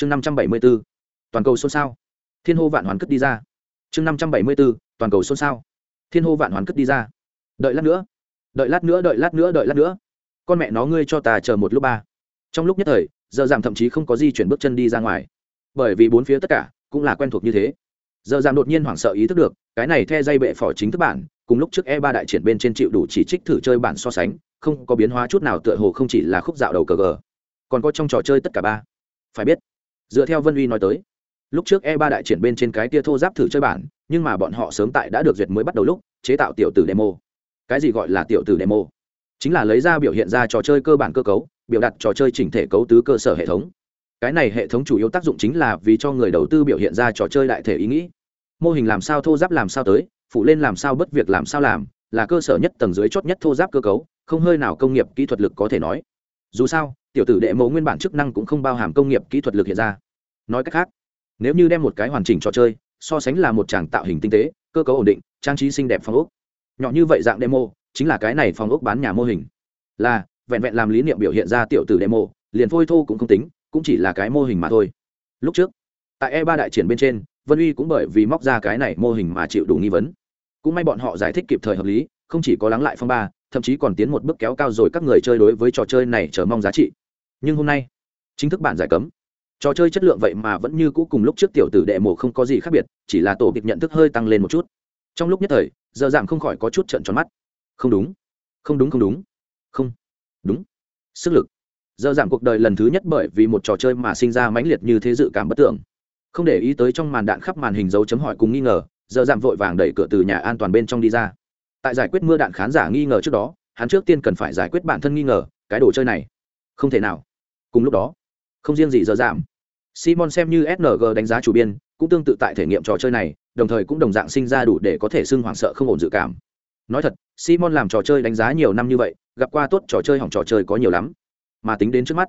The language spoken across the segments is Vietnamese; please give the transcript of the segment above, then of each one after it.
chương năm trăm bảy mươi b ố toàn cầu xôn xao. Thiên hô vạn hoàn cất đi ra. Chương năm trăm bảy mươi b ố toàn cầu xôn xao. Thiên hô vạn hoàn cất đi ra. Đợi lát nữa. Đợi lát nữa, đợi lát nữa, đợi lát nữa. Con mẹ nó ngươi cho ta chờ một lúc ba. Trong lúc nhất thời, giờ giảm thậm chí không có di chuyển bước chân đi ra ngoài. Bởi vì bốn phía tất cả cũng là quen thuộc như thế. Giờ giảm đột nhiên hoảng sợ ý thức được, cái này the dây bệ phỏ chính thức bản, cùng lúc trước e ba đại triển bên trên chịu đủ chỉ trích thử chơi bản so sánh, không có biến hóa chút nào tựa hồ không chỉ là khúc dạo đầu cờ gờ. Còn có trong trò chơi tất cả ba. Phải biết dựa theo vân uy nói tới. Lúc trước e ba đại triển bên trên cái tia thô giáp thử chơi bản, nhưng mà bọn họ sớm tại đã được duyệt mới bắt đầu lúc, chế tạo tiểu tử demo. Cái gì gọi là tiểu tử demo? Chính là lấy ra biểu hiện ra trò chơi cơ bản cơ cấu, biểu đặt trò chơi chỉnh thể cấu tứ cơ sở hệ thống. Cái này hệ thống chủ yếu tác dụng chính là vì cho người đầu tư biểu hiện ra trò chơi đại thể ý nghĩ. Mô hình làm sao thô giáp làm sao tới, phụ lên làm sao bất việc làm sao làm, là cơ sở nhất tầng dưới chót nhất thô giáp cơ cấu, không hơi nào công nghiệp kỹ thuật lực có thể nói dù sao, tiểu tử đệ mẫu nguyên bản chức năng cũng không bao hàm công nghiệp kỹ thuật lực hiện ra. Nói cách khác, nếu như đem một cái hoàn chỉnh trò chơi so sánh là một tràng tạo hình tinh tế, cơ cấu ổn định, trang trí xinh đẹp phong ốc. Nhỏ như vậy dạng demo chính là cái này phong ốc bán nhà mô hình. Là, vẹn vẹn làm lý niệm biểu hiện ra tiểu tử demo, liền phôi thô cũng không tính, cũng chỉ là cái mô hình mà thôi. Lúc trước, tại e ba đại triển bên trên, vân uy cũng bởi vì móc ra cái này mô hình mà chịu đủ nghi vấn. Cũng may bọn họ giải thích kịp thời hợp lý, không chỉ có lắng lại phong ba thậm chí còn tiến một bước kéo cao rồi các người chơi đối với trò chơi này chờ mong giá trị. Nhưng hôm nay, chính thức bản giải cấm. Trò chơi chất lượng vậy mà vẫn như cũ cùng lúc trước tiểu tử đệ mộ không có gì khác biệt, chỉ là tổ kịch nhận thức hơi tăng lên một chút. Trong lúc nhất thời, giờ giảm không khỏi có chút trận tròn mắt. Không đúng. Không đúng không đúng. Không. Đúng. Sức lực. Giờ giảm cuộc đời lần thứ nhất bởi vì một trò chơi mà sinh ra mãnh liệt như thế dự cảm bất tưởng. Không để ý tới trong màn đạn khắp màn hình dấu chấm hỏi cùng nghi ngờ, giờ giảm vội vàng đẩy cửa từ nhà an toàn bên trong đi ra tại giải quyết mưa đạn khán giả nghi ngờ trước đó, hắn trước tiên cần phải giải quyết bản thân nghi ngờ, cái đồ chơi này. Không thể nào. Cùng lúc đó, không riêng gì giờ giảm, simon xem như sng đánh giá chủ biên, cũng tương tự tại thể nghiệm trò chơi này, đồng thời cũng đồng dạng sinh ra đủ để có thể xưng hoảng sợ không ổn dự cảm. Nói thật, simon làm trò chơi đánh giá nhiều năm như vậy, gặp qua tốt trò chơi hỏng trò chơi có nhiều lắm. Mà tính đến trước mắt,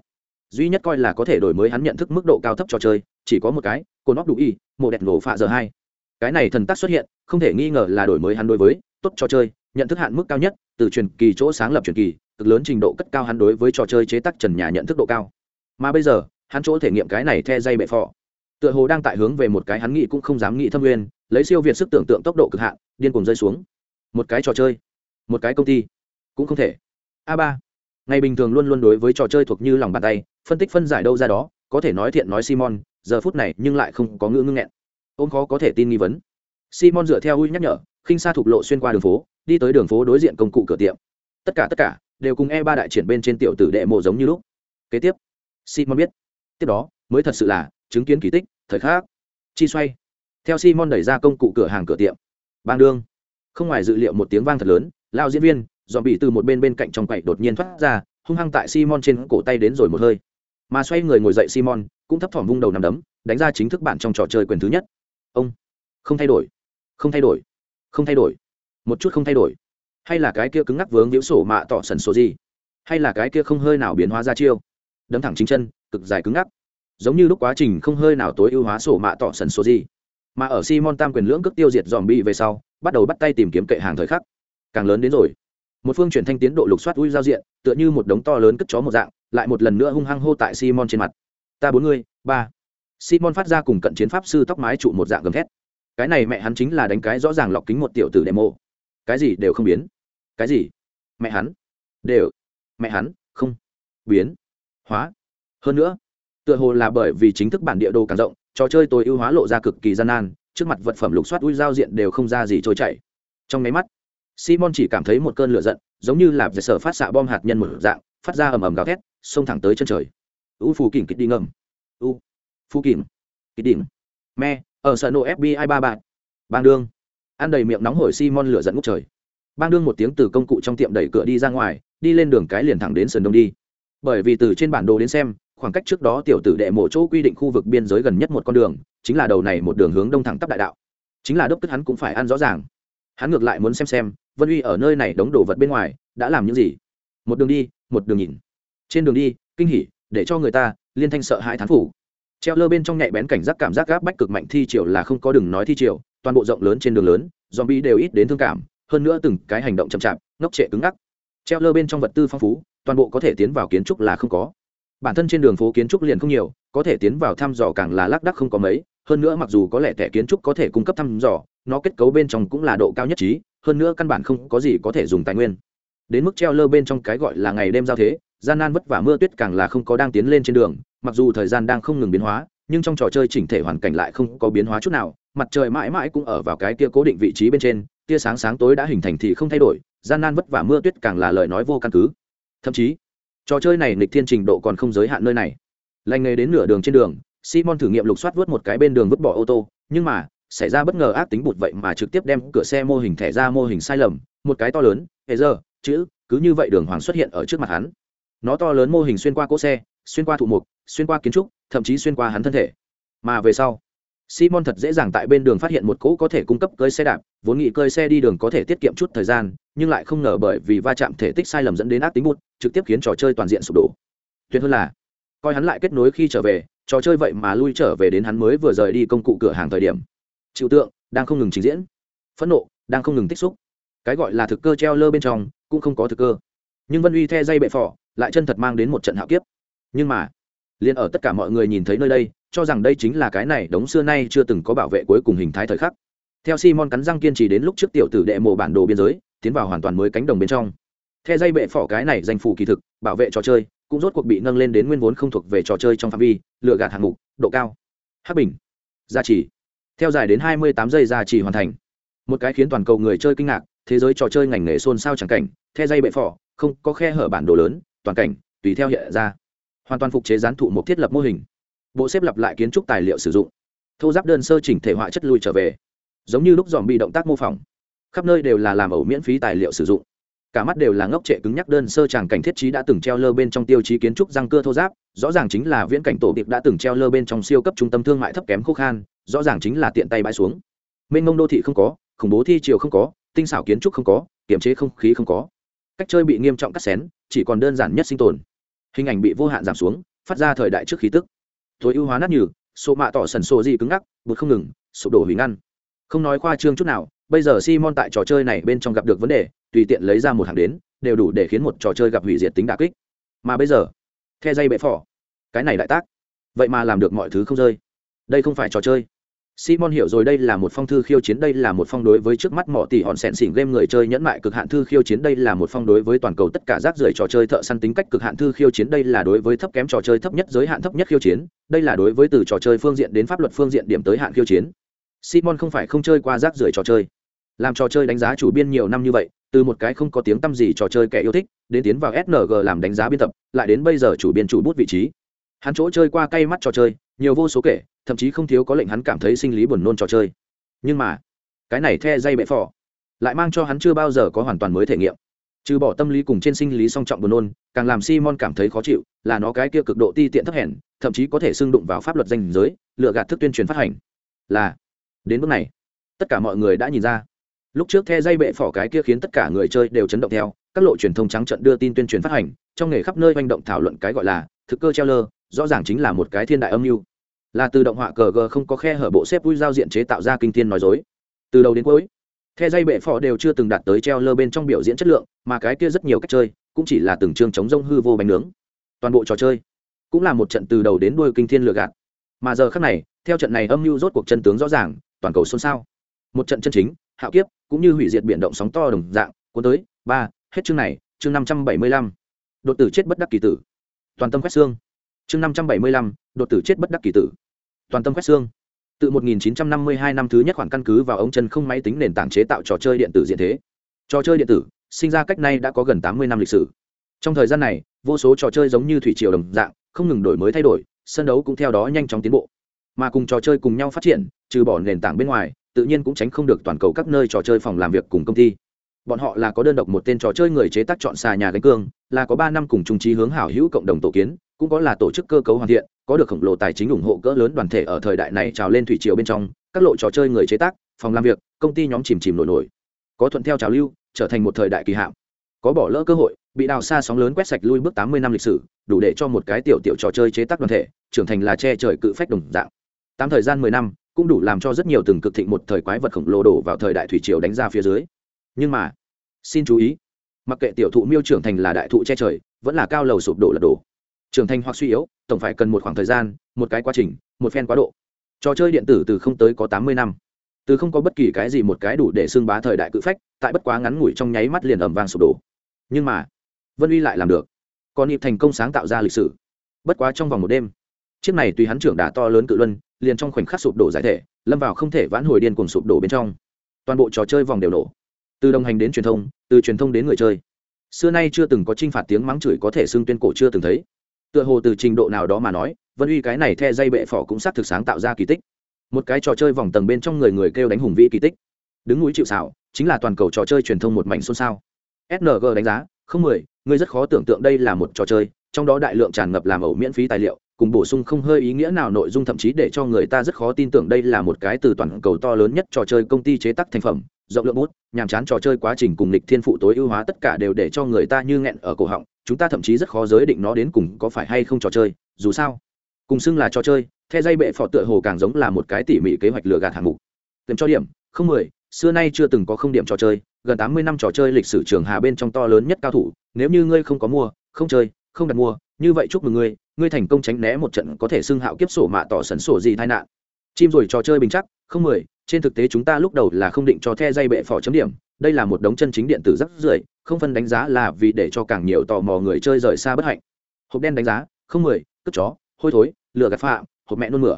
duy nhất coi là có thể đổi mới hắn nhận thức mức độ cao thấp trò chơi, chỉ có một cái cồn nóc đủ y mộ đẹp nổ phạ giờ hai. Cái này thần tác xuất hiện, không thể nghi ngờ là đổi mới hắn đối với tốt trò chơi, nhận thức hạn mức cao nhất, từ truyền kỳ chỗ sáng lập truyền kỳ, cực lớn trình độ cất cao hắn đối với trò chơi chế tác trần nhà nhận thức độ cao. Mà bây giờ, hắn chỗ thể nghiệm cái này the dây bệ phò. Tựa hồ đang tại hướng về một cái hắn nghĩ cũng không dám nghĩ thâm nguyên, lấy siêu việt sức tưởng tượng tốc độ cực hạn, điên cuồng rơi xuống. Một cái trò chơi, một cái công ty, cũng không thể. A ba, ngày bình thường luôn luôn đối với trò chơi thuộc như lòng bàn tay, phân tích phân giải đâu ra đó, có thể nói thiện nói simon, giờ phút này nhưng lại không có ngữ ngưng nghẹn. Ôm khó có thể tin nghi vấn. Simon dựa theo ui nhắc nhở khinh xa thục lộ xuyên qua đường phố, đi tới đường phố đối diện công cụ cửa tiệm. Tất cả tất cả đều cùng e ba đại triển bên trên tiểu tử đệ mộ giống như lúc. Kế tiếp, simon biết. Tiếp đó, mới thật sự là chứng kiến kỳ tích, thời khắc. Chi xoay. Theo simon đẩy ra công cụ cửa hàng cửa tiệm. Bang đương. Không ngoài dự liệu một tiếng vang thật lớn, lao diễn viên dòm bị từ một bên bên cạnh trong quậy đột nhiên thoát ra, hung hăng tại simon trên cổ tay đến rồi một hơi. Mà xoay người ngồi dậy simon, cũng thấp thỏm vung đầu nằm đấm, đánh ra chính thức bản trong trò chơi quyền thứ nhất. Ông, không thay đổi. Không thay đổi không thay đổi? Một chút không thay đổi? Hay là cái kia cứng ngắc vướng nhiễu sổ mạ tỏ sần số gì? Hay là cái kia không hơi nào biến hóa ra chiêu? Đấm thẳng chính chân, cực dài cứng ngắc. Giống như lúc quá trình không hơi nào tối ưu hóa sổ mạ tỏ sần số gì. Mà ở simon tam quyền lưỡng cước tiêu diệt dòm bi về sau, bắt đầu bắt tay tìm kiếm kệ hàng thời khắc. Càng lớn đến rồi. Một phương chuyển thanh tiến độ lục soát ui giao diện, tựa như một đống to lớn cất chó một dạng, lại một lần nữa hung hăng hô tại simon trên mặt. Ta bốn người, ba. Simon phát ra cùng cận chiến pháp sư tóc mái trụ một dạng gầm thét cái này mẹ hắn chính là đánh cái rõ ràng lọc kính một tiểu tử demo. Cái gì đều không biến. Cái gì? Mẹ hắn. Đều. Mẹ hắn, không. Biến. Hóa. Hơn nữa, tựa hồ là bởi vì chính thức bản địa đồ càng rộng, trò chơi tối ưu hóa lộ ra cực kỳ gian nan, trước mặt vật phẩm lục soát ui giao diện đều không ra gì trôi chảy. Trong máy mắt, simon chỉ cảm thấy một cơn lửa giận, giống như là sở phát xạ bom hạt nhân một dạng, phát ra ầm ầm gào thét, xông thẳng tới chân trời. U phù kỉnh kịch đi ngầm. U phù kỉnh kịch đỉnh. Me ở sở nổ fbi ba bạn bang đương. Ăn đầy miệng nóng hổi simon lửa giận ngút trời. Bang đương một tiếng từ công cụ trong tiệm đẩy cửa đi ra ngoài, đi lên đường cái liền thẳng đến sườn đông đi. Bởi vì từ trên bản đồ đến xem, khoảng cách trước đó tiểu tử đệ mộ chỗ quy định khu vực biên giới gần nhất một con đường, chính là đầu này một đường hướng đông thẳng tắp đại đạo. Chính là đốc tức hắn cũng phải ăn rõ ràng. Hắn ngược lại muốn xem xem, vân uy ở nơi này đống đồ vật bên ngoài, đã làm những gì. Một đường đi, một đường nhìn. Trên đường đi, kinh hỉ, để cho người ta, liên thanh sợ hãi thán phủ treo lơ bên trong nhạy bén cảnh giác cảm giác gáp bách cực mạnh thi triều là không có đừng nói thi triều, toàn bộ rộng lớn trên đường lớn dòm bi đều ít đến thương cảm, hơn nữa từng cái hành động chậm chạp, ngốc trệ cứng ngắc. Treo lơ bên trong vật tư phong phú, toàn bộ có thể tiến vào kiến trúc là không có. Bản thân trên đường phố kiến trúc liền không nhiều, có thể tiến vào thăm dò càng là lác đắc không có mấy, hơn nữa mặc dù có lẽ thẻ kiến trúc có thể cung cấp thăm dò, nó kết cấu bên trong cũng là độ cao nhất trí, hơn nữa căn bản không có gì có thể dùng tài nguyên. Đến mức treo lơ bên trong cái gọi là ngày đêm giao thế gian nan vất vả mưa tuyết càng là không có đang tiến lên trên đường, mặc dù thời gian đang không ngừng biến hóa, nhưng trong trò chơi chỉnh thể hoàn cảnh lại không có biến hóa chút nào, mặt trời mãi mãi cũng ở vào cái kia cố định vị trí bên trên, tia sáng sáng tối đã hình thành thì không thay đổi, gian nan vất vả mưa tuyết càng là lời nói vô căn cứ. Thậm chí, trò chơi này Nịch thiên trình độ còn không giới hạn nơi này. Lành nghề đến nửa đường trên đường, simon thử nghiệm lục soát vớt một cái bên đường vứt bỏ ô tô, nhưng mà, xảy ra bất ngờ ác tính bụt vậy mà trực tiếp đem cửa xe mô hình thẻ ra mô hình sai lầm, một cái to lớn hệ giờ chữ, cứ như vậy đường hoàng xuất hiện ở trước mặt hắn nó to lớn mô hình xuyên qua cỗ xe, xuyên qua thụ mục, xuyên qua kiến trúc, thậm chí xuyên qua hắn thân thể. Mà về sau, simon thật dễ dàng tại bên đường phát hiện một cỗ có thể cung cấp cơi xe đạp, vốn nghĩ cơi xe đi đường có thể tiết kiệm chút thời gian, nhưng lại không ngờ bởi vì va chạm thể tích sai lầm dẫn đến ác tính bút trực tiếp khiến trò chơi toàn diện sụp đổ. Tuyệt hơn là, coi hắn lại kết nối khi trở về, trò chơi vậy mà lui trở về đến hắn mới vừa rời đi công cụ cửa hàng thời điểm. Chịu tượng, đang không ngừng trình diễn. Phẫn nộ, đang không ngừng tích xúc. Cái gọi là thực cơ treo lơ bên trong, cũng không có thực cơ. Nhưng vân uy the dây bệ phỏ lại chân thật mang đến một trận hạo kiếp. Nhưng mà, liền ở tất cả mọi người nhìn thấy nơi đây, cho rằng đây chính là cái này đống xưa nay chưa từng có bảo vệ cuối cùng hình thái thời khắc. Theo simon cắn răng kiên trì đến lúc trước tiểu tử đệ mộ bản đồ biên giới, tiến vào hoàn toàn mới cánh đồng bên trong. Theo dây bệ phỏ cái này danh phủ kỳ thực, bảo vệ trò chơi, cũng rốt cuộc bị nâng lên đến nguyên vốn không thuộc về trò chơi trong phạm vi lựa gạt hạng mục, độ cao hát bình, gia trì. Theo dài đến hai mươi tám giây gia trì hoàn thành. Một cái khiến toàn cầu người chơi kinh ngạc, thế giới trò chơi ngành nghề xôn xao chẳng cảnh, the dây bệ phỏ, không có khe hở bản đồ lớn toàn cảnh, tùy theo hiện ra. Hoàn toàn phục chế gián thụ một thiết lập mô hình. Bộ xếp lặp lại kiến trúc tài liệu sử dụng. Thô giáp đơn sơ chỉnh thể họa chất lui trở về. Giống như lúc dòm bị động tác mô phỏng. Khắp nơi đều là làm ẩu miễn phí tài liệu sử dụng. Cả mắt đều là ngốc trệ cứng nhắc đơn sơ tràng cảnh thiết trí đã từng treo lơ bên trong tiêu chí kiến trúc răng cưa thô giáp, rõ ràng chính là viễn cảnh tổ điệp đã từng treo lơ bên trong siêu cấp trung tâm thương mại thấp kém khô khan, rõ ràng chính là tiện tay bãi xuống. Mênh mông đô thị không có, khủng bố thi chiều không có, tinh xảo kiến trúc không có kiểm chế không khí không có cách chơi bị nghiêm trọng cắt xén, chỉ còn đơn giản nhất sinh tồn. Hình ảnh bị vô hạn giảm xuống, phát ra thời đại trước khí tức. Tối ưu hóa nát nhừ số mạ tỏ sần sổ gì cứng ngắc, bụt không ngừng, sụp đổ hủy ngăn. Không nói khoa trương chút nào, bây giờ simon tại trò chơi này bên trong gặp được vấn đề, tùy tiện lấy ra một hàng đến, đều đủ để khiến một trò chơi gặp hủy diệt tính đà kích. Mà bây giờ, the dây bệ phỏ. Cái này đại tác. Vậy mà làm được mọi thứ không rơi. Đây không phải trò chơi simon hiểu rồi đây là một phong thư khiêu chiến, đây là một phong đối với trước mắt mỏ tỷ hòn sẹn xỉn game người chơi nhẫn mại cực hạn thư khiêu chiến, đây là một phong đối với toàn cầu tất cả rác rưởi trò chơi thợ săn tính cách cực hạn thư khiêu chiến, đây là đối với thấp kém trò chơi thấp nhất giới hạn thấp nhất khiêu chiến, đây là đối với từ trò chơi phương diện đến pháp luật phương diện điểm tới hạn khiêu chiến. Simon không phải không chơi qua rác rưởi trò chơi. Làm trò chơi đánh giá chủ biên nhiều năm như vậy, từ một cái không có tiếng tăm gì trò chơi kẻ yêu thích, đến tiến vào sng làm đánh giá biên tập, lại đến bây giờ chủ biên chủ bút vị trí. Hắn chỗ chơi qua cay mắt trò chơi, nhiều vô số kể thậm chí không thiếu có lệnh hắn cảm thấy sinh lý buồn nôn trò chơi. Nhưng mà, cái này the dây bệ phỏ lại mang cho hắn chưa bao giờ có hoàn toàn mới thể nghiệm. Trừ bỏ tâm lý cùng trên sinh lý song trọng buồn nôn, càng làm simon cảm thấy khó chịu, là nó cái kia cực độ ti tiện thấp hèn, thậm chí có thể xưng đụng vào pháp luật danh giới lựa gạt thức tuyên truyền phát hành. Là, đến bước này, tất cả mọi người đã nhìn ra. Lúc trước the dây bệ phỏ cái kia khiến tất cả người chơi đều chấn động theo, các lộ truyền thông trắng trận đưa tin tuyên truyền phát hành, trong nghề khắp nơi manh động thảo luận cái gọi là thực cơ treo lơ, rõ ràng chính là một cái thiên đại âm mưu là từ động họa cờ g không có khe hở bộ xếp vui giao diện chế tạo ra kinh thiên nói dối. Từ đầu đến cuối the dây bệ phỏ đều chưa từng đạt tới treo lơ bên trong biểu diễn chất lượng, mà cái kia rất nhiều cách chơi cũng chỉ là từng chương chống rông hư vô bánh nướng. Toàn bộ trò chơi cũng là một trận từ đầu đến đuôi kinh thiên lừa gạt. Mà giờ khác này, theo trận này âm mưu rốt cuộc chân tướng rõ ràng, toàn cầu xôn xao. Một trận chân chính, hạo kiếp, cũng như hủy diệt biển động sóng to đồng dạng, cuốn tới, ba, hết chương này, chương năm trăm bảy mươi lăm. Đột tử chết bất đắc kỳ tử. Toàn tâm quét xương. Chương năm trăm bảy mươi lăm, đột tử chết bất đắc kỳ tử toàn tâm quét xương. Từ 1952 năm thứ nhất khoản căn cứ vào ống chân không máy tính nền tảng chế tạo trò chơi điện tử diện thế. Trò chơi điện tử sinh ra cách nay đã có gần 80 năm lịch sử. Trong thời gian này, vô số trò chơi giống như thủy triều đồng dạng, không ngừng đổi mới thay đổi, sân đấu cũng theo đó nhanh chóng tiến bộ. Mà cùng trò chơi cùng nhau phát triển, trừ bỏ nền tảng bên ngoài, tự nhiên cũng tránh không được toàn cầu các nơi trò chơi phòng làm việc cùng công ty. Bọn họ là có đơn độc một tên trò chơi người chế tác chọn xà nhà gánh cương, là có ba năm cùng trung trí hướng hảo hữu cộng đồng tổ kiến cũng có là tổ chức cơ cấu hoàn thiện, có được khổng lồ tài chính ủng hộ cỡ lớn đoàn thể ở thời đại này trào lên thủy triều bên trong, các lộ trò chơi người chế tác, phòng làm việc, công ty nhóm chìm chìm nổi nổi. Có thuận theo trào lưu, trở thành một thời đại kỳ hạm. Có bỏ lỡ cơ hội, bị đào xa sóng lớn quét sạch lui bước tám mươi năm lịch sử, đủ để cho một cái tiểu tiểu trò chơi chế tác đoàn thể, trưởng thành là che trời cự phách đồng dạng. Tám thời gian mười năm, cũng đủ làm cho rất nhiều từng cực thịnh một thời quái vật khổng lồ đổ vào thời đại thủy triều đánh ra phía dưới. Nhưng mà, xin chú ý, mặc kệ tiểu thụ miêu trưởng thành là đại thụ che trời, vẫn là cao lầu sụp đổ lật đổ trưởng thành hoặc suy yếu, tổng phải cần một khoảng thời gian, một cái quá trình, một phen quá độ. Trò chơi điện tử từ không tới có tám mươi năm. Từ không có bất kỳ cái gì một cái đủ để xưng bá thời đại cự phách, tại bất quá ngắn ngủi trong nháy mắt liền ẩm vang sụp đổ. Nhưng mà, vân uy lại làm được. Còn nhịp thành công sáng tạo ra lịch sử. Bất quá trong vòng một đêm, chiếc này tùy hắn trưởng đà to lớn cự luân, liền trong khoảnh khắc sụp đổ giải thể, lâm vào không thể vãn hồi điên cuồng sụp đổ bên trong. Toàn bộ trò chơi vòng đều nổ. Từ đồng hành đến truyền thông, từ truyền thông đến người chơi. Xưa nay chưa từng có t r i n h phạt tiếng mắng chửi có thể xưng tuyên cổ chưa từng thấy tựa hồ từ trình độ nào đó mà nói, vân uy cái này the dây bệ phỏ cũng xác thực sáng tạo ra kỳ tích. Một cái trò chơi vòng tầng bên trong người người kêu đánh hùng vĩ kỳ tích. Đứng núi chịu xảo chính là toàn cầu trò chơi truyền thông một mảnh xôn xao. Sng đánh giá, không mười, ngươi rất khó tưởng tượng đây là một trò chơi, trong đó đại lượng tràn ngập làm ẩu miễn phí tài liệu, cùng bổ sung không hơi ý nghĩa nào nội dung thậm chí để cho người ta rất khó tin tưởng đây là một cái từ toàn cầu to lớn nhất trò chơi công ty chế tác thành phẩm rộng lượng bút, nhàm chán trò chơi quá trình cùng lịch thiên phụ tối ưu hóa tất cả đều để cho người ta như nghẹn ở cổ họng, chúng ta thậm chí rất khó giới định nó đến cùng có phải hay không trò chơi, dù sao, cùng xưng là trò chơi, the dây bệ phò tựa hồ càng giống là một cái tỉ mỉ kế hoạch lừa gạt hạng mục. Tìm cho điểm, không mười, xưa nay chưa từng có không điểm trò chơi, gần tám mươi năm trò chơi lịch sử trường hà bên trong to lớn nhất cao thủ, nếu như ngươi không có mua, không chơi, không đặt mua, như vậy chúc mừng ngươi ngươi thành công tránh né một trận có thể xưng hạo kiếp sổ mạ tỏ sẩn sổ gì tai nạn. Chim rồi trò chơi bình chắc, không mười trên thực tế chúng ta lúc đầu là không định cho the dây bệ phỏ chấm điểm đây là một đống chân chính điện tử rắc rưởi không phân đánh giá là vì để cho càng nhiều tò mò người chơi rời xa bất hạnh. Hộp đen đánh giá không mười cất chó hôi thối lửa gạt phạ, hộp mẹ nôn mửa.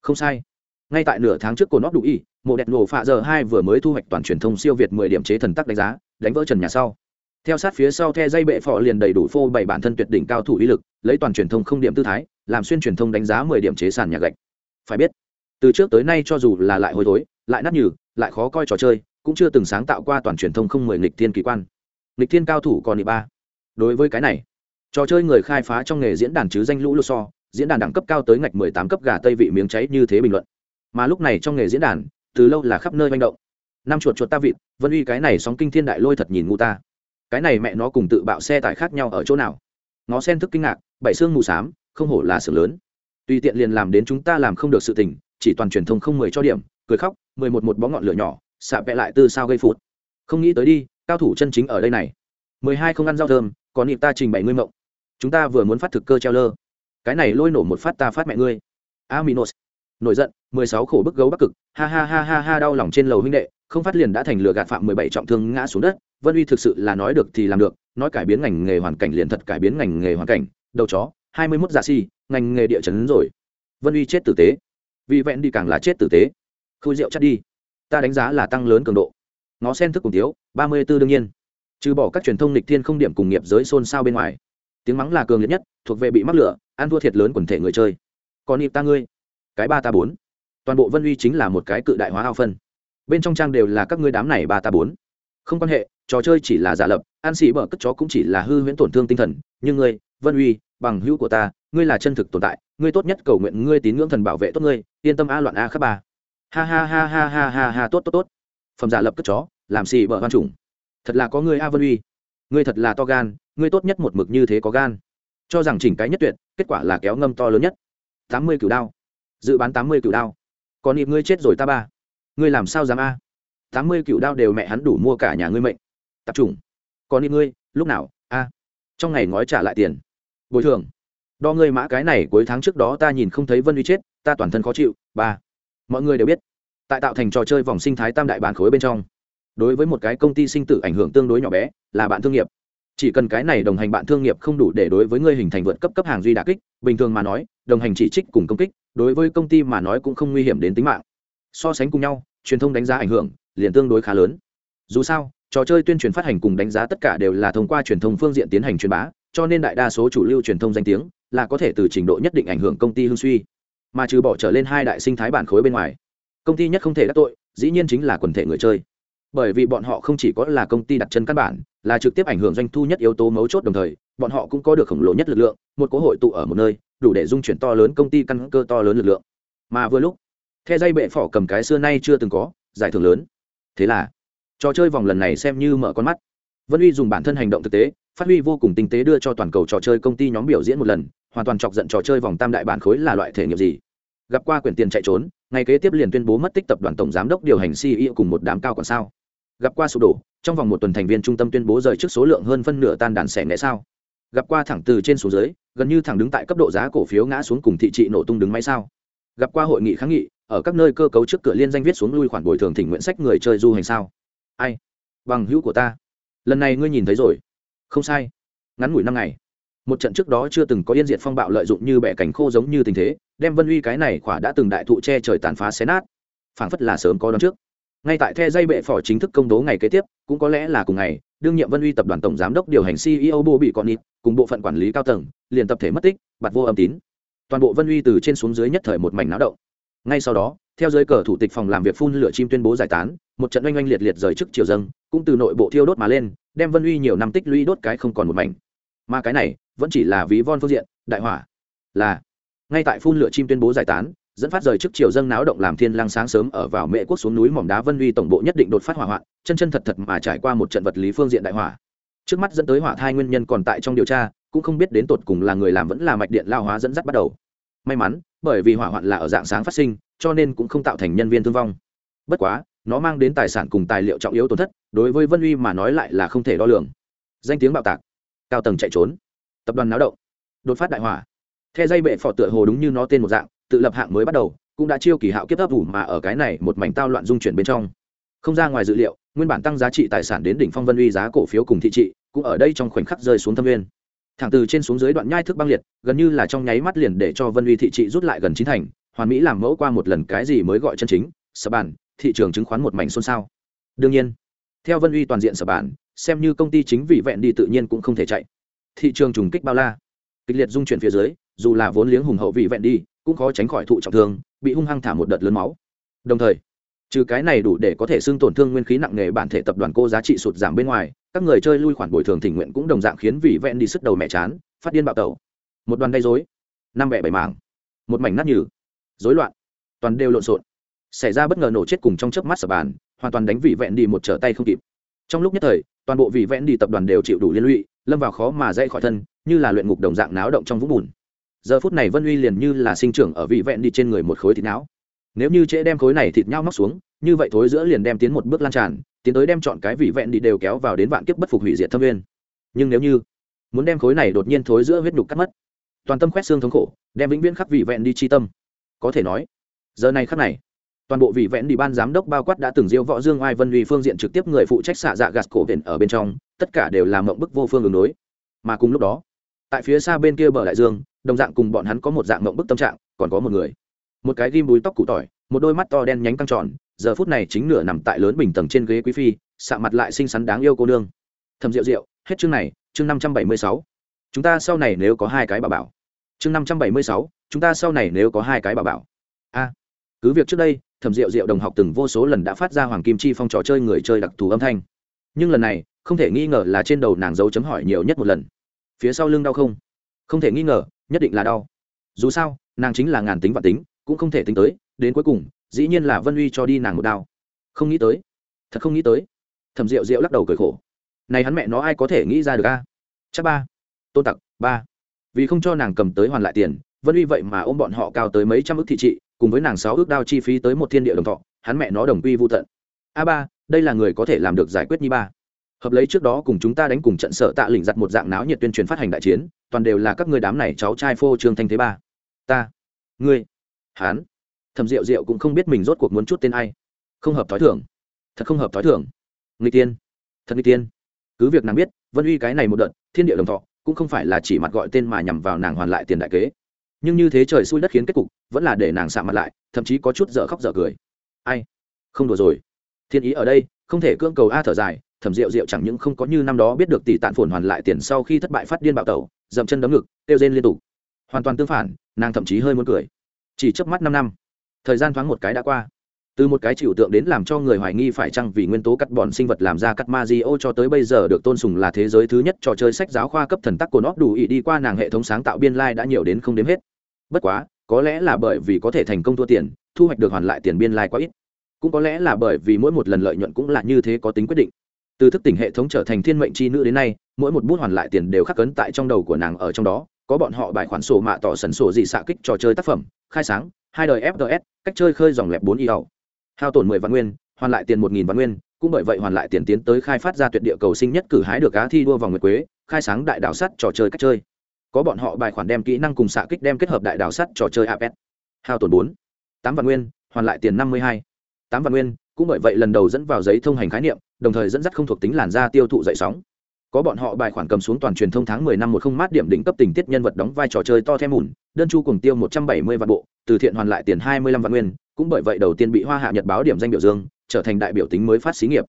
Không sai. Ngay tại nửa tháng trước cổ nót đủ y mộ đẹp nổ phạ giờ hai vừa mới thu hoạch toàn truyền thông siêu việt mười điểm chế thần tắc đánh giá đánh vỡ trần nhà sau. Theo sát phía sau the dây bệ phò liền đầy đủ phô bày bản thân tuyệt đỉnh cao thủ ý lực lấy toàn truyền thông không điểm tư thái làm xuyên truyền thông đánh giá mười điểm chế sàn nhà gạch. Phải biết từ trước tới nay cho dù là lại hôi thối, lại nát nhừ, lại khó coi trò chơi, cũng chưa từng sáng tạo qua toàn truyền thông không mười nghịch thiên kỳ quan. Nghịch thiên cao thủ còn nị ba. Đối với cái này, trò chơi người khai phá trong nghề diễn đàn chứ danh lũ lô so, diễn đàn đẳng cấp cao tới ngạch mười tám cấp gà tây vị miếng cháy như thế bình luận. Mà lúc này trong nghề diễn đàn, từ lâu là khắp nơi manh động. Năm chuột chuột ta vịt, vân uy cái này sóng kinh thiên đại lôi thật nhìn ngu ta. Cái này mẹ nó cùng tự bạo xe tải khác nhau ở chỗ nào? Nó xen thức kinh ngạc, bảy xương mù s á m không hổ là sự lớn. Tùy tiện liền làm đến chúng ta làm không được sự tình chỉ toàn truyền thông không mười cho điểm, cười khóc, mười một một bó ngọn lửa nhỏ, xạ vẽ lại từ sao gây phụt. Không nghĩ tới đi, cao thủ chân chính ở đây này. Mười hai không ăn rau thơm, còn nịp ta trình bày ngươi mộng. Chúng ta vừa muốn phát thực cơ treo lơ. Cái này lôi nổ một phát ta phát mẹ ngươi. A minos nổi giận, mười sáu khổ bức gấu bắc cực, ha ha ha ha ha đau lòng trên lầu huynh đệ, không phát liền đã thành lửa gạt phạm mười bảy trọng thương ngã xuống đất. Vân uy thực sự là nói được thì làm được, nói cải biến ngành nghề hoàn cảnh liền thật cải biến ngành nghề hoàn cảnh. Đầu chó, hai mươi mốt giả si, ngành nghề địa chấn rồi. Vân uy chết tử tế vì vẹn đi càng là chết tử tế. Khôi rượu chắc đi. Ta đánh giá là tăng lớn cường độ. Ngó sen thức cùng thiếu, ba mươi b ố đương nhiên. Trừ bỏ các truyền thông lịch thiên không điểm cùng nghiệp giới xôn xao bên ngoài. Tiếng mắng là cường liệt nhất, thuộc về bị mắc lửa, ăn thua thiệt lớn quần thể người chơi. Còn nhịp ta ngươi. Cái ba ta bốn. Toàn bộ vân uy chính là một cái cự đại hóa ao phân. Bên trong trang đều là các ngươi đám này ba ta bốn. Không quan hệ, trò chơi chỉ là giả lập an sĩ bở cất chó cũng chỉ là hư huyễn tổn thương tinh thần. Nhưng ngươi, vân uy, bằng hữu của ta, ngươi là chân thực tồn tại ngươi tốt nhất cầu nguyện ngươi tín ngưỡng thần bảo vệ tốt ngươi, yên tâm a loạn a khắp ba. Ha ha ha ha ha ha ha tốt tốt tốt. Phẩm giả lập cất chó, làm xì bở hoan trùng. Thật là có ngươi a vân uy. Ngươi thật là to gan, ngươi tốt nhất một mực như thế có gan. Cho rằng chỉnh cái nhất tuyệt, kết quả là kéo ngâm to lớn nhất. Tám mươi cửu đao. Dự bán tám mươi cửu đao. Còn nhịp ngươi chết rồi ta ba. Ngươi làm sao dám a? Tám mươi cựu đao đều mẹ hắn đủ mua cả nhà ngươi mệnh. Tập trung còn nhịp ngươi, lúc nào? A. Trong ngày ngói trả lại tiền. Bồi thường đo ngươi mã cái này cuối tháng trước đó ta nhìn không thấy vân uy chết, ta toàn thân khó chịu, ba. Mọi người đều biết, tại tạo thành trò chơi vòng sinh thái tam đại bản khối bên trong, đối với một cái công ty sinh tử ảnh hưởng tương đối nhỏ bé, là bạn thương nghiệp. Chỉ cần cái này đồng hành bạn thương nghiệp không đủ để đối với ngươi hình thành vượt cấp cấp hàng duy đà kích, bình thường mà nói, đồng hành chỉ trích cùng công kích, đối với công ty mà nói cũng không nguy hiểm đến tính mạng. So sánh cùng nhau, truyền thông đánh giá ảnh hưởng liền tương đối khá lớn. Dù sao, trò chơi tuyên truyền phát hành cùng đánh giá tất cả đều là thông qua truyền thông phương diện tiến hành truyền bá, cho nên đại đa số chủ lưu truyền thông danh tiếng là có thể từ trình độ nhất định ảnh hưởng công ty hương suy, mà trừ bỏ trở lên hai đại sinh thái bản khối bên ngoài, công ty nhất không thể đắc tội, dĩ nhiên chính là quần thể người chơi. Bởi vì bọn họ không chỉ có là công ty đặt chân căn bản, là trực tiếp ảnh hưởng doanh thu nhất yếu tố mấu chốt đồng thời, bọn họ cũng có được khổng lồ nhất lực lượng, một cố hội tụ ở một nơi, đủ để dung chuyển to lớn công ty căn cơ to lớn lực lượng. Mà vừa lúc, the dây bệ phỏ cầm cái xưa nay chưa từng có, giải thưởng lớn. Thế là, trò chơi vòng lần này xem như mở con mắt. Vân uy dùng bản thân hành động thực tế, phát huy vô cùng tinh tế đưa cho toàn cầu trò chơi công ty nhóm biểu diễn một lần hoàn toàn chọc giận trò chơi vòng tam đại bản khối là loại thể nghiệm gì? Gặp qua quyển tiền chạy trốn, ngày kế tiếp liền tuyên bố mất tích tập đoàn tổng giám đốc điều hành ceo cùng một đám cao còn sao. Gặp qua sụp đổ, trong vòng một tuần thành viên trung tâm tuyên bố rời trước số lượng hơn phân nửa tan đàn xẻ ngẽ sao. Gặp qua thẳng từ trên xuống dưới, gần như thẳng đứng tại cấp độ giá cổ phiếu ngã xuống cùng thị trị nổ tung đứng máy sao. Gặp qua hội nghị kháng nghị, ở các nơi cơ cấu trước cửa liên danh viết xuống lui khoản bồi thường thỉnh nguyện sách người chơi du hành sao. Ai? Bằng hữu của ta. Lần này ngươi nhìn thấy rồi. Không sai. Ngắn ngủi năm ngày một trận trước đó chưa từng có yên diệt phong bạo lợi dụng như bẻ cánh khô giống như tình thế, đem vân uy cái này khỏa đã từng đại thụ che trời tàn phá xé nát. Phảng phất là sớm có đón trước. Ngay tại the dây bệ phỏ chính thức công bố ngày kế tiếp, cũng có lẽ là cùng ngày, đương nhiệm vân uy tập đoàn tổng giám đốc điều hành ceo bô bị con nịt, cùng bộ phận quản lý cao tầng, liền tập thể mất tích, bạt vô âm tín. Toàn bộ vân uy từ trên xuống dưới nhất thời một mảnh náo động. Ngay sau đó, theo giới cờ thủ tịch phòng làm việc phun lửa chim tuyên bố giải tán, một trận oanh oanh liệt liệt rời chức triều dâng, cũng từ nội bộ thiêu đốt mà lên, đem vân uy nhiều năm tích lũy đốt cái không còn một mảnh mà cái này vẫn chỉ là ví von phương diện, đại hỏa, là ngay tại phun lửa chim tuyên bố giải tán, dẫn phát rời trước chiều dâng náo động làm thiên lang sáng sớm ở vào mệ quốc xuống núi mỏm đá vân uy tổng bộ nhất định đột phát hỏa hoạn, chân chân thật thật mà trải qua một trận vật lý phương diện đại hỏa. Trước mắt dẫn tới hỏa thai nguyên nhân còn tại trong điều tra, cũng không biết đến tột cùng là người làm vẫn là mạch điện lao hóa dẫn dắt bắt đầu. May mắn, bởi vì hỏa hoạn là ở dạng sáng phát sinh, cho nên cũng không tạo thành nhân viên thương vong. Bất quá, nó mang đến tài sản cùng tài liệu trọng yếu tổn thất, đối với vân uy mà nói lại là không thể đo lường. Danh tiếng bạo tạc cao tầng chạy trốn. Tập đoàn náo động. Đột phát đại hỏa. The dây bệ phỏ tựa hồ đúng như nó tên một dạng, tự lập hạng mới bắt đầu, cũng đã chiêu kỳ hạo kiếp ấp ủ mà ở cái này một mảnh tao loạn dung chuyển bên trong. Không ra ngoài dự liệu, nguyên bản tăng giá trị tài sản đến đỉnh phong vân uy giá cổ phiếu cùng thị trị, cũng ở đây trong khoảnh khắc rơi xuống thâm nguyên. Thẳng từ trên xuống dưới đoạn nhai thức băng liệt, gần như là trong nháy mắt liền để cho vân uy thị trị rút lại gần chín thành, hoàn mỹ làm mẫu qua một lần cái gì mới gọi chân chính sở bản, thị trường chứng khoán một mảnh xôn xao. Đương nhiên, theo vân uy toàn diện sở bản xem như công ty chính vì vẹn đi tự nhiên cũng không thể chạy. Thị trường trùng kích bao la. Kịch liệt dung chuyển phía dưới, dù là vốn liếng hùng hậu vị vẹn đi, cũng khó tránh khỏi thụ trọng thương, bị hung hăng thả một đợt lớn máu. Đồng thời, trừ cái này đủ để có thể xưng tổn thương nguyên khí nặng nề bản thể tập đoàn cô giá trị sụt giảm bên ngoài, các người chơi lui khoản bồi thường thỉnh nguyện cũng đồng dạng khiến vị vẹn đi sức đầu mẹ chán, phát điên bạo tẩu. Một đoàn gây dối năm bẻ bảy mảng, một mảnh nát nhừ, rối loạn, toàn đều lộn xộn. Xảy ra bất ngờ nổ chết cùng trong chớp mắt sập bàn, hoàn toàn đánh vị vẹn đi một trở tay không kịp. Trong lúc nhất thời toàn bộ vị vẹn đi tập đoàn đều chịu đủ liên lụy, lâm vào khó mà dậy khỏi thân, như là luyện ngục đồng dạng náo động trong vũng bùn. Giờ phút này vân uy liền như là sinh trưởng ở vị vẹn đi trên người một khối thịt não. Nếu như trễ đem khối này thịt nhau móc xuống, như vậy thối giữa liền đem tiến một bước lan tràn, tiến tới đem chọn cái vị vẹn đi đều kéo vào đến vạn kiếp bất phục hủy diệt thâm viên nhưng nếu như muốn đem khối này đột nhiên thối giữa huyết nhục cắt mất, toàn tâm khoét xương thống khổ, đem vĩnh viễn khắc vị vẹn đi chi tâm. Có thể nói, giờ này khắc này toàn bộ vị vẹn đi ban giám đốc bao quát đã từng diêu võ dương oai vân uy phương diện trực tiếp người phụ trách xạ dạ gạt cổ viện ở bên trong, tất cả đều làm mộng bức vô phương ứng đối. Mà cùng lúc đó, tại phía xa bên kia bờ đại dương, đồng dạng cùng bọn hắn có một dạng mộng bức tâm trạng, còn có một người. Một cái ghim búi tóc cụ tỏi, một đôi mắt to đen nhánh căng tròn, giờ phút này chính nửa nằm tại lớn bình tầng trên ghế quý phi, xạ mặt lại xinh xắn đáng yêu cô nương. Thầm rượu rượu hết chương này, chương năm trăm bảy mươi sáu. Chúng ta sau này nếu có hai cái bà bảo. Chương năm trăm bảy mươi sáu, chúng ta sau này nếu có hai cái bà bảo. A, cứ việc trước đây thẩm rượu rượu đồng học từng vô số lần đã phát ra hoàng kim chi phong trò chơi người chơi đặc thù âm thanh. Nhưng lần này, không thể nghi ngờ là trên đầu nàng dấu chấm hỏi nhiều nhất một lần. Phía sau lưng đau không? Không thể nghi ngờ, nhất định là đau. Dù sao, nàng chính là ngàn tính và tính, cũng không thể tính tới, đến cuối cùng, dĩ nhiên là vân uy cho đi nàng một đau không nghĩ tới. Thật không nghĩ tới. Thẩm rượu rượu lắc đầu cười khổ. Này hắn mẹ nó ai có thể nghĩ ra được a? Chắc ba. Tôn tặc, ba. Vì không cho nàng cầm tới hoàn lại tiền, vân uy vậy mà ôm bọn họ cao tới mấy trăm ước thị trị cùng với nàng sáu ước đao chi phí tới một thiên địa đồng thọ, hắn mẹ nó đồng quy vô tận. A ba, đây là người có thể làm được giải quyết như ba. Hợp lấy trước đó cùng chúng ta đánh cùng trận sợ tạ lĩnh giặt một dạng náo nhiệt tuyên truyền phát hành đại chiến, toàn đều là các người đám này cháu trai phô trương thanh thế ba. Ta, ngươi hán thầm rượu rượu cũng không biết mình rốt cuộc muốn chút tên ai. Không hợp thói thưởng thật không hợp thói thưởng người tiên. Thật người tiên. Cứ việc nàng biết, vân uy cái này một đợt, thiên địa đồng thọ, cũng không phải là chỉ mặt gọi tên mà nhằm vào nàng hoàn lại tiền đại kế nhưng như thế trời xui đất khiến kết cục vẫn là để nàng sạm mặt lại, thậm chí có chút dở khóc dở cười. Ai? Không đùa rồi. Thiên ý ở đây, không thể cưỡng cầu a thở dài, thẩm rượu rượu chẳng những không có như năm đó biết được tỷ tạn phồn hoàn lại tiền sau khi thất bại phát điên bạo tẩu, dậm chân đấm ngực, kêu rên liên tục. Hoàn toàn tương phản, nàng thậm chí hơi muốn cười. Chỉ chớp mắt năm năm. Thời gian thoáng một cái đã qua từ một cái chịu tượng đến làm cho người hoài nghi phải chăng vì nguyên tố cắt bọn sinh vật làm ra cắt ma di ô cho tới bây giờ được tôn sùng là thế giới thứ nhất trò chơi sách giáo khoa cấp thần tắc của nó đủ ý đi qua nàng hệ thống sáng tạo biên lai、like、đã nhiều đến không đếm hết. Bất quá, có lẽ là bởi vì có thể thành công thua tiền, thu hoạch được hoàn lại tiền biên lai、like、quá ít. Cũng có lẽ là bởi vì mỗi một lần lợi nhuận cũng là như thế có tính quyết định. Từ thức tỉnh hệ thống trở thành thiên mệnh c h i nữ đến nay, mỗi một bút hoàn lại tiền đều khắc cấn tại trong đầu của nàng ở trong đó, có bọn họ bài khoản sổ mạ tỏ sần sổ dị xạ kích trò chơi tác phẩm, khai sáng, hai đời fts cách chơi khơi dòng lẹp bốn y ẩu hao tổn mười vạn nguyên, hoàn lại tiền một nghìn vạn nguyên, cũng bởi vậy hoàn lại tiền tiến tới khai phát ra tuyệt địa cầu sinh nhất cử hái được cá thi đua vòng nguyệt quế, khai sáng đại đảo sắt trò chơi cách chơi. Có bọn họ bài khoản đem kỹ năng cùng xạ kích đem kết hợp đại đảo sắt trò chơi apes hao tổn bốn, tám vạn nguyên, hoàn lại tiền năm mươi hai. Tám vạn nguyên, cũng bởi vậy lần đầu dẫn vào giấy thông hành khái niệm, đồng thời dẫn dắt không thuộc tính làn da tiêu thụ dậy sóng. Có bọn họ bài khoản cầm xuống toàn truyền thông tháng 10 năm một không mát điểm đỉnh cấp tình tiết nhân vật đóng vai trò chơi to thêm mùn, đơn chu cùng tiêu 170 vạn bộ, từ thiện hoàn lại tiền 25 vạn nguyên cũng bởi vậy đầu tiên bị hoa hạ, nhật báo điểm danh biểu dương, trở thành đại biểu tính mới phát xí nghiệp.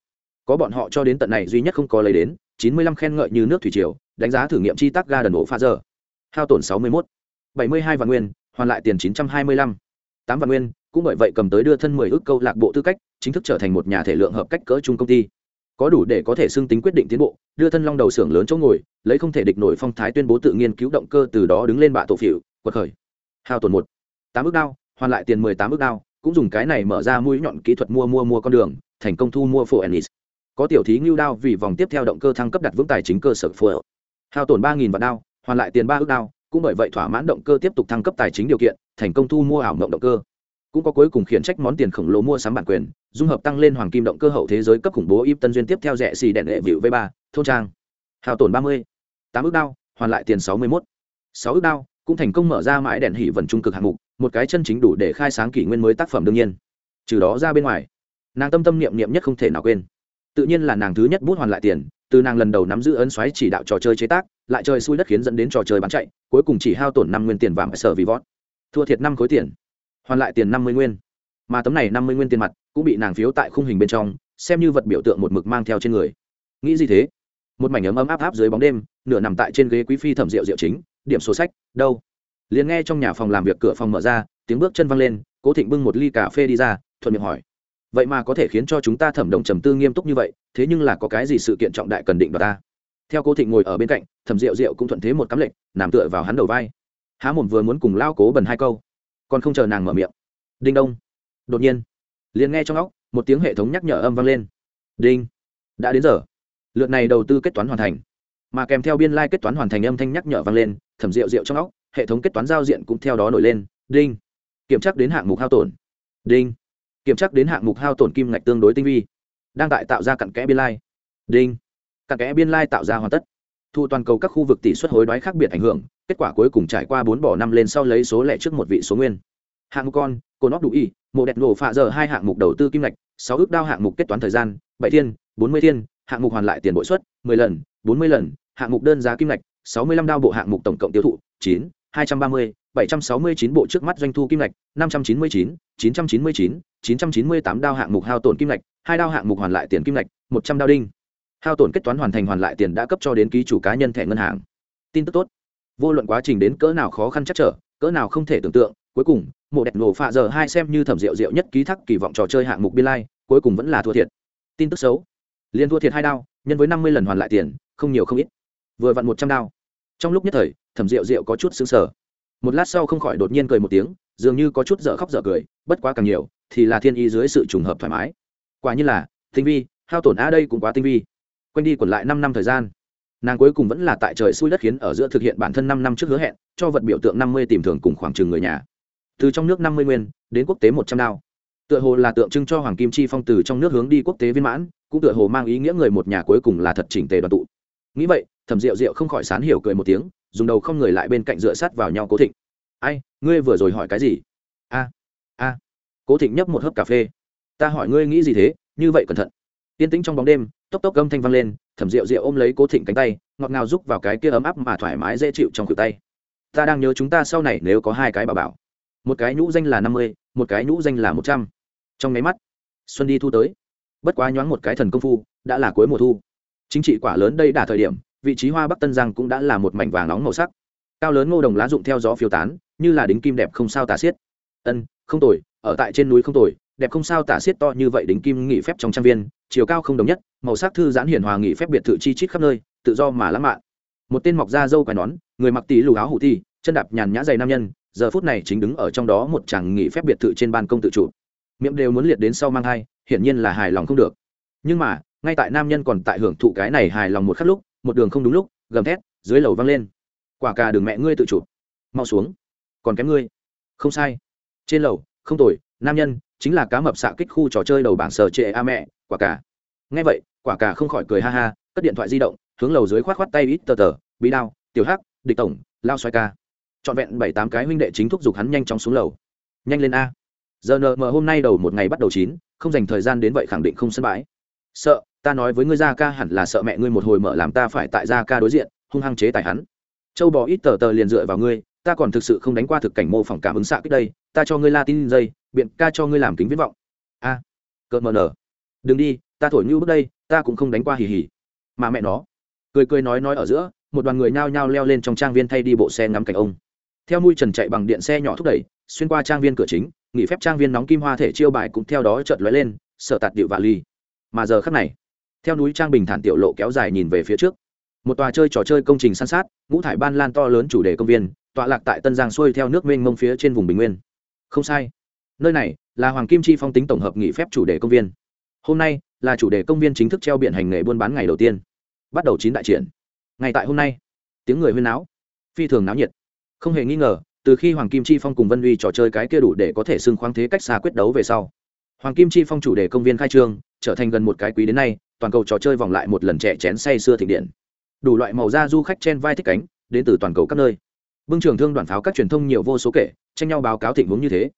Có bọn họ cho đến tận này duy nhất không có lấy đến 95 khen ngợi như nước thủy triều, đánh giá thử nghiệm chi tác ga đần bộ pha giờ hao tổn 61 72 vạn nguyên, hoàn lại tiền 925 8 vạn nguyên, cũng bởi vậy cầm tới đưa thân 10 ước câu lạc bộ tư cách, chính thức trở thành một nhà thể lượng hợp cách cỡ trung công ty. Có đủ để có thể xưng tính quyết định tiến bộ, đưa thân long đầu xưởng lớn chỗ ngồi, lấy không thể địch nổi phong thái tuyên bố tự nghiên cứu động cơ từ đó đứng lên bạ tổ phỉu quật khởi. Hao tổn một. tám ước đao, hoàn lại tiền mười tám ước đao cũng dùng cái này mở ra mũi nhọn kỹ thuật mua mua mua con đường, thành công thu mua phụ ennis. Có tiểu thí ngưu đao vì vòng tiếp theo động cơ thăng cấp đặt vững tài chính cơ sở phổ hao tổn ba nghìn vạn đao, hoàn lại tiền ba ước đao, cũng bởi vậy thỏa mãn động cơ tiếp tục thăng cấp tài chính điều kiện, thành công thu mua ảo mộng động cơ. Cũng có cuối cùng khiển trách món tiền khổng lồ mua sắm bản quyền, dung hợp tăng lên hoàng kim động cơ hậu thế giới cấp khủng bố im tân duyên tiếp theo rẻ xì đèn lệ vịu v ba, thôn trang. Hào tổn ba mươi, tám ước đao, hoàn lại tiền sáu mươi mốt. Sáu ước đao, cũng thành công mở ra mãi đèn hỉ vần trung cực hạng mục một cái chân chính đủ để khai sáng kỷ nguyên mới tác phẩm đương nhiên. Trừ đó ra bên ngoài, nàng tâm tâm niệm niệm nhất không thể nào quên. Tự nhiên là nàng thứ nhất bút hoàn lại tiền, từ nàng lần đầu nắm giữ ấn xoáy chỉ đạo trò chơi chế tác, lại chơi xui đất khiến dẫn đến trò chơi bán chạy, cuối cùng chỉ hao tổn năm nguyên tiền vàng sở vì vót. Thua thiệt năm khối tiền, hoàn lại tiền năm mươi nguyên. Mà tấm này năm mươi nguyên tiền mặt cũng bị nàng phiếu tại khung hình bên trong, xem như vật biểu tượng một mực mang theo trên người. Nghĩ gì thế? Một mảnh ấm ấm áp áp dưới bóng đêm, nửa nằm tại trên ghế quý phi thẩm rượu rượu chính, điểm số sách, đâu? Liền nghe trong nhà phòng làm việc cửa phòng mở ra, tiếng bước chân văng lên, cố thịnh bưng một ly cà phê đi ra, thuận miệng hỏi, vậy mà có thể khiến cho chúng ta thẩm đồng trầm tư nghiêm túc như vậy, thế nhưng là có cái gì sự kiện trọng đại cần định đoạt ta? Theo cố thịnh ngồi ở bên cạnh thẩm rượu rượu cũng thuận thế một cắm lệnh, nằm tựa vào hắn đầu vai. Há mồm vừa muốn cùng lao cố bần hai câu, còn không chờ nàng mở miệng. Đinh đông. Đột nhiên, liền nghe trong óc, một tiếng hệ thống nhắc nhở âm vang lên. Đinh, đã đến giờ. Lượt này đầu tư kết toán hoàn thành. Mà kèm theo biên lai、like、kết toán hoàn thành âm thanh nhắc nhở vang lên thẩm rượu rượu trong óc hệ thống kết toán giao diện cũng theo đó nổi lên. Đinh. Kiểm tra đến hạng mục hao tổn. Đinh. Kiểm tra đến hạng mục hao tổn kim ngạch tương đối tinh vi. Đang tại tạo ra cặn kẽ biên lai、like. đinh. Cặn kẽ biên lai tạo ra hoàn tất. Thu toàn cầu các khu vực tỷ suất hối đoái khác biệt ảnh hưởng, kết quả cuối cùng trải qua bốn bỏ năm lên sau lấy số lẻ trước một vị số nguyên. Hạng mục con cô nóc đủ y, mộ đẹp nổ phạ giờ hai hạng mục đầu tư kim ngạch, sáu ước đao hạng mục kết toán thời gian, bảy thiên, bốn mươi thiên, hạng mục hoàn lại tiền bội suất, mười lần, bốn mươi lần, hạng mục đơn giá kim ngạch, sáu mươi lăm đao bộ hạng mục tổng cộng tiêu thụ, chín hai trăm ba mươi, bảy trăm sáu mươi chín bộ trước mắt doanh thu kim ngạch, năm trăm chín mươi chín chín trăm chín mươi chín chín trăm chín mươi tám đao hạng mục hao tổn kim ngạch, hai đao hạng mục hoàn lại tiền kim ngạch, một trăm đao đinh. Hao tổn kết toán hoàn thành hoàn lại tiền đã cấp cho đến ký chủ cá nhân thẻ ngân hàng. Tin tức tốt. Vô luận quá trình đến cỡ nào khó khăn chắc trở, cỡ nào không thể tưởng tượng, cuối cùng, mộ đẹp nổ phạ giờ hai xem như thẩm rượu rượu nhất ký thác kỳ vọng trò chơi hạng mục biên lai, cuối cùng vẫn là thua thiệt. Tin tức xấu. Liên thua thiệt hai đao, nhân với năm mươi lần hoàn lại tiền, không nhiều không ít. Vừa vặn một trăm đao. Trong lúc nhất thời thẩm rượu rượu có chút xứng sở một lát sau không khỏi đột nhiên cười một tiếng, dường như có chút dở khóc dở cười, bất quá càng nhiều, thì là thiên y dưới sự trùng hợp thoải mái. Quả như là, tinh vi, hao tổn a đây cũng quá tinh vi. Quanh đi quẩn lại năm năm thời gian. Nàng cuối cùng vẫn là tại trời xui đất khiến ở giữa thực hiện bản thân năm năm trước hứa hẹn, cho vật biểu tượng năm mươi tìm thường cùng khoảng chừng người nhà. Từ trong nước năm mươi nguyên, đến quốc tế một trăm đao. Tựa hồ là tượng trưng cho hoàng kim chi phong từ trong nước hướng đi quốc tế viên mãn, cũng tựa hồ mang ý nghĩa người một nhà cuối cùng là thật chỉnh tề đoàn tụ. Nghĩ vậy, thẩm rượu rượu không khỏi sán hiểu cười một tiếng dùng đầu không người lại bên cạnh dựa sát vào nhau cố thịnh ai ngươi vừa rồi hỏi cái gì a a cố thịnh nhấp một hớp cà phê ta hỏi ngươi nghĩ gì thế như vậy cẩn thận yên tĩnh trong bóng đêm tốc tốc âm thanh vang lên thẩm rượu rượu ôm lấy cố thịnh cánh tay ngọt ngào rúc vào cái kia ấm áp mà thoải mái dễ chịu trong cửa tay ta đang nhớ chúng ta sau này nếu có hai cái bà bảo một cái nhũ danh là năm mươi một cái nhũ danh là một trăm trong nháy mắt xuân đi thu tới bất quá nhoáng một cái thần công phu đã là cuối mùa thu chính trị quả lớn đây đả thời điểm vị trí hoa bắc tân giang cũng đã là một mảnh vàng nóng màu sắc. Cao lớn ngô đồng lá rụng theo gió phiêu tán, như là đính kim đẹp không sao tả xiết. Ân, không tồi, ở tại trên núi không tồi, đẹp không sao tả xiết to như vậy đính kim nghỉ phép trong trang viên, chiều cao không đồng nhất, màu sắc thư giãn hiền hòa nghỉ phép biệt thự chi chít khắp nơi, tự do mà lãng mạn. Một tên mọc da dâu quai nón, người mặc tí lù áo hủ thi chân đạp nhàn nhã dày nam nhân, giờ phút này chính đứng ở trong đó một chàng nghỉ phép biệt thự trên ban công tự chủ. Miệng đều muốn liệt đến sau mang thai hiển nhiên là hài lòng không được. Nhưng mà, ngay tại nam nhân còn tại hưởng thụ cái này hài lòng một khắc lúc một đường không đúng lúc, gầm thét, dưới lầu văng lên. Quả cà đường mẹ ngươi tự chủ mau xuống. Còn kém ngươi. Không sai. Trên lầu, không tồi, nam nhân, chính là cá mập xạ kích khu trò chơi đầu bảng sở trệ a mẹ, quả cà nghe vậy, quả cà không khỏi cười ha ha, cất điện thoại di động, hướng lầu dưới khoát khoát tay ít tờ tờ bí đao, tiểu hắc, địch tổng, lao xoay ca. Trọn vẹn bảy tám cái huynh đệ chính thúc giục hắn nhanh chóng xuống lầu. Nhanh lên a. Giờ nờ mờ hôm nay đầu một ngày bắt đầu chín, không dành thời gian đến vậy khẳng định không sân bãi. Sợ ta nói với ngươi gia ca hẳn là sợ mẹ ngươi một hồi mở làm ta phải tại gia ca đối diện hung hăng chế tài hắn. Châu bò ít tờ tờ liền dựa vào ngươi ta còn thực sự không đánh qua thực cảnh mô phỏng cảm ứng xạ kích đây ta cho ngươi la tin dây biện ca cho ngươi làm kính viễn vọng. A à, cợt mờ nở. Đừng đi ta thổi như bước đây ta cũng không đánh qua hì hì. Mà mẹ nó. Cười cười nói nói ở giữa một đoàn người nhao nhao leo lên trong trang viên thay đi bộ xe ngắm cảnh ông. Theo mui trần chạy bằng điện xe nhỏ thúc đẩy xuyên qua trang viên cửa chính nghỉ phép trang viên nóng kim hoa thể chiêu bài cũng theo đó chợt lóe lên sợ tạt điệu và ly mà giờ khắc này theo núi trang bình thản tiểu lộ kéo dài nhìn về phía trước. Một tòa chơi trò chơi công trình san sát, ngũ thải ban lan to lớn chủ đề công viên, tọa lạc tại tân giang xuôi theo nước mênh mông phía trên vùng bình nguyên. Không sai. Nơi này là hoàng kim chi phong tính tổng hợp nghỉ phép chủ đề công viên. Hôm nay là chủ đề công viên chính thức treo biển hành nghề buôn bán ngày đầu tiên. Bắt đầu chín đại triển. Ngày tại hôm nay, tiếng người huyên náo, phi thường náo nhiệt. Không hề nghi ngờ, từ khi hoàng kim chi phong cùng vân uy trò chơi cái kia đủ để có thể xưng khoáng thế cách xa quyết đấu về sau, hoàng kim chi phong chủ đề công viên khai trương, trở thành gần một cái quý đến nay toàn cầu trò chơi vòng lại một lần trẻ chén say xưa thịnh điện. Đủ loại màu da du khách trên vai thích cánh, đến từ toàn cầu các nơi. Bưng trường thương đoàn pháo các truyền thông nhiều vô số kể, tranh nhau báo cáo tình huống như thế.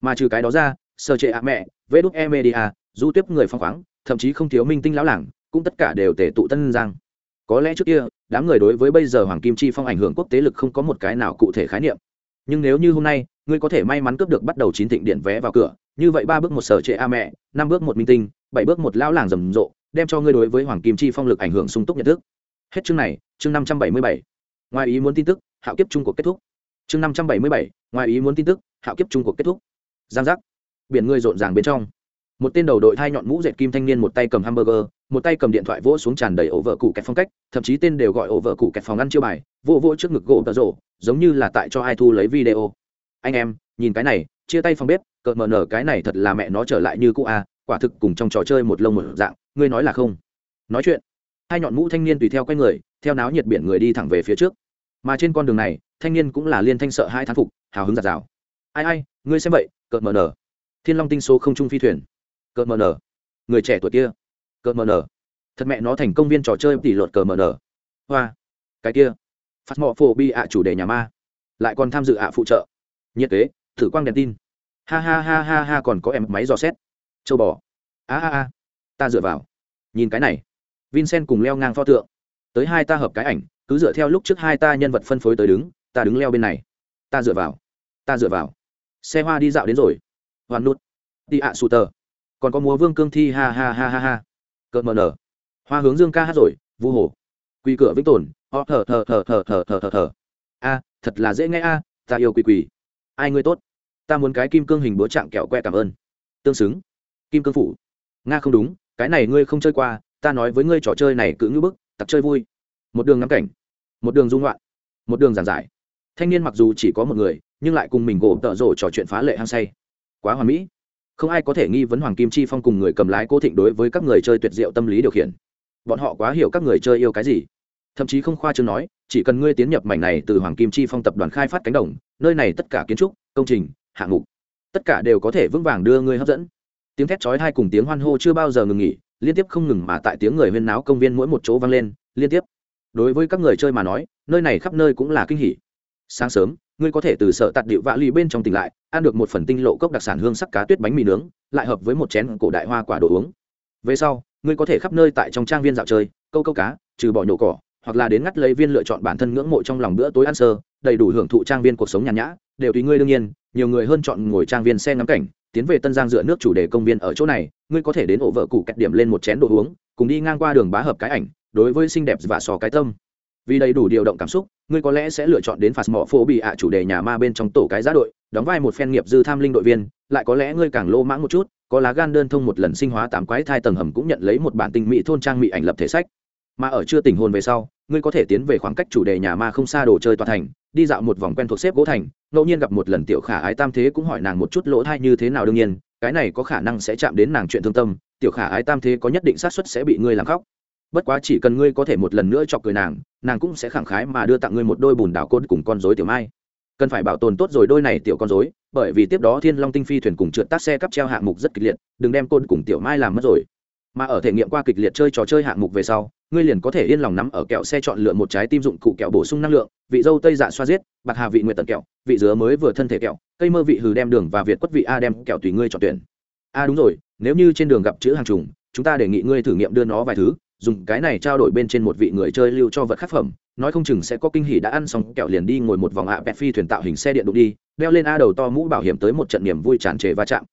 Mà trừ cái đó ra, sơ trệ ạ mẹ, vê đúc e media, du tiếp người phong khoáng, thậm chí không thiếu minh tinh lão làng, cũng tất cả đều tể tụ tân giang. Có lẽ trước kia, đám người đối với bây giờ hoàng kim chi phong ảnh hưởng quốc tế lực không có một cái nào cụ thể khái niệm. Nhưng nếu như hôm nay, ngươi có thể may mắn cướp được bắt đầu chín thịnh điện vé vào cửa, như vậy ba bước một sở trệ a mẹ, năm bước một minh tinh, bảy bước một lão làng rầm rộ đem cho ngươi đối với hoàng kim chi phong lực ảnh hưởng sung túc nhận thức. Hết chương này, chương năm trăm bảy mươi bảy. Ngoài ý muốn tin tức, hạo kiếp trung cuộc kết thúc. Chương năm trăm bảy mươi bảy, ngoài ý muốn tin tức, hạo kiếp trung cuộc kết thúc. Giang giác. Biển người rộn ràng bên trong. Một tên đầu đội thai nhọn mũ dệt kim thanh niên một tay cầm hamburger, một tay cầm điện thoại vỗ xuống tràn đầy ổ vợ cụ kẹt phong cách, thậm chí tên đều gọi ổ vợ cụ kẹt phòng ăn chiêu bài, vỗ vỗ trước ngực gỗ tờ rổ, giống như là tại cho ai thu lấy video. Anh em, nhìn cái này, chia tay phòng bếp, cợt mờ nở cái này thật là mẹ nó trở lại như cũ a quả thực cùng trong trò chơi một lông một dạng ngươi nói là không. Nói chuyện, hai nhọn mũ thanh niên tùy theo quay người, theo náo nhiệt biển người đi thẳng về phía trước. Mà trên con đường này, thanh niên cũng là liên thanh sợ hai thán phục, hào hứng giạt rào ai ai, ngươi xem vậy, cợt mờ nở. Thiên long tinh số không trung phi thuyền. Cợt mờ nở. Người trẻ tuổi kia. Cợt mờ nở. Thật mẹ nó thành công viên trò chơi tỷ luật cờ mờ nở. Hoa. Cái kia. Phát mọ phổ bi ạ chủ đề nhà ma. Lại còn tham dự ạ phụ trợ. Nhiệt kế, thử quang đèn tin. Ha ha ha ha ha, còn có em máy dò xét. Châu bò. A a a ta dựa vào. Nhìn cái này, vincent cùng leo ngang pho tượng. Tới hai ta hợp cái ảnh, cứ dựa theo lúc trước hai ta nhân vật phân phối tới đứng, ta đứng leo bên này. Ta dựa vào, ta dựa vào. Xe hoa đi dạo đến rồi. Hoàn nút. Đi ạ sù tờ. Còn có múa vương cương thi, ha ha ha ha ha. Cợt mờ nở. Hoa hướng dương ca hát rồi, vu hồ. Quỳ cửa vĩnh tồn, ho, thở thở thở thở thở thở thở thở. A, thật là dễ nghe a, ta yêu quỳ quỳ. Ai ngươi tốt? Ta muốn cái kim cương hình búa trạng kẹo que cảm ơn. Tương xứng. Kim cương phủ. Nga không đúng cái này ngươi không chơi qua, ta nói với ngươi trò chơi này cứ ngưỡng bức tặc chơi vui. Một đường ngắm cảnh, một đường dung loạn một đường giản giải. Thanh niên mặc dù chỉ có một người, nhưng lại cùng mình gỗ tợ rộ trò chuyện phá lệ hăng say. Quá hoàn mỹ. Không ai có thể nghi vấn hoàng kim chi phong cùng người cầm lái cố thịnh đối với các người chơi tuyệt diệu tâm lý điều khiển. Bọn họ quá hiểu các người chơi yêu cái gì. Thậm chí không khoa chương nói, chỉ cần ngươi tiến nhập mảnh này từ hoàng kim chi phong tập đoàn khai phát cánh đồng, nơi này tất cả kiến trúc, công trình, hạng mục, tất cả đều có thể vững vàng đưa ngươi hấp dẫn tiếng thét chói hai cùng tiếng hoan hô chưa bao giờ ngừng nghỉ, liên tiếp không ngừng mà tại tiếng người huyên náo công viên mỗi một chỗ vang lên, liên tiếp. Đối với các người chơi mà nói, nơi này khắp nơi cũng là kinh hỉ. Sáng sớm, ngươi có thể từ sợ tạt điệu vạ lì bên trong tỉnh lại, ăn được một phần tinh lộ cốc đặc sản hương sắc cá tuyết bánh mì nướng, lại hợp với một chén cổ đại hoa quả đồ uống. Về sau, ngươi có thể khắp nơi tại trong trang viên dạo chơi, câu câu cá, trừ bỏ nhổ cỏ, hoặc là đến ngắt lấy viên lựa chọn bản thân ngưỡng mộ trong lòng bữa tối ăn sơ, đầy đủ hưởng thụ trang viên cuộc sống nhàn nhã, đều tùy ngươi đương nhiên, nhiều người hơn chọn ngồi trang viên xe ngắm cảnh tiến về tân giang dựa nước chủ đề công viên ở chỗ này, ngươi có thể đến ổ vợ cụ kẹt điểm lên một chén đồ uống, cùng đi ngang qua đường bá hợp cái ảnh, đối với xinh đẹp và sò cái tâm. Vì đầy đủ điều động cảm xúc, ngươi có lẽ sẽ lựa chọn đến phạt mỏ phô bị ạ chủ đề nhà ma bên trong tổ cái giá đội, đóng vai một phen nghiệp dư tham linh đội viên, lại có lẽ ngươi càng lô mãng một chút, có lá gan đơn thông một lần sinh hóa tám quái thai tầng hầm cũng nhận lấy một bản tinh mỹ thôn trang mỹ ảnh lập thể sách. Mà ở chưa tình hồn về sau, ngươi có thể tiến về khoảng cách chủ đề nhà ma không xa đồ chơi tòa thành đi dạo một vòng quen thuộc xếp gỗ thành, ngẫu nhiên gặp một lần tiểu khả ái tam thế cũng hỏi nàng một chút lỗ thai như thế nào đương nhiên, cái này có khả năng sẽ chạm đến nàng chuyện thương tâm, tiểu khả ái tam thế có nhất định xác suất sẽ bị ngươi làm khóc. Bất quá chỉ cần ngươi có thể một lần nữa chọc cười nàng nàng cũng sẽ khẳng khái mà đưa tặng ngươi một đôi bùn đảo côn cùng con dối tiểu mai. Cần phải bảo tồn tốt rồi đôi này tiểu con dối bởi vì tiếp đó thiên long tinh phi thuyền cùng trượt tác xe cắp treo hạng mục rất kịch liệt, đừng đem côn cùng tiểu mai làm mất rồi. Mà ở thể nghiệm qua kịch liệt chơi trò chơi hạng mục về sau ngươi liền có thể yên lòng nắm ở kẹo xe chọn lựa một trái tim dụng cụ kẹo bổ sung năng lượng, vị dâu tây dạ xoa giết, bạc hà vị nguyệt tần kẹo, vị dứa mới vừa thân thể kẹo, cây mơ vị hừ đem đường và việt quất vị a đem kẹo tùy ngươi chọn tuyển. A đúng rồi, nếu như trên đường gặp chữ hàng trùng, chúng ta đề nghị ngươi thử nghiệm đưa nó vài thứ, dùng cái này trao đổi bên trên một vị người chơi lưu cho vật khắc phẩm, nói không chừng sẽ có kinh hỉ đã ăn xong kẹo liền đi ngồi một vòng ạ à phi thuyền tạo hình xe điện đụng đi, đeo lên a đầu to mũ bảo hiểm tới một trận niềm vui tràn trề va chạm.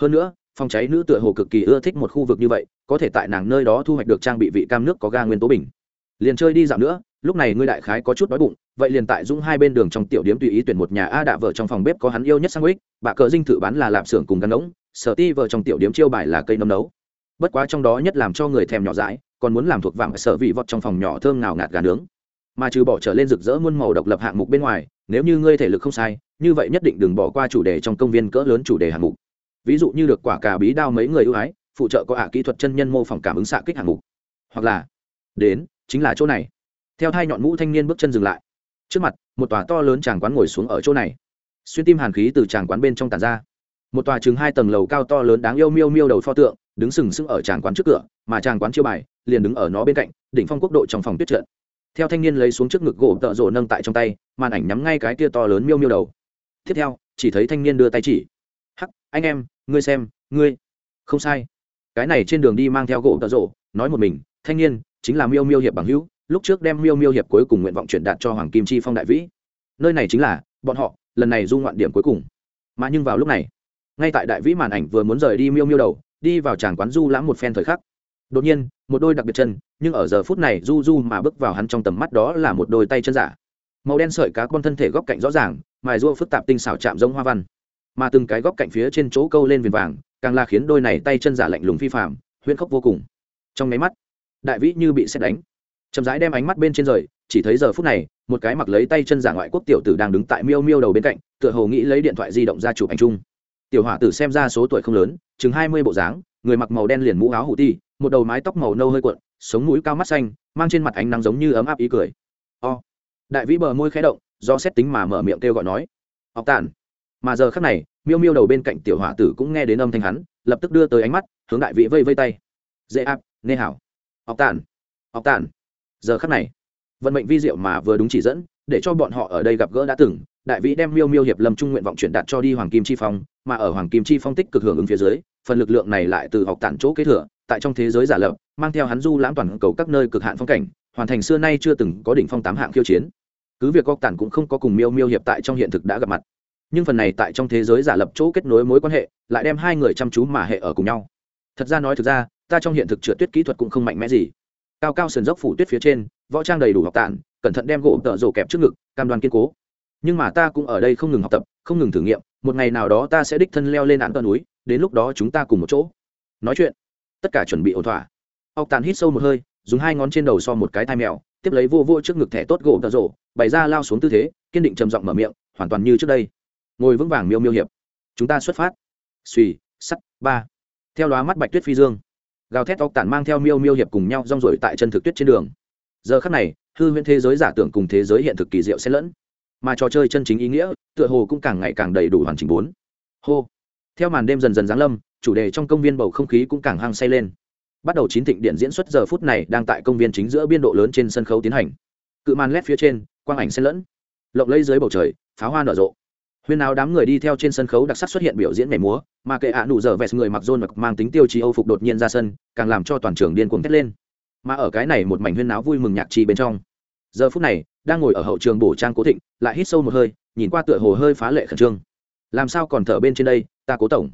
Hơn nữa phòng cháy nữ tựa hồ cực kỳ ưa thích một khu vực như vậy, có thể tại nàng nơi đó thu hoạch được trang bị vị cam nước có ga nguyên tố bình. Liền chơi đi dạo nữa, lúc này ngươi đại khái có chút đói bụng, vậy liền tại dũng hai bên đường trong tiểu điếm tùy ý tuyển một nhà a đạ vợ trong phòng bếp có hắn yêu nhất sang ích bà cờ dinh thự bán là lạp xưởng cùng gắn ống sở ti vợ trong tiểu điếm chiêu bài là cây nấm nấu. Bất quá trong đó nhất làm cho người thèm nhỏ dãi, còn muốn làm thuộc vàng sở vị vọt trong phòng nhỏ thơm nào ngạt gà nướng. Mà trừ bỏ trở lên rực rỡ muôn màu độc lập hạng mục bên ngoài, nếu như ngươi thể lực không sai, như vậy nhất định đừng bỏ qua chủ đề trong công viên cỡ lớn chủ đề hạng mục ví dụ như được quả cà bí đao mấy người ưu ái, phụ trợ có ả kỹ thuật chân nhân mô phỏng cảm ứng xạ kích hạng mục. Hoặc là, đến, chính là chỗ này. Theo hai nhọn mũ thanh niên bước chân dừng lại. Trước mặt, một tòa to lớn tràng quán ngồi xuống ở chỗ này. Xuyên tim hàn khí từ tràng quán bên trong tàn ra. Một tòa chừng hai tầng lầu cao to lớn đáng yêu miêu miêu đầu pho tượng, đứng sừng sững ở tràng quán trước cửa, mà tràng quán chiêu bài, liền đứng ở nó bên cạnh, đỉnh phong quốc độ trong phòng tuyết trận. Theo thanh niên lấy xuống trước ngực gỗ tợ rộ nâng tại trong tay, màn ảnh nhắm ngay cái kia to lớn miêu miêu đầu. Tiếp theo, chỉ thấy thanh niên đưa tay chỉ anh em, ngươi xem, ngươi. Không sai. Cái này trên đường đi mang theo gỗ tợ rộ nói một mình, thanh niên, chính là miêu miêu hiệp bằng hữu, lúc trước đem miêu miêu hiệp cuối cùng nguyện vọng chuyển đạt cho hoàng kim chi phong đại vĩ. Nơi này chính là, bọn họ, lần này du ngoạn điểm cuối cùng. Mà nhưng vào lúc này, ngay tại đại vĩ màn ảnh vừa muốn rời đi miêu miêu đầu, đi vào tràng quán du lãm một phen thời khắc. Đột nhiên, một đôi đặc biệt chân, nhưng ở giờ phút này du du mà bước vào hắn trong tầm mắt đó là một đôi tay chân giả. Màu đen sợi cá con thân thể góc cạnh rõ ràng, mài rua phức tạp tinh xảo chạm giống hoa văn mà từng cái góc cạnh phía trên chỗ câu lên viền vàng, càng là khiến đôi này tay chân giả lạnh lùng phi phạm huyễn khốc vô cùng. Trong máy mắt, đại vĩ như bị xét đánh. Chậm rãi đem ánh mắt bên trên rời, chỉ thấy giờ phút này, một cái mặc lấy tay chân giả ngoại quốc tiểu tử đang đứng tại miêu miêu đầu bên cạnh, tựa hồ nghĩ lấy điện thoại di động ra chụp ảnh chung. Tiểu hỏa tử xem ra số tuổi không lớn, chừng hai mươi bộ dáng, người mặc màu đen liền mũ áo hủ ti, một đầu mái tóc màu nâu hơi cuộn, sống mũi cao mắt xanh, mang trên mặt ánh nắng giống như ấm áp ý cười. O. Đại vĩ bờ môi khẽ động, do xét tính mà mở miệng kêu gọi nói. Học tản mà giờ khắc này, miêu miêu đầu bên cạnh tiểu hỏa tử cũng nghe đến âm thanh hắn, lập tức đưa tới ánh mắt, hướng đại vị vây vây tay. Dễ áp, nghe hảo. Học tàn học tàn. Giờ khắc này, vận mệnh vi diệu mà vừa đúng chỉ dẫn, để cho bọn họ ở đây gặp gỡ đã từng, đại vĩ đem miêu miêu hiệp lâm trung nguyện vọng chuyển đạt cho đi hoàng kim chi phong, mà ở hoàng kim chi phong tích cực hưởng ứng phía dưới, phần lực lượng này lại từ học tản chỗ kế thừa, tại trong thế giới giả lập, mang theo hắn du lãm toàn cầu các nơi cực hạn phong cảnh, hoàn thành xưa nay chưa từng có đỉnh phong tám hạng khiêu chiến. Cứ việc học tản cũng không có cùng miêu miêu hiệp tại trong hiện thực đã gặp mặt nhưng phần này tại trong thế giới giả lập chỗ kết nối mối quan hệ, lại đem hai người chăm chú mà hệ ở cùng nhau. Thật ra nói thực ra, ta trong hiện thực trượt tuyết kỹ thuật cũng không mạnh mẽ gì. Cao cao sườn dốc phủ tuyết phía trên, võ trang đầy đủ học tản, cẩn thận đem gỗ tợ rổ kẹp trước ngực, cam đoan kiên cố. Nhưng mà ta cũng ở đây không ngừng học tập, không ngừng thử nghiệm, một ngày nào đó ta sẽ đích thân leo lên án tờ núi, đến lúc đó chúng ta cùng một chỗ. Nói chuyện. Tất cả chuẩn bị ổn thỏa. Ọc tàn hít sâu một hơi, dùng hai ngón trên đầu so một cái thai mèo, tiếp lấy vô vô trước ngực thẻ tốt gỗ tợ rổ, bày ra lao xuống tư thế, kiên định trầm giọng mở miệng, hoàn toàn như trước đây ngồi vững vàng miêu miêu hiệp. Chúng ta xuất phát. Suy sắt, ba. Theo đoá mắt bạch tuyết phi dương, gào thét tóc tàn mang theo miêu miêu hiệp cùng nhau rong rổi tại chân thực tuyết trên đường. Giờ khắc này, hư huyễn thế giới giả tưởng cùng thế giới hiện thực kỳ diệu xen lẫn. Mà trò chơi chân chính ý nghĩa, tựa hồ cũng càng ngày càng đầy đủ hoàn chỉnh bốn. Hô. Theo màn đêm dần dần giáng lâm, chủ đề trong công viên bầu không khí cũng càng hăng say lên. Bắt đầu chín thịnh điện diễn xuất giờ phút này đang tại công viên chính giữa biên độ lớn trên sân khấu tiến hành. Cự màn lét phía trên, quang ảnh xen lẫn. Lộng lây dưới bầu trời, pháo hoa nở rộ huyên áo đám người đi theo trên sân khấu đặc sắc xuất hiện biểu diễn nhảy múa, mà kệ ạ nụ dở vẹt người mặc rôn mặc mang tính tiêu chí âu phục đột nhiên ra sân, càng làm cho toàn trường điên cuồng thét lên. Mà ở cái này một mảnh huyên áo vui mừng nhạc trì bên trong, giờ phút này, đang ngồi ở hậu trường bổ trang cố thịnh, lại hít sâu một hơi, nhìn qua tựa hồ hơi phá lệ khẩn trương. Làm sao còn thở bên trên đây, ta cố tổng?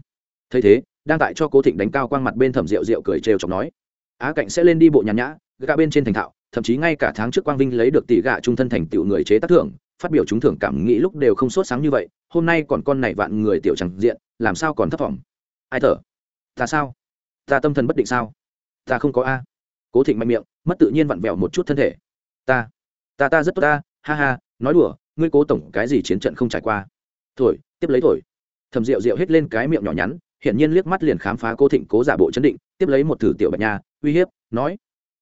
Thấy thế, đang tại cho cố thịnh đánh cao quang mặt bên thẩm rượu rượu cười trêu chọc nói, á cạnh sẽ lên đi bộ nhàn nhã gạ bên trên thành thạo, thậm chí ngay cả tháng trước quang vinh lấy được tỷ gạ trung thân thành tựu người chế tác thưởng, phát biểu chúng thưởng cảm nghĩ lúc đều không sốt sáng như vậy hôm nay còn con này vạn người tiểu chẳng diện, làm sao còn thấp vọng ai thở? Ta sao? Ta tâm thần bất định sao? Ta không có a. Cố thịnh mạnh miệng, mất tự nhiên vặn vẹo một chút thân thể. Ta ta ta rất tốt ta ha ha, nói đùa, ngươi cố tổng cái gì chiến trận không trải qua? Thổi, tiếp lấy thổi. Thầm rượu rượu hết lên cái miệng nhỏ nhắn, hiển nhiên liếc mắt liền khám phá cố thịnh cố giả bộ chấn định, tiếp lấy một thử tiểu bạch nha, uy hiếp, nói.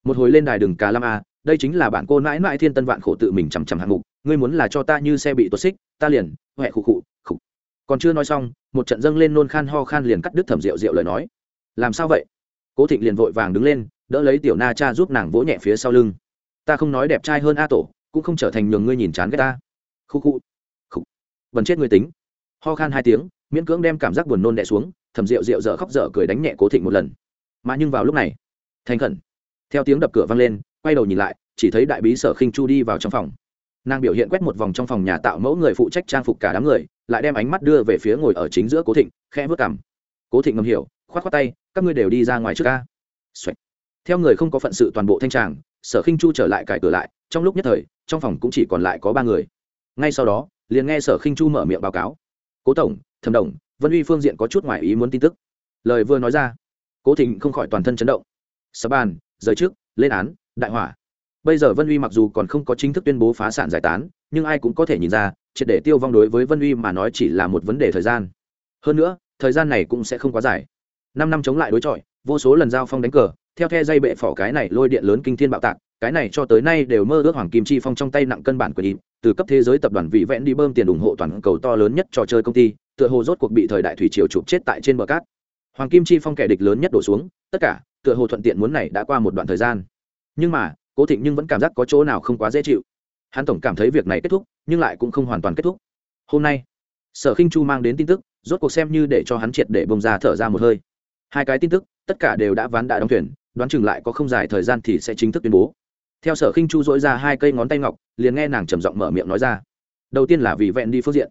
Một hồi lên đài đừng cà lam a, đây chính là bản cô nãi nãi thiên tân vạn khổ tự mình chằm chằm hạng mục ngươi muốn là cho ta như xe bị tuột xích, ta liền huệ khụ khụ khụ. Còn chưa nói xong, một trận dâng lên nôn khan ho khan liền cắt đứt thẩm rượu rượu lời nói. Làm sao vậy? Cố thịnh liền vội vàng đứng lên, đỡ lấy tiểu na cha giúp nàng vỗ nhẹ phía sau lưng. Ta không nói đẹp trai hơn a tổ, cũng không trở thành nhường ngươi nhìn chán ghét ta. Khu khu khu vần chết ngươi tính. Ho khan hai tiếng, miễn cưỡng đem cảm giác buồn nôn đẻ xuống thầm rượu rượu dở khóc dở cười đánh nhẹ cố thịnh một lần. Mà nhưng vào lúc này, thành khẩn. Theo tiếng đập cửa vang lên, quay đầu nhìn lại, chỉ thấy đại bí sở khinh chu đi vào trong phòng nàng biểu hiện quét một vòng trong phòng nhà tạo mẫu người phụ trách trang phục cả đám người, lại đem ánh mắt đưa về phía ngồi ở chính giữa cố thịnh, khẽ vớt cảm cố thịnh ngầm hiểu, khoát khoát tay, các ngươi đều đi ra ngoài trước ca Xoạch. theo người không có phận sự toàn bộ thanh tràng, sở khinh chu trở lại cải cửa lại, trong lúc nhất thời, trong phòng cũng chỉ còn lại có ba người. Ngay sau đó, liền nghe sở khinh chu mở miệng báo cáo. Cố tổng, thẩm đồng, vân uy phương diện có chút ngoài ý muốn tin tức. Lời vừa nói ra, cố thịnh không khỏi toàn thân chấn động. Sập bàn rời trước, lên án, đại hỏa bây giờ vân uy mặc dù còn không có chính thức tuyên bố phá sản giải tán, nhưng ai cũng có thể nhìn ra, triệt để tiêu vong đối với vân uy mà nói chỉ là một vấn đề thời gian. Hơn nữa, thời gian này cũng sẽ không quá dài. Năm năm chống lại đối chọi, vô số lần giao phong đánh cờ, theo the dây bệ phỏ cái này lôi điện lớn kinh thiên bạo tạc, cái này cho tới nay đều mơ ước hoàng kim chi phong trong tay nặng cân bản quyền ý từ cấp thế giới tập đoàn vị vẽn đi bơm tiền ủng hộ toàn cầu to lớn nhất trò chơi công ty, tựa hồ rốt cuộc bị thời đại thủy triều chụp chết tại trên bờ cát. Hoàng kim chi phong kẻ địch lớn nhất đổ xuống, tất cả, tựa hồ thuận tiện muốn này đã qua một đoạn thời gian. Nhưng mà cố thịnh nhưng vẫn cảm giác có chỗ nào không quá dễ chịu. Hắn tổng cảm thấy việc này kết thúc, nhưng lại cũng không hoàn toàn kết thúc. Hôm nay, sở khinh chu mang đến tin tức, rốt cuộc xem như để cho hắn triệt để bông ra thở ra một hơi. Hai cái tin tức, tất cả đều đã ván đại đóng thuyền, đoán chừng lại có không dài thời gian thì sẽ chính thức tuyên bố. Theo sở khinh chu dỗi ra hai cây ngón tay ngọc, liền nghe nàng trầm giọng mở miệng nói ra. Đầu tiên là vì vẹn đi phương diện.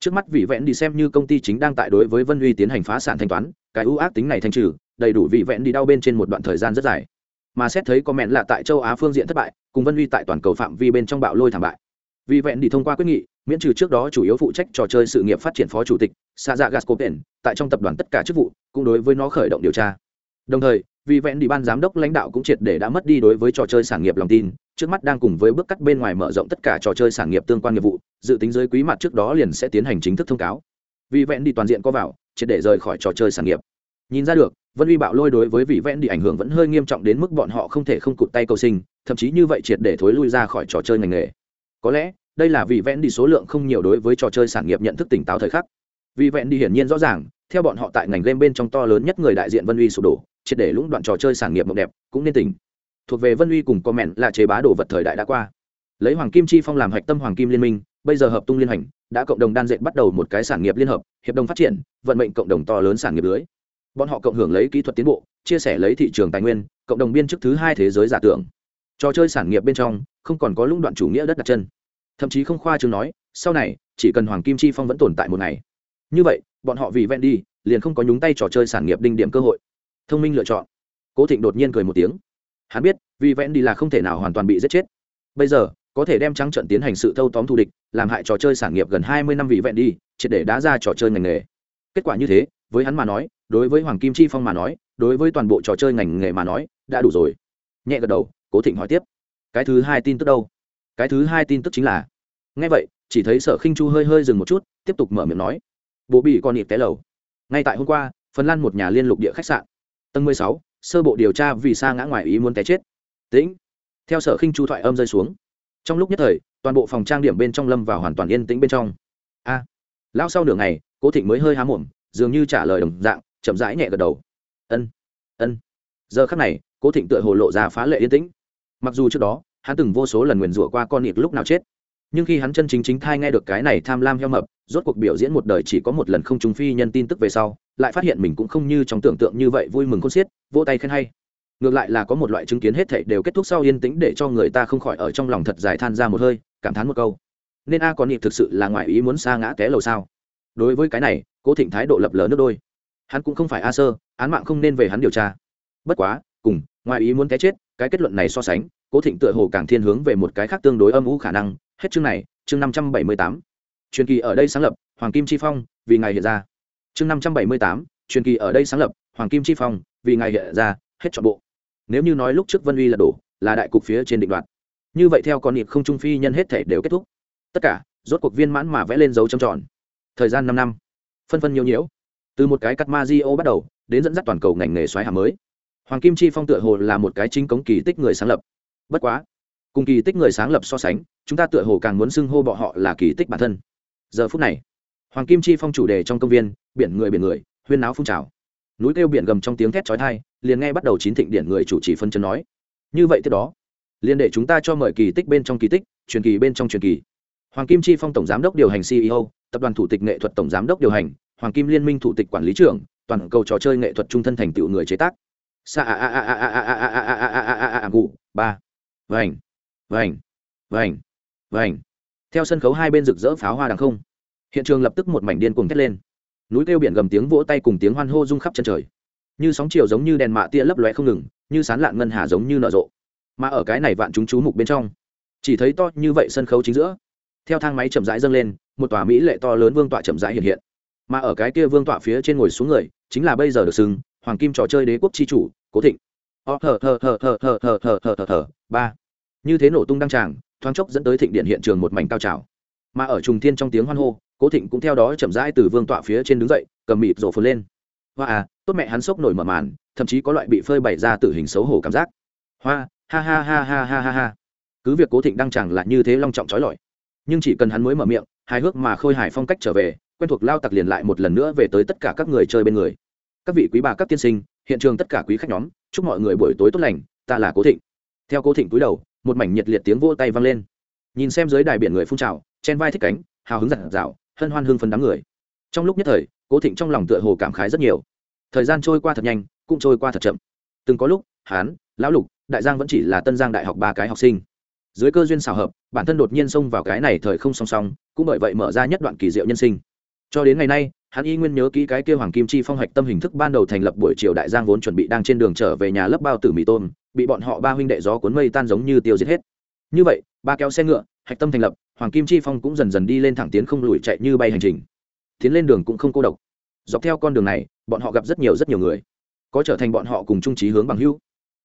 Trước mắt vị vẹn đi xem như công ty chính đang tại đối với vân Huy tiến hành phá sản thanh toán, cái ưu ác tính này thanh trừ, đầy đủ vị vẹn đi đau bên trên một đoạn thời gian rất dài mà xét thấy có mẹn là tại châu á phương diện thất bại, cùng vân huy tại toàn cầu phạm vi bên trong bạo lôi thảm bại. Vì vẹn đi thông qua quyết nghị, miễn trừ trước đó chủ yếu phụ trách trò chơi sự nghiệp phát triển phó chủ tịch xa dạ gascopen tại trong tập đoàn tất cả chức vụ, cũng đối với nó khởi động điều tra. Đồng thời, vì vẹn đi ban giám đốc lãnh đạo cũng triệt để đã mất đi đối với trò chơi sản nghiệp lòng tin, trước mắt đang cùng với bước cắt bên ngoài mở rộng tất cả trò chơi sản nghiệp tương quan nghiệp vụ, dự tính giới quý mặt trước đó liền sẽ tiến hành chính thức thông cáo. Vì vẹn đi toàn diện có vào, triệt để rời khỏi trò chơi sản nghiệp. Nhìn ra được vân uy bạo lôi đối với vị vẽn đi ảnh hưởng vẫn hơi nghiêm trọng đến mức bọn họ không thể không cụt tay cầu sinh, thậm chí như vậy triệt để thối lui ra khỏi trò chơi ngành nghề. Có lẽ, đây là vị vẽn đi số lượng không nhiều đối với trò chơi sản nghiệp nhận thức tỉnh táo thời khắc. Vì vẽn đi hiển nhiên rõ ràng, theo bọn họ tại ngành game bên trong to lớn nhất người đại diện vân uy sụp đổ, triệt để lũng đoạn trò chơi sản nghiệp mộng đẹp, cũng nên tỉnh. Thuộc về vân uy cùng comment là chế bá đồ vật thời đại đã qua. Lấy hoàng kim chi phong làm hạch tâm hoàng kim liên minh, bây giờ hợp tung liên hành, đã cộng đồng đan dệt bắt đầu một cái sản nghiệp liên hợp, hiệp đồng phát triển, vận mệnh cộng đồng to lớn sản nghiệp lưới bọn họ cộng hưởng lấy kỹ thuật tiến bộ, chia sẻ lấy thị trường tài nguyên, cộng đồng biên chức thứ hai thế giới giả tưởng. Trò chơi sản nghiệp bên trong, không còn có lũng đoạn chủ nghĩa đất đặt chân. Thậm chí không khoa chương nói, sau này, chỉ cần hoàng kim chi phong vẫn tồn tại một ngày. Như vậy, bọn họ vì ven đi, liền không có nhúng tay trò chơi sản nghiệp đinh điểm cơ hội. Thông minh lựa chọn. Cố thịnh đột nhiên cười một tiếng. Hắn biết, vì ven đi là không thể nào hoàn toàn bị giết chết. Bây giờ, có thể đem trắng trận tiến hành sự thâu tóm thù địch, làm hại trò chơi sản nghiệp gần hai mươi năm vì vẹn đi, triệt để đá ra trò chơi ngành nghề. Kết quả như thế, với hắn mà nói đối với hoàng kim chi phong mà nói đối với toàn bộ trò chơi ngành nghề mà nói đã đủ rồi. Nhẹ gật đầu cố thịnh hỏi tiếp. Cái thứ hai tin tức đâu? Cái thứ hai tin tức chính là ngay vậy chỉ thấy sở khinh chu hơi hơi dừng một chút tiếp tục mở miệng nói. Bộ bị con nịp té lầu. Ngay tại hôm qua phần lan một nhà liên lục địa khách sạn. Tầng mười sáu sơ bộ điều tra vì sa ngã ngoài ý muốn té chết. Tĩnh. Theo sở khinh chu thoại âm rơi xuống. Trong lúc nhất thời toàn bộ phòng trang điểm bên trong lâm vào hoàn toàn yên tĩnh bên trong. A. À, sau nửa ngày cố thịnh mới hơi há mồm dường như trả lời đồng dạng chậm rãi nhẹ gật đầu. Ân ân. Giờ khắc này, cố thịnh tựa hồ lộ ra phá lệ yên tĩnh. Mặc dù trước đó, hắn từng vô số lần nguyền rủa qua con nịt lúc nào chết, nhưng khi hắn chân chính chính thai nghe được cái này tham lam heo mập, rốt cuộc biểu diễn một đời chỉ có một lần không trùng phi nhân tin tức về sau, lại phát hiện mình cũng không như trong tưởng tượng như vậy vui mừng con xiết, vỗ tay khen hay. Ngược lại là có một loại chứng kiến hết thảy đều kết thúc sau yên tĩnh để cho người ta không khỏi ở trong lòng thật dài than ra một hơi, cảm thán một câu. Nên a con nịp thực sự là ngoại ý muốn xa ngã té lầu sao? Đối với cái này, cố thịnh thái độ lập lờ nước đôi hắn cũng không phải a sơ, án mạng không nên về hắn điều tra. Bất quá, cùng, ngoài ý muốn cái chết, cái kết luận này so sánh, cố thịnh tựa hồ càng thiên hướng về một cái khác tương đối âm u khả năng. Hết chương này, chương năm trăm bảy mươi tám. Truyền kỳ ở đây sáng lập, hoàng kim chi phong, vì ngài hiện ra. Chương năm trăm bảy mươi tám, truyền kỳ ở đây sáng lập, hoàng kim chi phong, vì ngài hiện ra, hết trọn bộ. Nếu như nói lúc trước vân uy là đổ, là đại cục phía trên định đoạn như vậy theo con nịp không trung phi nhân hết thể đều kết thúc. Tất cả, rốt cuộc viên mãn mà vẽ lên dấu trầm tròn. Thời gian năm năm. Phân phân nhiều nhiễu từ một cái cắt ma di bắt đầu, đến dẫn dắt toàn cầu ngành nghề xoáy hà mới. Hoàng kim chi phong tựa hồ là một cái chính cống kỳ tích người sáng lập. Bất quá, cùng kỳ tích người sáng lập so sánh, chúng ta tựa hồ càng muốn xưng hô bọn họ là kỳ tích bản thân. Giờ phút này, hoàng kim chi phong chủ đề trong công viên, biển người biển người, huyên náo phun trào. Núi kêu biển gầm trong tiếng thét chói tai, liền nghe bắt đầu chín thịnh điện người chủ trì phân chân nói. Như vậy tiếp đó, liền để chúng ta cho mời kỳ tích bên trong kỳ tích, truyền kỳ bên trong truyền kỳ. Hoàng kim chi phong tổng giám đốc điều hành ceo tập đoàn thủ tịch nghệ thuật tổng giám đốc điều hành hoàng kim liên minh thủ tịch quản lý trưởng toàn cầu trò chơi nghệ thuật trung thân thành tựu người chế tác sa a a a a a a a a a a a a a a ngụ ba vành vành vành vành theo sân khấu hai bên rực rỡ pháo hoa đằng không hiện trường lập tức một mảnh điên cuồng thét lên núi kêu biển gầm tiếng vỗ tay cùng tiếng hoan hô rung khắp chân trời như sóng chiều giống như đèn mạ tia lấp lóe không ngừng như sán lạn ngân hà giống như nở rộ mà ở cái này vạn chúng chú mục bên trong chỉ thấy to như vậy sân khấu chính giữa theo thang máy chậm rãi dâng lên một tòa mỹ lệ to lớn vương tọa chậm rãi hiện hiện mà ở cái kia vương tọa phía trên ngồi xuống người chính là bây giờ được xưng hoàng kim trò chơi đế quốc chi chủ cố thịnh ó thờ thờ thờ thờ thờ thờ thờ thờ thờ thờ ba như thế nổ tung đăng tràng thoáng chốc dẫn tới thịnh điện hiện trường một mảnh cao trào mà ở trùng thiên trong tiếng hoan hô cố thịnh cũng theo đó chậm rãi từ vương tọa phía trên đứng dậy cầm mịt rổ phun lên hoa à tốt mẹ hắn sốc nổi mở màn thậm chí có loại bị phơi bày ra tử hình xấu hổ cảm giác hoa ha ha ha ha ha ha ha cứ việc cố thịnh đăng chẳng là như thế long trọng trói lọi nhưng chỉ cần hắn mới mở miệng hài hước mà khôi hài phong cách trở về, quen thuộc lao tặc liền lại một lần nữa về tới tất cả các người chơi bên người. Các vị quý bà, các tiên sinh, hiện trường tất cả quý khách nhóm, chúc mọi người buổi tối tốt lành, ta là cố thịnh. Theo cố thịnh cúi đầu, một mảnh nhiệt liệt tiếng vô tay vang lên. Nhìn xem dưới đài biển người phun trào, chen vai thích cánh, hào hứng giặt rào hân hoan hương phấn đám người. Trong lúc nhất thời, cố thịnh trong lòng tựa hồ cảm khái rất nhiều. Thời gian trôi qua thật nhanh, cũng trôi qua thật chậm. Từng có lúc, hán, lão lục, đại giang vẫn chỉ là tân giang đại học ba cái học sinh. Dưới cơ duyên xào hợp, bản thân đột nhiên xông vào cái này thời không song song cũng bởi vậy mở ra nhất đoạn kỳ diệu nhân sinh. Cho đến ngày nay, hắn y nguyên nhớ kỹ cái kêu hoàng kim chi phong hạch tâm hình thức ban đầu thành lập buổi chiều đại giang vốn chuẩn bị đang trên đường trở về nhà lớp bao tử mì tôm, bị bọn họ ba huynh đệ gió cuốn mây tan giống như tiêu diệt hết. Như vậy, ba kéo xe ngựa, hạch tâm thành lập, hoàng kim chi phong cũng dần dần đi lên thẳng tiến không lùi chạy như bay hành trình. Tiến lên đường cũng không cô độc. Dọc theo con đường này, bọn họ gặp rất nhiều rất nhiều người. Có trở thành bọn họ cùng trung trí hướng bằng hữu,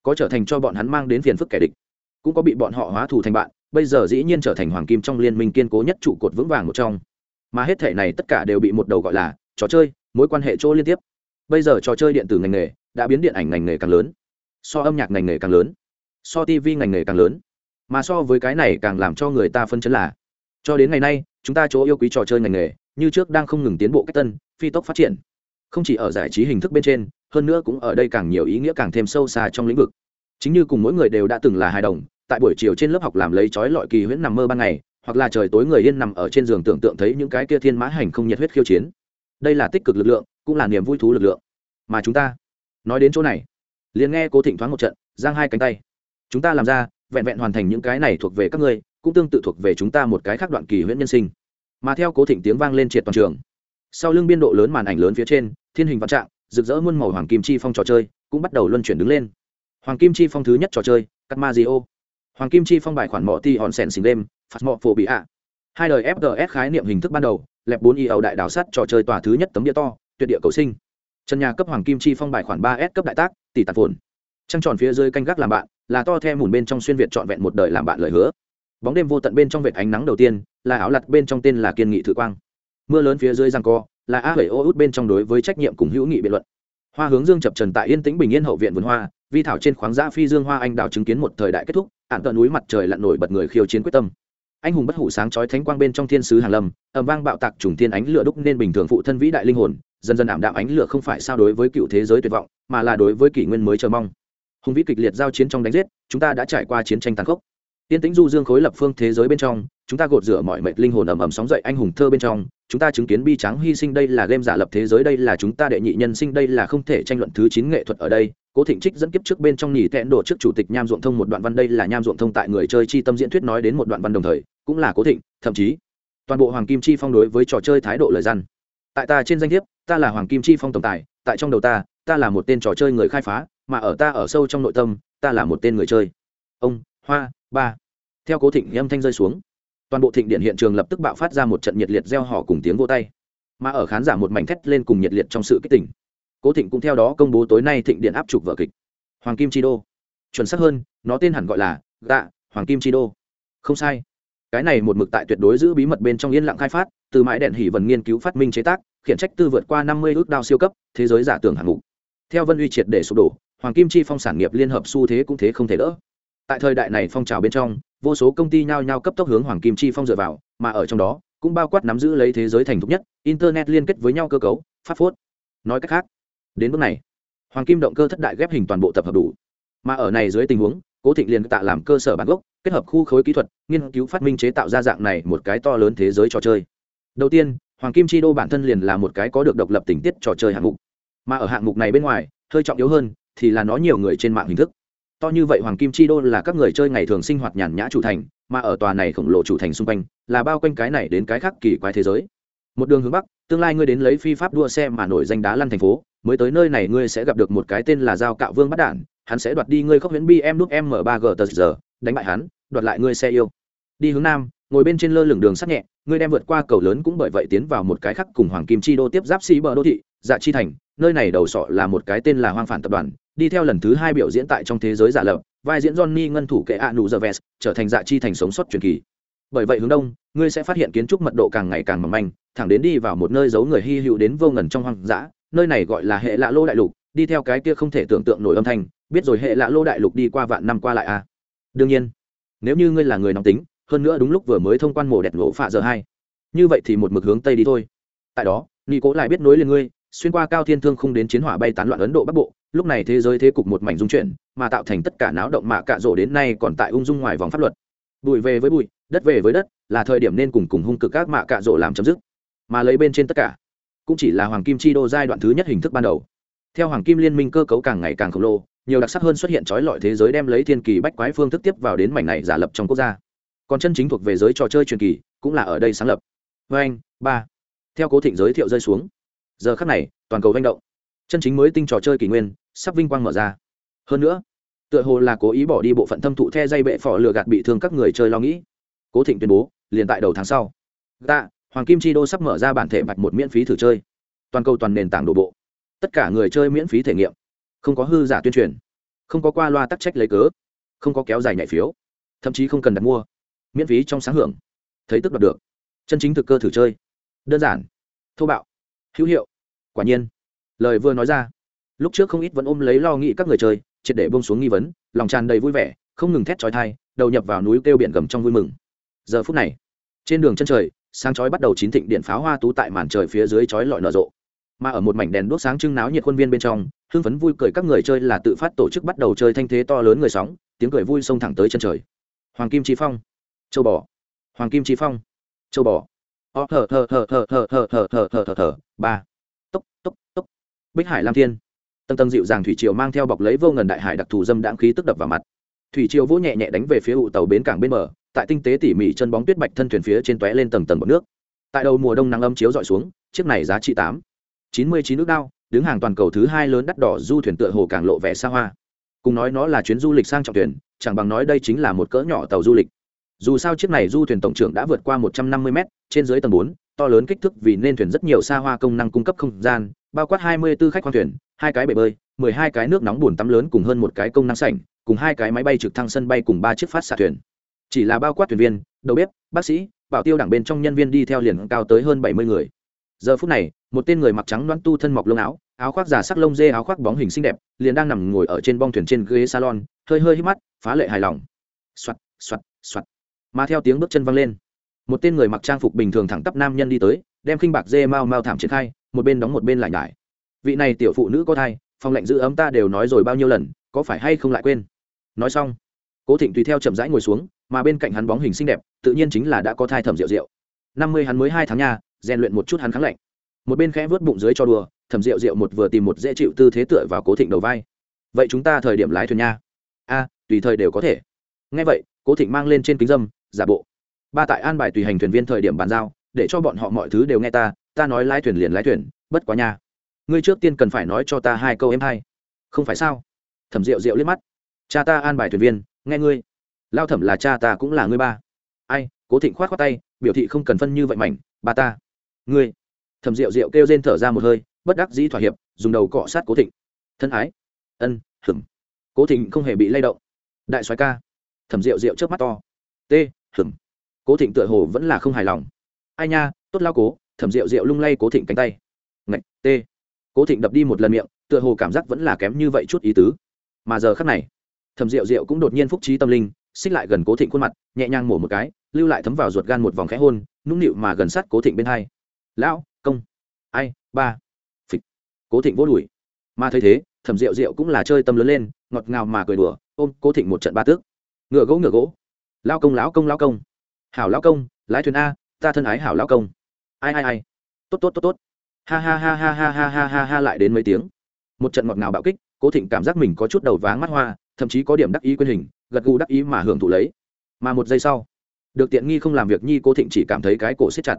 có trở thành cho bọn hắn mang đến phiền phức kẻ địch, cũng có bị bọn họ hóa thù thành bạn bây giờ dĩ nhiên trở thành hoàng kim trong liên minh kiên cố nhất trụ cột vững vàng một trong. Mà hết thể này tất cả đều bị một đầu gọi là trò chơi, mối quan hệ chỗ liên tiếp. Bây giờ trò chơi điện tử ngành nghề đã biến điện ảnh ngành nghề càng lớn, so âm nhạc ngành nghề càng lớn, so tv ngành nghề càng lớn. Mà so với cái này càng làm cho người ta phân chấn là, cho đến ngày nay, chúng ta chỗ yêu quý trò chơi ngành nghề như trước đang không ngừng tiến bộ cách tân, phi tốc phát triển. Không chỉ ở giải trí hình thức bên trên, hơn nữa cũng ở đây càng nhiều ý nghĩa càng thêm sâu xa trong lĩnh vực. Chính như cùng mỗi người đều đã từng là hài đồng tại buổi chiều trên lớp học làm lấy trói lọi kỳ huyễn nằm mơ ban ngày, hoặc là trời tối người yên nằm ở trên giường tưởng tượng thấy những cái kia thiên mã hành không nhiệt huyết khiêu chiến. Đây là tích cực lực lượng, cũng là niềm vui thú lực lượng. Mà chúng ta, nói đến chỗ này, liền nghe cố thịnh thoáng một trận, giang hai cánh tay. Chúng ta làm ra, vẹn vẹn hoàn thành những cái này thuộc về các ngươi, cũng tương tự thuộc về chúng ta một cái khác đoạn kỳ huyễn nhân sinh. Mà theo cố thịnh tiếng vang lên triệt toàn trường. Sau lưng biên độ lớn màn ảnh lớn phía trên, thiên hình vạn trạng, rực rỡ muôn màu hoàng kim chi phong trò chơi, cũng bắt đầu luân chuyển đứng lên. Hoàng kim chi phong thứ nhất trò chơi cắt ma di ô hoàng kim chi phong bài khoản mỏ ti hòn sèn xình đêm, phạt mọ phổ bị ạ. Hai đời fts khái niệm hình thức ban đầu, lẹp bốn y ẩu đại đảo sắt trò chơi tòa thứ nhất tấm địa to, tuyệt địa cầu sinh. Trần nhà cấp hoàng kim chi phong bài khoản ba s cấp đại tác, tỷ tạt phồn. Trăng tròn phía dưới canh gác làm bạn, là to the mùn bên trong xuyên việt trọn vẹn một đời làm bạn lời hứa. Bóng đêm vô tận bên trong vệt ánh nắng đầu tiên, là áo lặt bên trong tên là kiên nghị thử quang. Mưa lớn phía dưới răng co, là a bảy ô út bên trong đối với trách nhiệm cùng hữu nghị biện luận hoa hướng dương chập trần tại yên tĩnh bình yên hậu viện vườn hoa, vi thảo trên khoáng giã phi dương hoa anh đào chứng kiến một thời đại kết thúc ạn tận núi mặt trời lặn nổi bật người khiêu chiến quyết tâm. Anh hùng bất hủ sáng chói thánh quang bên trong thiên sứ hàn lâm, ầm vang bạo tạc trùng thiên ánh lửa đúc nên bình thường phụ thân vĩ đại linh hồn, dần dần ảm đạm ánh lửa không phải sao đối với cựu thế giới tuyệt vọng, mà là đối với kỷ nguyên mới chờ mong. Hùng vĩ kịch liệt giao chiến trong đánh giết, chúng ta đã trải qua chiến tranh tàn khốc. Tiên tĩnh du dương khối lập phương thế giới bên trong, chúng ta gột rửa mọi mệt linh hồn ầm ầm sóng dậy anh hùng thơ bên trong chúng ta chứng kiến bi trắng hy sinh đây là game giả lập thế giới, đây là chúng ta đệ nhị nhân sinh, đây là không thể tranh luận thứ chín nghệ thuật ở đây. Cố thịnh trích dẫn kiếp trước bên trong nhì tẹn đổ trước chủ tịch nham ruộng thông một đoạn văn, đây là nham ruộng thông tại người chơi chi tâm diễn thuyết nói đến một đoạn văn đồng thời, cũng là cố thịnh, thậm chí, toàn bộ hoàng kim chi phong đối với trò chơi thái độ lời răn. Tại ta trên danh thiếp, ta là hoàng kim chi phong tổng tài, tại trong đầu ta ta là một tên trò chơi người khai phá, mà ở ta ở sâu trong nội tâm, ta là một tên người chơi. Ông, hoa, ba. Theo cố thịnh, âm thanh rơi xuống toàn bộ thịnh điện hiện trường lập tức bạo phát ra một trận nhiệt liệt gieo họ cùng tiếng vô tay. Mà ở khán giả một mảnh thét lên cùng nhiệt liệt trong sự kích tỉnh cố thịnh cũng theo đó công bố tối nay thịnh điện áp trục vở kịch. Hoàng kim chi đô. Chuẩn xác hơn, nó tên hẳn gọi là gạ, hoàng kim chi đô. Không sai. Cái này một mực tại tuyệt đối giữ bí mật bên trong yên lặng khai phát, từ mãi đèn hỉ vần nghiên cứu phát minh chế tác, khiển trách tư vượt qua năm mươi ước đao siêu cấp, thế giới giả tưởng hạng mục. Theo vân uy triệt để sụp đổ, hoàng kim chi phong sản nghiệp liên hợp xu thế cũng thế không thể đỡ. Tại thời đại này phong trào bên trong vô số công ty nhao nhao cấp tốc hướng hoàng kim chi phong dựa vào, mà ở trong đó, cũng bao quát nắm giữ lấy thế giới thành thục nhất, internet liên kết với nhau cơ cấu, phát phốt. Nói cách khác, đến bước này, hoàng kim động cơ thất đại ghép hình toàn bộ tập hợp đủ. Mà ở này dưới tình huống, cố thịnh liền tạ làm cơ sở bản gốc, kết hợp khu khối kỹ thuật, nghiên cứu phát minh chế tạo ra dạng này một cái to lớn thế giới trò chơi. Đầu tiên, hoàng kim chi đô bản thân liền là một cái có được độc lập tình tiết trò chơi hạng mục. Mà ở hạng mục này bên ngoài, hơi trọng yếu hơn, thì là nó nhiều người trên mạng hình thức to như vậy hoàng kim chi đô là các người chơi ngày thường sinh hoạt nhàn nhã chủ thành, mà ở tòa này khổng lồ chủ thành xung quanh, là bao quanh cái này đến cái khác kỳ quái thế giới. Một đường hướng bắc, tương lai ngươi đến lấy phi pháp đua xe mà nổi danh đá lăn thành phố, mới tới nơi này ngươi sẽ gặp được một cái tên là giao cạo vương bắt đản, hắn sẽ đoạt đi ngươi khóc huyễn bm đúc m ba g tờ giờ, đánh bại hắn, đoạt lại ngươi xe yêu. Đi hướng nam, ngồi bên trên lơ lửng đường sắt nhẹ, ngươi đem vượt qua cầu lớn cũng bởi vậy tiến vào một cái khác cùng hoàng kim chi đô tiếp giáp xí bờ đô thị dạ chi thành, nơi này đầu sọ là một cái tên là hoang phản tập đoàn đi theo lần thứ hai biểu diễn tại trong thế giới giả lập, vai diễn johnny ngân thủ kệ a nụ giờ vest, trở thành dạ chi thành sống sót truyền kỳ bởi vậy hướng đông, ngươi sẽ phát hiện kiến trúc mật độ càng ngày càng mỏng manh, thẳng đến đi vào một nơi giấu người hy hữu đến vô ngần trong hoang dã, nơi này gọi là hệ lạ lô đại lục, đi theo cái kia không thể tưởng tượng nổi âm thanh, biết rồi hệ lạ lô đại lục đi qua vạn năm qua lại à. đương nhiên, nếu như ngươi là người nóng tính, hơn nữa đúng lúc vừa mới thông quan mổ đẹp lỗ phạ giờ hai, như vậy thì một mực hướng tây đi thôi tại đó nghi cố lại biết nối liền ngươi xuyên qua cao thiên thương không đến chiến hỏa bay tán loạn ấn độ bắc bộ, lúc này thế giới thế cục một mảnh dung chuyển, mà tạo thành tất cả náo động mạ cạ rỗ đến nay còn tại ung dung ngoài vòng pháp luật. Bụi về với bụi, đất về với đất, là thời điểm nên cùng cùng hung cực các mạ cạ rỗ làm chấm dứt. Mà lấy bên trên tất cả, cũng chỉ là hoàng kim chi đô giai đoạn thứ nhất hình thức ban đầu. Theo hoàng kim liên minh cơ cấu càng ngày càng khổng lồ, nhiều đặc sắc hơn xuất hiện trói lọi thế giới đem lấy thiên kỳ bách quái phương thức tiếp vào đến mảnh này giả lập trong quốc gia. Còn chân chính thuộc về giới trò chơi truyền kỳ, cũng là ở đây sáng lập. Vê anh ba. Theo cố thịnh giới thiệu rơi xuống giờ khắc này, toàn cầu manh động. Chân chính mới tinh trò chơi kỷ nguyên, sắp vinh quang mở ra. Hơn nữa, tựa hồ là cố ý bỏ đi bộ phận thâm thụ the dây bệ phỏ lừa gạt bị thương các người chơi lo nghĩ. Cố thịnh tuyên bố, liền tại đầu tháng sau. Tạ hoàng kim chi đô sắp mở ra bản thể bạch một miễn phí thử chơi. Toàn cầu toàn nền tảng đổ bộ. Tất cả người chơi miễn phí thể nghiệm. Không có hư giả tuyên truyền. Không có qua loa tắc trách lấy cớ. Không có kéo dài nhảy phiếu. Thậm chí không cần đặt mua. Miễn phí trong sáng hưởng. Thấy tức đoạt được. Chân chính thực cơ thử chơi. Đơn giản. Thô bạo. Hữu hiệu quả nhiên lời vừa nói ra lúc trước không ít vẫn ôm lấy lo nghĩ các người chơi triệt để bông xuống nghi vấn lòng tràn đầy vui vẻ không ngừng thét trói thai đầu nhập vào núi kêu biển gầm trong vui mừng giờ phút này trên đường chân trời sáng chói bắt đầu chín thịnh điện pháo hoa tú tại màn trời phía dưới chói lọi nở rộ mà ở một mảnh đèn đuốc sáng trưng náo nhiệt khuôn viên bên trong hưng phấn vui cười các người chơi là tự phát tổ chức bắt đầu chơi thanh thế to lớn người sóng tiếng cười vui xông thẳng tới chân trời hoàng kim chi phong châu bò hoàng kim chi phong châu bò ó thở thở thở thở thở thở thở thở thở thở ba bích hải lam thiên. Tầng tầng dịu dàng thủy triều mang theo bọc lấy vô ngần đại hải đặc thù dâm đãng khí tức đập vào mặt. Thủy triều vỗ nhẹ nhẹ đánh về phía ụ tàu bến cảng bên bờ, tại tinh tế tỉ mỉ chân bóng tuyết bạch thân thuyền phía trên tóe lên tầng tầng bọc nước. Tại đầu mùa đông nắng âm chiếu dọi xuống, chiếc này giá trị tám. Chín mươi chín nước đao, đứng hàng toàn cầu thứ hai lớn đắt đỏ du thuyền tựa hồ càng lộ vẻ xa hoa. Cùng nói nó là chuyến du lịch sang trọng thuyền, chẳng bằng nói đây chính là một cỡ nhỏ tàu du lịch dù sao chiếc này du thuyền tổng trưởng đã vượt qua một trăm năm mươi m trên dưới tầng bốn, to lớn kích thước vì nên thuyền rất nhiều xa hoa công năng cung cấp không gian, bao quát hai mươi 24 khách khoang thuyền, hai cái bể bơi, mười hai cái nước nóng bùn tắm lớn cùng hơn một cái công năng sảnh, cùng hai cái máy bay trực thăng sân bay cùng ba chiếc phát xạ thuyền. Chỉ là bao quát thuyền viên, đầu bếp, bác sĩ, bảo tiêu đảng bên trong nhân viên đi theo liền cao tới hơn bảy mươi người. Giờ phút này, một tên người mặc trắng đoán tu thân mọc lông áo áo khoác giả sắc lông dê áo khoác bóng hình xinh đẹp, liền đang nằm ngồi ở trên bong thuyền trên ghế salon, hơi hơi hít mắt, phá lệ hài lòng. Soạt soạt soạt mà theo tiếng bước chân văng lên. Một tên người mặc trang phục bình thường thẳng tắp nam nhân đi tới, đem khinh bạc dê mau mau thảm triển khai, một bên đóng một bên lại nhải. Vị này tiểu phụ nữ có thai phòng lệnh giữ ấm ta đều nói rồi bao nhiêu lần, có phải hay không lại quên? Nói xong, cố thịnh tùy theo chậm rãi ngồi xuống, mà bên cạnh hắn bóng hình xinh đẹp, tự nhiên chính là đã có thai thẩm rượu rượu. Năm mươi hắn mới hai tháng nha, rèn luyện một chút hắn kháng lạnh một bên khẽ vớt bụng dưới cho đùa, thẩm rượu rượu một vừa tìm một dễ chịu tư thế tựa vào cố thịnh đầu vai. Vậy chúng ta thời điểm lái thuyền nha. A, tùy thời đều có thể. Ngay vậy, cố thịnh mang lên trên kính dâm giả bộ. Ba tại an bài tùy hành thuyền viên thời điểm bàn giao, để cho bọn họ mọi thứ đều nghe ta ta nói lái thuyền liền lái thuyền, bất quá nha. Ngươi trước tiên cần phải nói cho ta hai câu em hai không phải sao? Thẩm rượu rượu liếc mắt. Cha ta an bài thuyền viên, nghe ngươi. Lao thẩm là cha ta cũng là ngươi ba. Ai, cố thịnh khoát khoát tay, biểu thị không cần phân như vậy mảnh, ba ta. Ngươi. Thẩm rượu rượu kêu rên thở ra một hơi, bất đắc dĩ thỏa hiệp, dùng đầu cọ sát cố thịnh. Thân ái. Ân, hửm. Cố thịnh không hề bị lay động. Đại soái ca. Thẩm rượu rượu trước mắt to. T hừm. Cố thịnh tựa hồ vẫn là không hài lòng. Ai nha, tốt lao cố, thẩm rượu rượu lung lay cố thịnh cánh tay. Ngạch t cố thịnh đập đi một lần miệng, tựa hồ cảm giác vẫn là kém như vậy chút ý tứ. Mà giờ khắc này, thẩm rượu rượu cũng đột nhiên phúc trí tâm linh, xích lại gần cố thịnh khuôn mặt, nhẹ nhàng mổ một cái, lưu lại thấm vào ruột gan một vòng khẽ hôn, nũng nịu mà gần sát cố thịnh bên hai. Lão, công. Ai, ba. Phịch. Cố thịnh vô đùi mà thấy thế, thẩm rượu rượu cũng là chơi tâm lớn lên, ngọt ngào mà cười đùa, ôm cố thịnh một trận ba tước. Ngựa gỗ ngựa gỗ lao công, lão công lao công. Hảo lao công, lái thuyền a, ta thân ái hảo lao công. Ai ai ai. Tốt tốt tốt tốt. Ha ha ha ha ha ha ha ha ha, lại đến mấy tiếng. Một trận ngọt ngào bạo kích, cố thịnh cảm giác mình có chút đầu váng mắt hoa, thậm chí có điểm đắc ý quyên hình, gật gù đắc ý mà hưởng thụ lấy. Mà một giây sau, được tiện nghi không làm việc nhi cố thịnh chỉ cảm thấy cái cổ siết chặt.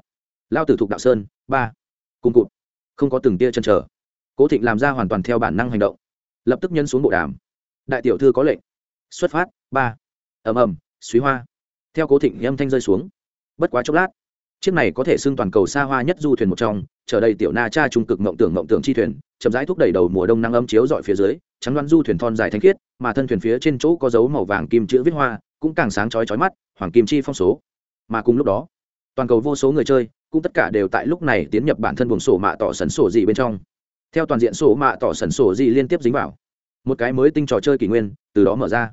Lao tử thục đạo sơn, ba. Cùng cụt. Không có từng tia chân trở cố thịnh làm ra hoàn toàn theo bản năng hành động. Lập tức nhân xuống bộ đàm. Đại tiểu thư có lệnh. Xuất phát, ba. Ầm ầm suý hoa. Theo cố thịnh âm thanh rơi xuống. Bất quá chốc lát, chiếc này có thể xưng toàn cầu xa hoa nhất du thuyền một trong chờ đầy tiểu na cha trung cực mộng tưởng mộng tưởng chi thuyền, chậm rãi thúc đẩy đầu mùa đông năng âm chiếu dọi phía dưới, trắng đoán du thuyền thon dài thanh khiết, mà thân thuyền phía trên chỗ có dấu màu vàng kim chữ viết hoa, cũng càng sáng chói chói mắt, hoàng kim chi phong số. Mà cùng lúc đó, toàn cầu vô số người chơi, cũng tất cả đều tại lúc này tiến nhập bản thân buồng sổ mạ tỏ sẩn sổ gì bên trong. Theo toàn diện sổ mạ tỏ sẩn sổ gì liên tiếp dính vào, một cái mới tinh trò chơi kỷ nguyên, từ đó mở ra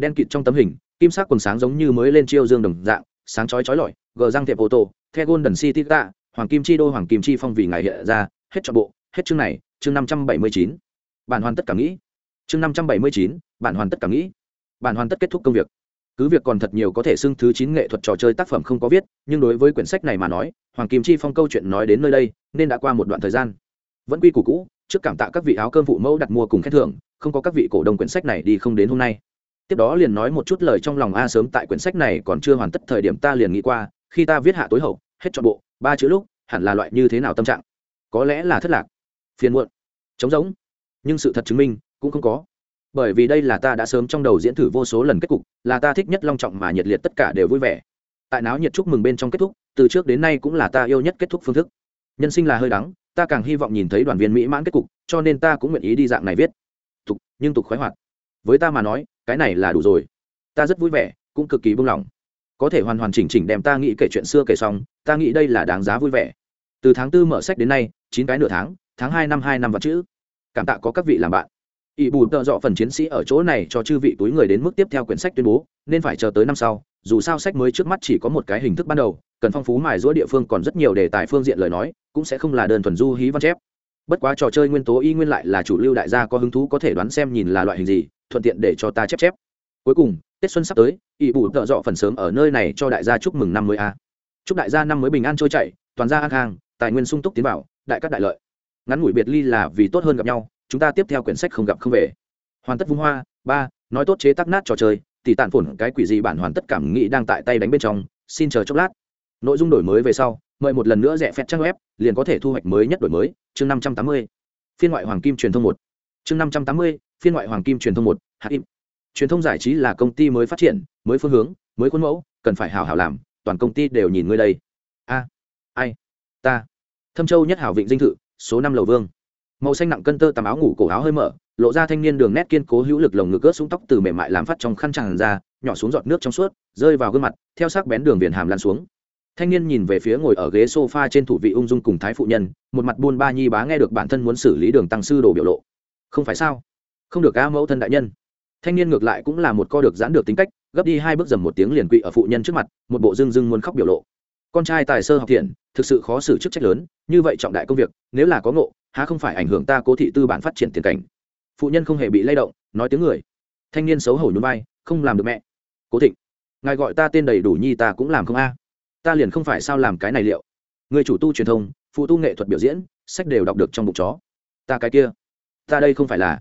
đen kịt trong tấm hình, kim sắc quần sáng giống như mới lên chiêu dương đồng dạng, sáng chói chói lọi, gờ răng thẹp ô tô, the golden city tạ hoàng kim chi đô, hoàng kim chi phong vì ngày hiện ra, hết trọn bộ, hết chương này, chương năm trăm bảy mươi chín. Bản hoàn tất cả nghĩ. Chương năm trăm bảy mươi chín, bản hoàn tất cả nghĩ. Bản hoàn tất kết thúc công việc. Cứ việc còn thật nhiều có thể xưng thứ chín nghệ thuật trò chơi tác phẩm không có viết, nhưng đối với quyển sách này mà nói, hoàng kim chi phong câu chuyện nói đến nơi đây, nên đã qua một đoạn thời gian. Vẫn quy củ cũ, trước cảm tạ các vị áo cơm phụ mẫu đặt mua cùng khen thưởng, không có các vị cổ đông quyển sách này đi không đến hôm nay tiếp đó liền nói một chút lời trong lòng a sớm tại quyển sách này còn chưa hoàn tất thời điểm ta liền nghĩ qua, khi ta viết hạ tối hậu, hết trọn bộ, ba chữ lúc, hẳn là loại như thế nào tâm trạng? Có lẽ là thất lạc, phiền muộn, trống rỗng. Nhưng sự thật chứng minh, cũng không có. Bởi vì đây là ta đã sớm trong đầu diễn thử vô số lần kết cục, là ta thích nhất long trọng mà nhiệt liệt tất cả đều vui vẻ. Tại náo nhiệt chúc mừng bên trong kết thúc, từ trước đến nay cũng là ta yêu nhất kết thúc phương thức. Nhân sinh là hơi đắng, ta càng hy vọng nhìn thấy đoàn viên mỹ mãn kết cục, cho nên ta cũng nguyện ý đi dạng này viết. Tục, nhưng tục khoái hoạt. Với ta mà nói cái này là đủ rồi. Ta rất vui vẻ, cũng cực kỳ buông lỏng có thể hoàn hoàn chỉnh chỉnh đem ta nghĩ kể chuyện xưa kể xong, ta nghĩ đây là đáng giá vui vẻ. Từ tháng tư mở sách đến nay, chín cái nửa tháng tháng hai năm hai năm vật chữ. Cảm tạ có các vị làm bạn. Ỵ bù tợ dọ phần chiến sĩ ở chỗ này cho chư vị túi người đến mức tiếp theo quyển sách tuyên bố, nên phải chờ tới năm sau, dù sao sách mới trước mắt chỉ có một cái hình thức ban đầu, cần phong phú mài giữa địa phương còn rất nhiều đề tài phương diện lời nói, cũng sẽ không là đơn thuần du hí văn chép bất quá trò chơi nguyên tố y nguyên lại là chủ lưu đại gia có hứng thú có thể đoán xem nhìn là loại hình gì, thuận tiện để cho ta chép chép. Cuối cùng, tết xuân sắp tới ỵ bù tợ dọ phần sớm ở nơi này cho đại gia chúc mừng năm mới a. Chúc đại gia năm mới bình an trôi chảy, toàn gia an khang, tài nguyên sung túc tiến bảo đại các đại lợi. Ngắn ngủi biệt ly là vì tốt hơn gặp nhau, chúng ta tiếp theo quyển sách không gặp không về. Hoàn tất vung hoa, ba, nói tốt chế tác nát trò chơi tỷ tàn phổn cái quỷ gì bản hoàn tất cảm nghĩ đang tại tay đánh bên trong, xin chờ chốc lát nội dung đổi mới về sau, mời một lần nữa rẻ phép trang web, liền có thể thu hoạch mới nhất đổi mới. Chương năm trăm tám mươi, phiên ngoại hoàng kim truyền thông một. Chương năm trăm tám mươi, phiên ngoại hoàng kim truyền thông một hạt im. Truyền thông giải trí là công ty mới phát triển, mới phương hướng, mới khuôn mẫu, cần phải hào hào làm, toàn công ty đều nhìn ngươi đây. A, ai? Ta. Thâm châu nhất hảo vịnh dinh thự, số năm lầu vương. Màu xanh nặng cân tơ tầm áo ngủ cổ áo hơi mở, lộ ra thanh niên đường nét kiên cố hữu lực lồng ngực ướt xuống tóc từ mềm mại làm phát trong khăn tràn ra, nhỏ xuống giọt nước trong suốt, rơi vào gương mặt, theo sắc bén đường viền hàm lan xuống thanh niên nhìn về phía ngồi ở ghế sofa trên thủ vị ung dung cùng thái phụ nhân, một mặt buôn ba nhi bá nghe được bản thân muốn xử lý đường tăng sư đồ biểu lộ. Không phải sao? Không được ca mẫu thân đại nhân. Thanh niên ngược lại cũng là một co được giãn được tính cách, gấp đi hai bước dầm một tiếng liền quỵ ở phụ nhân trước mặt, một bộ dưng dưng muốn khóc biểu lộ. Con trai tài sơ học thiện, thực sự khó xử chức trách lớn, như vậy trọng đại công việc, nếu là có ngộ, há không phải ảnh hưởng ta cố thị tư bản phát triển tiền cảnh. Phụ nhân không hề bị lay động, nói tiếng người. Thanh niên xấu hổ nhún vai, không làm được mẹ. Cố thịnh, ngài gọi ta tên đầy đủ nhi ta cũng làm không a ta liền không phải sao làm cái này liệu. Người chủ tu truyền thông, phụ tu nghệ thuật biểu diễn, sách đều đọc được trong bụng chó. Ta cái kia, ta đây không phải là.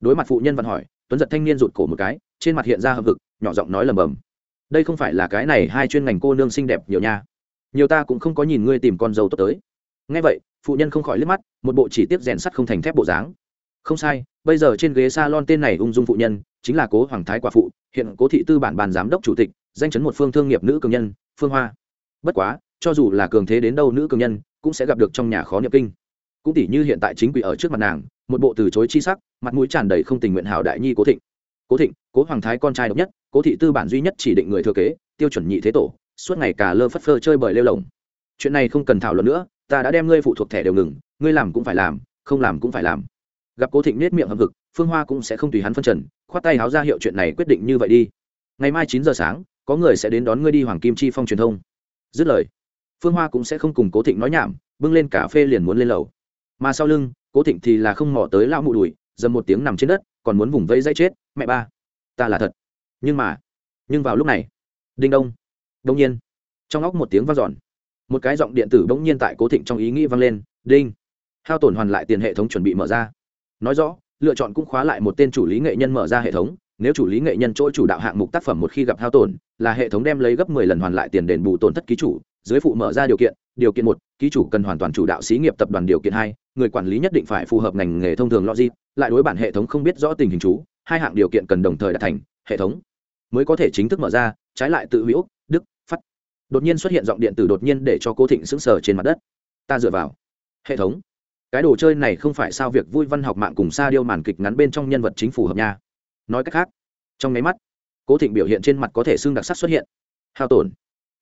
Đối mặt phụ nhân văn hỏi, tuấn giật thanh niên rụt cổ một cái, trên mặt hiện ra hợp vực nhỏ giọng nói lầm bầm. Đây không phải là cái này hai chuyên ngành cô nương xinh đẹp nhiều nha. Nhiều ta cũng không có nhìn ngươi tìm con dâu tốt tới. Ngay vậy, phụ nhân không khỏi liếc mắt, một bộ chỉ tiếp rèn sắt không thành thép bộ dáng. Không sai, bây giờ trên ghế salon tên này ung dung phụ nhân, chính là cố hoàng thái quả phụ, hiện cố thị tư bản bàn giám đốc chủ tịch, danh chấn một phương thương nghiệp nữ cường nhân, phương hoa bất quá, cho dù là cường thế đến đâu nữ cường nhân, cũng sẽ gặp được trong nhà khó niệm kinh. Cũng tỷ như hiện tại chính quỷ ở trước mặt nàng, một bộ từ chối chi sắc, mặt mũi tràn đầy không tình nguyện hảo đại nhi cố thịnh. Cố thịnh, cố hoàng thái con trai độc nhất, cố thị tư bản duy nhất chỉ định người thừa kế, tiêu chuẩn nhị thế tổ, suốt ngày cả lơ phất phơ chơi bời lêu lồng. Chuyện này không cần thảo luận nữa, ta đã đem ngươi phụ thuộc thẻ đều ngừng, ngươi làm cũng phải làm, không làm cũng phải làm. Gặp cố thịnh nết miệng hầm vực phương hoa cũng sẽ không tùy hắn phân trần, khoát tay háo ra hiệu chuyện này quyết định như vậy đi. Ngày mai chín giờ sáng, có người sẽ đến đón ngươi đi hoàng kim chi phong truyền thông dứt lời, phương hoa cũng sẽ không cùng cố thịnh nói nhảm, bưng lên cà phê liền muốn lên lầu. Mà sau lưng, cố thịnh thì là không mò tới lão mụ đùi, dầm một tiếng nằm trên đất, còn muốn vùng vẫy dây chết, mẹ ba, ta là thật. Nhưng mà, nhưng vào lúc này, đinh đông đông nhiên, trong óc một tiếng vang dọn. Một cái giọng điện tử bỗng nhiên tại cố thịnh trong ý nghĩ vang lên, đinh. Hao tổn hoàn lại tiền hệ thống chuẩn bị mở ra. Nói rõ, lựa chọn cũng khóa lại một tên chủ lý nghệ nhân mở ra hệ thống nếu chủ lý nghệ nhân chỗ chủ đạo hạng mục tác phẩm một khi gặp hao tổn, là hệ thống đem lấy gấp mười lần hoàn lại tiền đền bù tổn thất ký chủ, dưới phụ mở ra điều kiện điều kiện một, ký chủ cần hoàn toàn chủ đạo xí nghiệp tập đoàn điều kiện hai, người quản lý nhất định phải phù hợp ngành nghề thông thường logic, lại đối bản hệ thống không biết rõ tình hình chú, hai hạng điều kiện cần đồng thời đạt thành, hệ thống mới có thể chính thức mở ra, trái lại tự hữu, đức, phát. Đột nhiên xuất hiện giọng điện tử đột nhiên để cho cô thịnh sững sờ trên mặt đất. Ta dựa vào. Hệ thống. Cái đồ chơi này không phải sao việc vui văn học mạng cùng xa điêu màn kịch ngắn bên trong nhân vật chính phủ hợp nha nói cách khác, trong nháy mắt, cố thịnh biểu hiện trên mặt có thể xương đặc sắc xuất hiện. Hao tổn,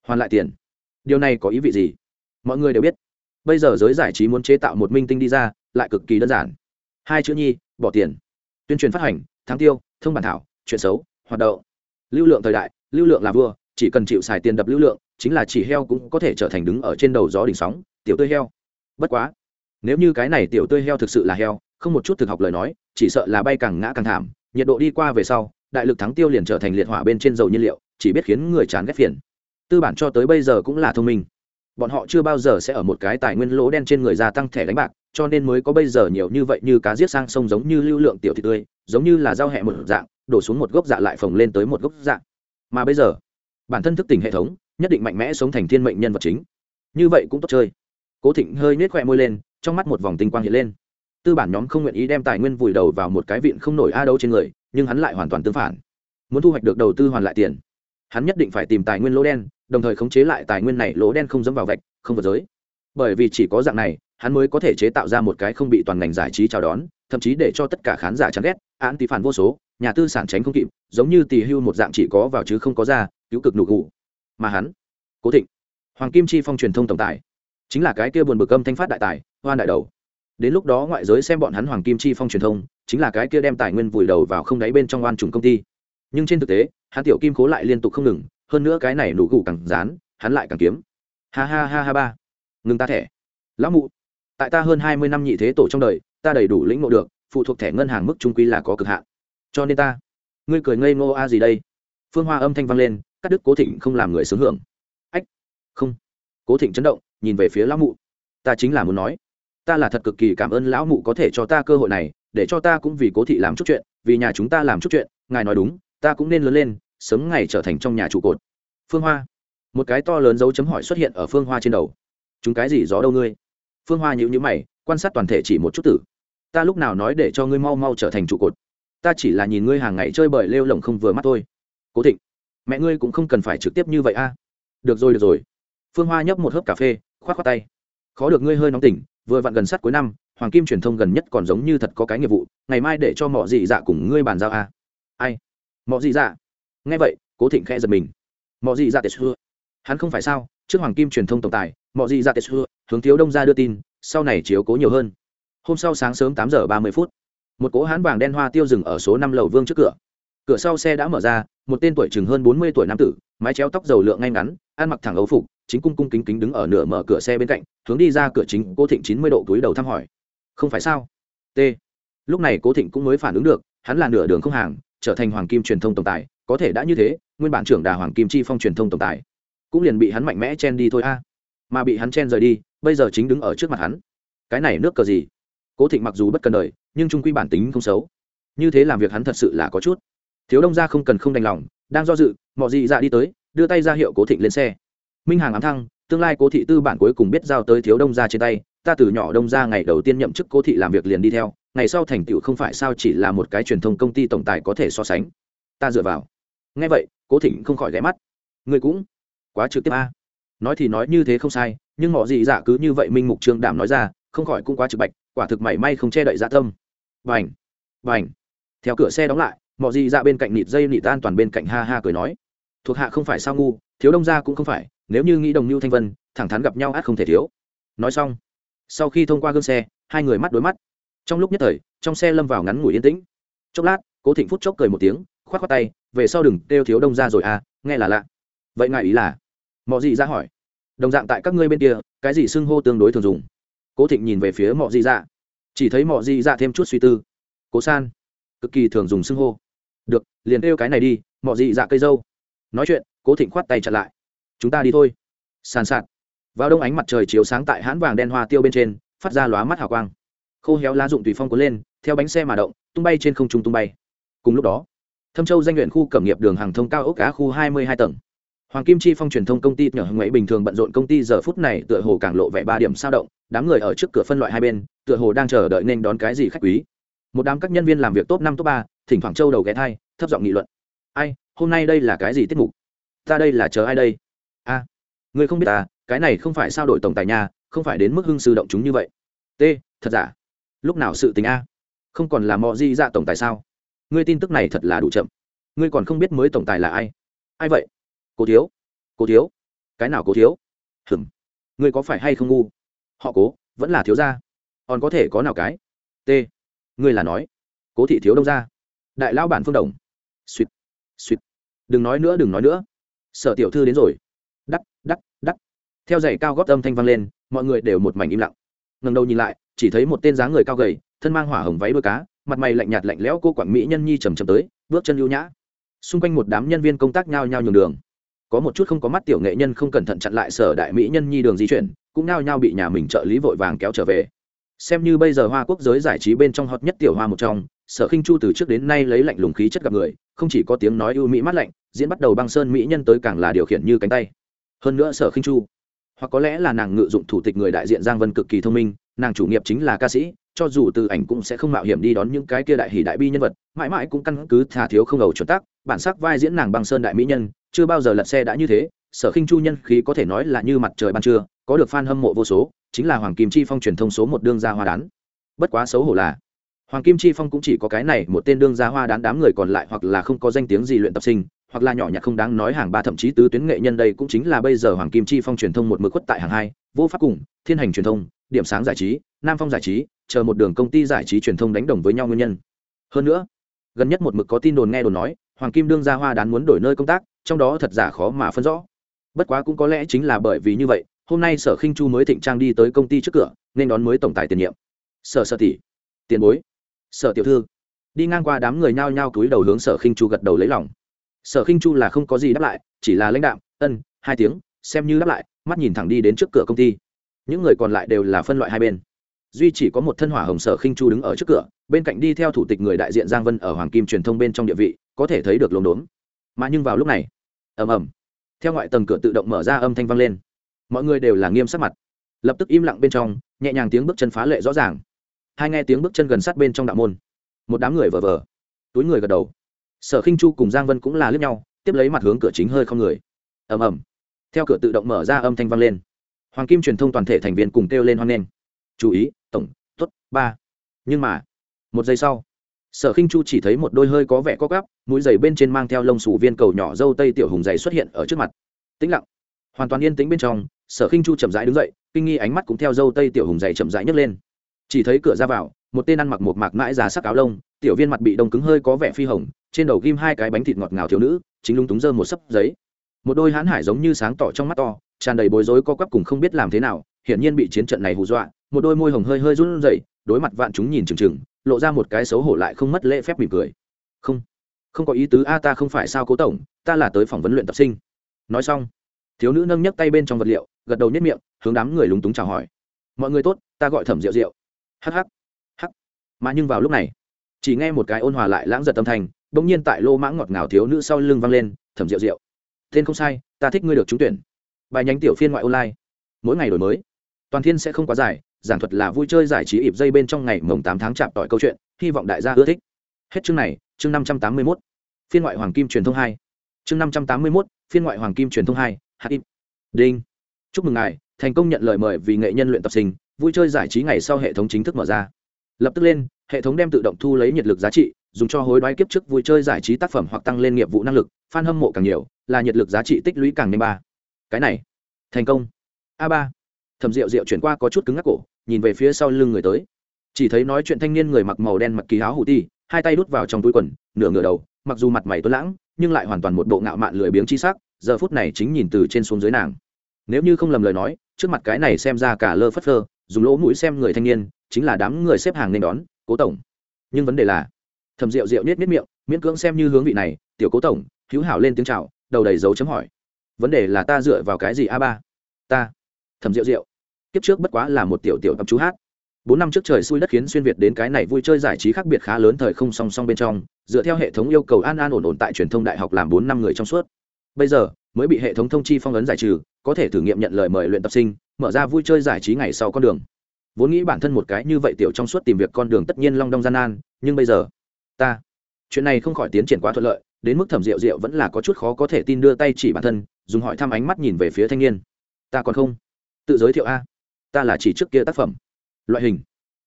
hoàn lại tiền. Điều này có ý vị gì? Mọi người đều biết. Bây giờ giới giải trí muốn chế tạo một minh tinh đi ra, lại cực kỳ đơn giản. Hai chữ nhi, bỏ tiền. Tuyên truyền phát hành, thắng tiêu, thông bản thảo, chuyện xấu, hoạt động. Lưu lượng thời đại, lưu lượng là vua, chỉ cần chịu xài tiền đập lưu lượng, chính là chỉ heo cũng có thể trở thành đứng ở trên đầu gió đỉnh sóng, tiểu tươi heo. Bất quá, nếu như cái này tiểu tươi heo thực sự là heo, không một chút thực học lời nói, chỉ sợ là bay càng ngã càng thảm nhiệt độ đi qua về sau, đại lực thắng tiêu liền trở thành liệt hỏa bên trên dầu nhiên liệu, chỉ biết khiến người chán ghét phiền. Tư bản cho tới bây giờ cũng là thông minh. Bọn họ chưa bao giờ sẽ ở một cái tài nguyên lỗ đen trên người gia tăng thẻ đánh bạc, cho nên mới có bây giờ nhiều như vậy như cá giết sang sông giống như lưu lượng tiểu thị tươi, giống như là giao hẹ một dạng, đổ xuống một gốc dạ lại phồng lên tới một gốc dạng. mà bây giờ, bản thân thức tỉnh hệ thống, nhất định mạnh mẽ sống thành thiên mệnh nhân vật chính. Như vậy cũng tốt chơi. Cố thịnh hơi nết khoe môi lên, trong mắt một vòng tinh quang hiện lên tư bản nhóm không nguyện ý đem tài nguyên vùi đầu vào một cái vịn không nổi a đấu trên người, nhưng hắn lại hoàn toàn tương phản. Muốn thu hoạch được đầu tư hoàn lại tiền, hắn nhất định phải tìm tài nguyên lỗ đen, đồng thời khống chế lại tài nguyên này lỗ đen không dẫm vào vạch, không vượt giới. Bởi vì chỉ có dạng này, hắn mới có thể chế tạo ra một cái không bị toàn ngành giải trí chào đón, thậm chí để cho tất cả khán giả chán ghét, án tỷ phản vô số, nhà tư sản tránh không kịp, giống như tỷ hưu một dạng chỉ có vào chứ không có ra, cứu cực nụ gù mà hắn, cố thịnh, hoàng kim chi phong truyền thông tổng tài, chính là cái kia buồn bực âm thanh phát đại tài, hoan đại đầu đến lúc đó ngoại giới xem bọn hắn hoàng kim chi phong truyền thông, chính là cái kia đem tài nguyên vùi đầu vào không đáy bên trong oan trùng công ty. Nhưng trên thực tế, hắn tiểu kim cố lại liên tục không ngừng, hơn nữa cái này nụ gù càng dán, hắn lại càng kiếm. Ha ha ha ha ba. Ngừng ta thẻ. Lão mụ, tại ta hơn hai mươi năm nhị thế tổ trong đời, ta đầy đủ lĩnh ngộ được, phụ thuộc thẻ ngân hàng mức trung quy là có cực hạn. Cho nên ta, ngươi cười ngây ngô a gì đây? Phương hoa âm thanh vang lên, cắt đức cố thịnh không làm người sướng hưởng. Ách, không. Cố thịnh chấn động, nhìn về phía lão mụ. Ta chính là muốn nói ta là thật cực kỳ cảm ơn lão mụ có thể cho ta cơ hội này, để cho ta cũng vì cố thị làm chút chuyện, vì nhà chúng ta làm chút chuyện, ngài nói đúng, ta cũng nên lớn lên, sớm ngày trở thành trong nhà trụ cột. Phương hoa. Một cái to lớn dấu chấm hỏi xuất hiện ở phương hoa trên đầu. Chúng cái gì gió đâu ngươi? Phương hoa nhữ nhữ mày, quan sát toàn thể chỉ một chút tử. Ta lúc nào nói để cho ngươi mau mau trở thành trụ cột? Ta chỉ là nhìn ngươi hàng ngày chơi bời lêu lồng không vừa mắt thôi. Cố thịnh, mẹ ngươi cũng không cần phải trực tiếp như vậy a. Được rồi được rồi. Phương hoa nhấp một hớp cà phê k h o á t khoác tay. Khó được ngươi hơi nóng tỉnh vừa vặn gần sát cuối năm, hoàng kim truyền thông gần nhất còn giống như thật có cái nghiệp vụ, ngày mai để cho mọi dị dạ cùng ngươi bàn giao a. Ai? Mọi dị dạ? Nghe vậy, cố thịnh khẽ giật mình. Mọi dị dạ tệ xưa. Hắn không phải sao? Trước hoàng kim truyền thông tổng tài mọi dị dạ tệ xưa, hướng thiếu đông ra đưa tin, sau này chiếu cố nhiều hơn. Hôm sau sáng sớm tám giờ ba mươi phút, một cỗ hán vàng đen hoa tiêu dừng ở số năm lầu vương trước cửa. Cửa sau xe đã mở ra, một tên tuổi chừng hơn bốn mươi tuổi nam tử, mái chéo tóc dầu lượng ngay ngắn, ăn mặc thẳng ấu phục chính cung cung kính kính đứng ở nửa mở cửa xe bên cạnh, hướng đi ra cửa chính cố thịnh chín mươi độ túi đầu thăm hỏi. Không phải sao? T. Lúc này cố thịnh cũng mới phản ứng được, hắn là nửa đường không hàng, trở thành hoàng kim truyền thông tổng tài, có thể đã như thế, nguyên bản trưởng đà hoàng kim chi phong truyền thông tổng tài, cũng liền bị hắn mạnh mẽ chen đi thôi a. Mà bị hắn chen rời đi, bây giờ chính đứng ở trước mặt hắn. Cái này nước cờ gì? Cố thịnh mặc dù bất cần đời, nhưng trung quy bản tính không xấu. Như thế làm việc hắn thật sự là có chút. Thiếu đông ra không cần không đành lòng, đang do dự mọi gì dạ đi tới, đưa tay ra hiệu cố thịnh lên xe minh hàng ám thăng, tương lai cố thị tư bản cuối cùng biết giao tới thiếu đông ra trên tay, ta từ nhỏ đông ra ngày đầu tiên nhậm chức cố thị làm việc liền đi theo, ngày sau thành tựu không phải sao chỉ là một cái truyền thông công ty tổng tài có thể so sánh. Ta dựa vào. Nghe vậy, cố thịnh không khỏi ghé mắt. Người cũng quá trực tiếp a. Nói thì nói như thế không sai, nhưng mọi gì dạ cứ như vậy minh mục trương đảm nói ra, không khỏi cũng quá trực bạch, quả thực mảy may không che đậy dạ tâm. Vành vành theo cửa xe đóng lại, mọi gì dạ bên cạnh nịt dây nịt an toàn bên cạnh ha ha cười nói. Thuộc hạ không phải sao ngu, thiếu đông gia cũng không phải nếu như nghĩ đồng mưu thanh vân, thẳng thắn gặp nhau át không thể thiếu. Nói xong, sau khi thông qua gương xe, hai người mắt đối mắt. Trong lúc nhất thời, trong xe lâm vào ngắn ngủi yên tĩnh. Chốc lát, cố thịnh phút chốc cười một tiếng k h o á t khoác tay, về sau đừng kêu thiếu đông ra rồi à nghe là lạ. Vậy ngại ý là? Mọi gì ra hỏi. Đồng dạng tại các ngươi bên kia, cái gì xưng hô tương đối thường dùng? Cố thịnh nhìn về phía mọi gì ra chỉ thấy mọi gì ra thêm chút suy tư. Cố san, cực kỳ thường dùng xưng hô. Được, liền kêu cái này đi mọi gì dạ cây dâu. Nói chuyện, cố thịnh khoát tay chặn lại chúng ta đi thôi. Sàn sạt. Vào đông ánh mặt trời chiếu sáng tại hãn vàng đen hoa tiêu bên trên, phát ra lóa mắt hào quang. Khô héo lá dụng tùy phong cuốn lên, theo bánh xe mà động, tung bay trên không trung tung bay. Cùng lúc đó, thâm châu danh luyện khu cẩm nghiệp đường hàng thông cao ốc cá khu hai mươi hai tầng. Hoàng kim chi phong truyền thông công ty nhỏ hưng ấy bình thường bận rộn công ty giờ phút này tựa hồ càng lộ vẻ ba điểm sao động, đám người ở trước cửa phân loại hai bên, tựa hồ đang chờ đợi nên đón cái gì khách quý. Một đám các nhân viên làm việc top năm, top ba, thỉnh thoảng châu đầu ghé thai, thấp giọng nghị luận. Ai, hôm nay đây là cái gì tiết mục? Ta đây là chờ ai đây? A à, người không biết ta cái này không phải sao đổi tổng tài nhà không phải đến mức hưng sư động chúng như vậy. T thật giả? Lúc nào sự tình a? Không còn là mọi di dạ tổng tài sao? Ngươi tin tức này thật là đủ chậm. Ngươi còn không biết mới tổng tài là ai? Ai vậy? Cố thiếu. Cố thiếu. Cái nào cố thiếu? Hừm ngươi có phải hay không ngu? Họ cố vẫn là thiếu gia. Còn có thể có nào cái? T. Ngươi là nói. Cố thị thiếu đông gia. Đại lão bản phương đồng. Suýt suýt đừng nói nữa đừng nói nữa. Sở tiểu thư đến rồi theo giày cao gót âm thanh vang lên, mọi người đều một mảnh im lặng. Ngần đầu nhìn lại, chỉ thấy một tên dáng người cao gầy, thân mang hỏa hồng váy đôi cá, mặt mày lạnh nhạt lạnh lẽo cô quản mỹ nhân nhi trầm trầm tới, bước chân lưu nhã. Xung quanh một đám nhân viên công tác nhao nhao nhường đường. Có một chút không có mắt tiểu nghệ nhân không cẩn thận chặn lại sở đại mỹ nhân nhi đường di chuyển, cũng nhao nhao bị nhà mình trợ lý vội vàng kéo trở về. Xem như bây giờ hoa quốc giới giải trí bên trong hot nhất tiểu hoa một trong, sở khinh chu từ trước đến nay lấy lạnh lùng khí chất gặp người, không chỉ có tiếng nói ưu mỹ mát lạnh, diễn bắt đầu băng sơn mỹ nhân tới càng là điều khiển như cánh tay. Hơn nữa sở khinh chu hoặc có lẽ là nàng ngự dụng thủ tịch người đại diện giang vân cực kỳ thông minh, nàng chủ nghiệp chính là ca sĩ, cho dù từ ảnh cũng sẽ không mạo hiểm đi đón những cái kia đại hỷ đại bi nhân vật, mãi mãi cũng căn cứ thà thiếu không ầu chuẩn tác bản sắc vai diễn nàng băng sơn đại mỹ nhân, chưa bao giờ lật xe đã như thế, sở khinh chu nhân khí có thể nói là như mặt trời ban trưa, có được fan hâm mộ vô số, chính là hoàng kim chi phong truyền thông số một đương gia hoa đán. Bất quá xấu hổ là, hoàng kim chi phong cũng chỉ có cái này một tên đương gia hoa đán đám người còn lại hoặc là không có danh tiếng gì luyện tập sinh hoặc là nhỏ nhặt không đáng nói hàng ba, thậm chí tứ tuyến nghệ nhân đây cũng chính là bây giờ hoàng kim chi phong truyền thông một mực khuất tại hàng hai, vô pháp cùng, thiên hành truyền thông, điểm sáng giải trí, nam phong giải trí, chờ một đường công ty giải trí truyền thông đánh đồng với nhau nguyên nhân. Hơn nữa, gần nhất một mực có tin đồn nghe đồn nói, hoàng kim đương gia hoa đán muốn đổi nơi công tác, trong đó thật giả khó mà phân rõ. Bất quá cũng có lẽ chính là bởi vì như vậy, hôm nay sở khinh chu mới thịnh trang đi tới công ty trước cửa, nên đón mới tổng tài tiền nhiệm. Sở sở tỷ, tiền bối. Sở tiểu thư, đi ngang qua đám người nhao nhao cúi đầu hướng sở khinh chu gật đầu lấy lòng sở khinh chu là không có gì đáp lại, chỉ là lãnh đạm, ân, hai tiếng, xem như đáp lại, mắt nhìn thẳng đi đến trước cửa công ty. Những người còn lại đều là phân loại hai bên. Duy chỉ có một thân hỏa hồng sở khinh chu đứng ở trước cửa, bên cạnh đi theo thủ tịch người đại diện giang vân ở hoàng kim truyền thông bên trong địa vị, có thể thấy được lồn đốn mà nhưng vào lúc này, ầm ầm, theo ngoại tầng cửa tự động mở ra âm thanh vang lên. Mọi người đều là nghiêm sắc mặt. Lập tức im lặng bên trong, nhẹ nhàng tiếng bước chân phá lệ rõ ràng. Hai nghe tiếng bước chân gần sát bên trong đạo môn. Một đám người vờ vờ. Túi người gật đầu sở khinh chu cùng giang vân cũng là lướt nhau, tiếp lấy mặt hướng cửa chính hơi không người. Ầm ầm. Theo cửa tự động mở ra âm thanh vang lên. Hoàng kim truyền thông toàn thể thành viên cùng kêu lên hoan nghênh. Chú ý, tổng t ố t ba. Nhưng mà, một giây sau, sở khinh chu chỉ thấy một đôi hơi có vẻ có gắp mũi giày bên trên mang theo lông sủ viên cầu nhỏ dâu tây tiểu hùng dày xuất hiện ở trước mặt. Tĩnh lặng. Hoàn toàn yên tĩnh bên trong, sở khinh chu chậm rãi đứng dậy, kinh nghi ánh mắt cũng theo dâu tây tiểu hùng dày chậm rãi nhấc lên. Chỉ thấy cửa ra vào một tên ăn mặc một mạc mãi già sắc áo lông, tiểu viên mặt bị đông cứng hơi có vẻ phi hồng, trên đầu ghim hai cái bánh thịt ngọt ngào thiếu nữ, chính lung túng dơ một sấp giấy. Một đôi hãn hải giống như sáng tỏ trong mắt to, tràn đầy bối rối co quắp cùng không biết làm thế nào, hiển nhiên bị chiến trận này hù dọa, một đôi môi hồng hơi hơi run rẩy, đối mặt vạn chúng nhìn chừng chừng, lộ ra một cái xấu hổ lại không mất lễ phép mỉm cười. Không không có ý tứ a, ta không phải sao cố tổng, ta là tới phỏng vấn luyện tập sinh. Nói xong, thiếu nữ nâng nhấc tay bên trong vật liệu, gật đầu nhất miệng, hướng đám người lúng túng chào hỏi. Mọi người tốt, ta gọi thẩm rượu rượu hh mà nhưng vào lúc này, chỉ nghe một cái ôn hòa lại lãng giật tâm thành bỗng nhiên tại lô mãng ngọt ngào thiếu nữ sau lưng vang lên thẩm rượu rượu. Tên không sai, ta thích ngươi được trúng tuyển. Bài nhánh tiểu phiên ngoại online. Mỗi ngày đổi mới. Toàn thiên sẽ không quá dài, giảng thuật là vui chơi giải trí ịp dây bên trong ngày mồng tám tháng chạm tỏi câu chuyện, hy vọng đại gia ưa thích. Hết chương này, chương năm trăm tám mươi mốt. Phiên ngoại hoàng kim truyền thông hai. Chương năm trăm tám mươi mốt, phiên ngoại hoàng kim truyền thông hai hit đinh. Chúc mừng ngài, thành công nhận lời mời vì nghệ nhân luyện tập sinh, vui chơi giải trí ngày sau hệ thống chính thức mở ra lập tức lên, hệ thống đem tự động thu lấy nhiệt lực giá trị, dùng cho hối đoái kiếp trước vui chơi giải trí tác phẩm hoặc tăng lên nghiệp vụ năng lực f a n hâm mộ càng nhiều, là nhiệt lực giá trị tích lũy càng nhanh ba. Cái này, thành công. A ba. Thầm rượu rượu chuyển qua có chút cứng ngắc cổ, nhìn về phía sau lưng người tới. Chỉ thấy nói chuyện thanh niên người mặc màu đen mặc kỳ áo hủ ti, hai tay đút vào trong túi quần, nửa ngửa đầu, mặc dù mặt mày tuấn lãng, nhưng lại hoàn toàn một bộ ngạo mạn lười biếng chi sắc, giờ phút này chính nhìn từ trên xuống dưới nàng. Nếu như không lầm lời nói, trước mặt cái này xem ra cả lơ phất lơ dùng lỗ mũi xem người thanh niên chính là đám người xếp hàng nên đón, cố tổng. Nhưng vấn đề là, thẩm rượu rượu nết nết miệng, miễn cưỡng xem như hướng vị này, tiểu cố tổng, hữu hảo lên tiếng chào, đầu đầy dấu chấm hỏi. Vấn đề là ta dựa vào cái gì a ba? Ta. Thẩm rượu rượu kiếp trước bất quá là một tiểu tiểu tập chú hát. Bốn năm trước trời xui đất khiến xuyên việt đến cái này vui chơi giải trí khác biệt khá lớn thời không song song bên trong, dựa theo hệ thống yêu cầu an an ổn ổn tại truyền thông đại học làm bốn năm người trong suốt. Bây giờ, mới bị hệ thống thông chi phong ấn giải trừ, có thể thử nghiệm nhận lời mời luyện tập sinh, mở ra vui chơi giải trí ngày sau con đường vốn nghĩ bản thân một cái như vậy tiểu trong suốt tìm việc con đường tất nhiên long đong gian nan, nhưng bây giờ, ta, chuyện này không khỏi tiến triển quá thuận lợi, đến mức thẩm rượu rượu vẫn là có chút khó có thể tin đưa tay chỉ bản thân, dùng hỏi thăm ánh mắt nhìn về phía thanh niên. Ta còn không? Tự giới thiệu a. Ta là chỉ trước kia tác phẩm. Loại hình.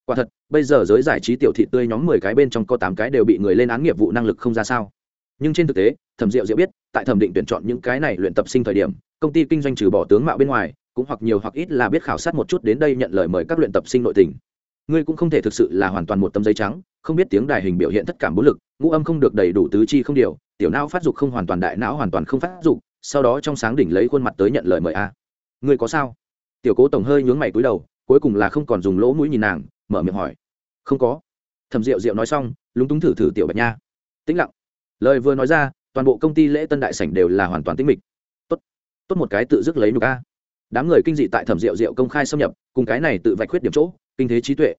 Quả thật, bây giờ giới giải trí tiểu thị tươi nhóm mười cái bên trong có tám cái đều bị người lên án nghiệp vụ năng lực không ra sao. Nhưng trên thực tế, thẩm diệu diệu biết, tại thẩm định tuyển chọn những cái này luyện tập sinh thời điểm, công ty kinh doanh trừ bỏ tướng mạo bên ngoài cũng hoặc nhiều hoặc ít là biết khảo sát một chút đến đây nhận lời mời các luyện tập sinh nội tình. Ngươi cũng không thể thực sự là hoàn toàn một tấm giấy trắng, không biết tiếng đài hình biểu hiện tất cảm bốn lực, ngũ âm không được đầy đủ tứ chi không điều, tiểu não phát dục không hoàn toàn đại não hoàn toàn không phát dục, sau đó trong sáng đỉnh lấy khuôn mặt tới nhận lời mời a. Ngươi có sao? Tiểu cố tổng hơi nhướng mày cúi đầu, cuối cùng là không còn dùng lỗ mũi nhìn nàng, mở miệng hỏi. Không có. Thầm rượu rượu nói xong, lúng túng thử thử tiểu bạch nha. Tĩnh lặng. Lời vừa nói ra, toàn bộ công ty lễ tân đại sảnh đều là hoàn toàn tĩnh mịch. Tốt. Tốt một cái tự dứt lấy nhục a đám người kinh dị tại thẩm rượu rượu công khai xâm nhập, cùng cái này tự vạch khuyết điểm chỗ, kinh thế trí tuệ.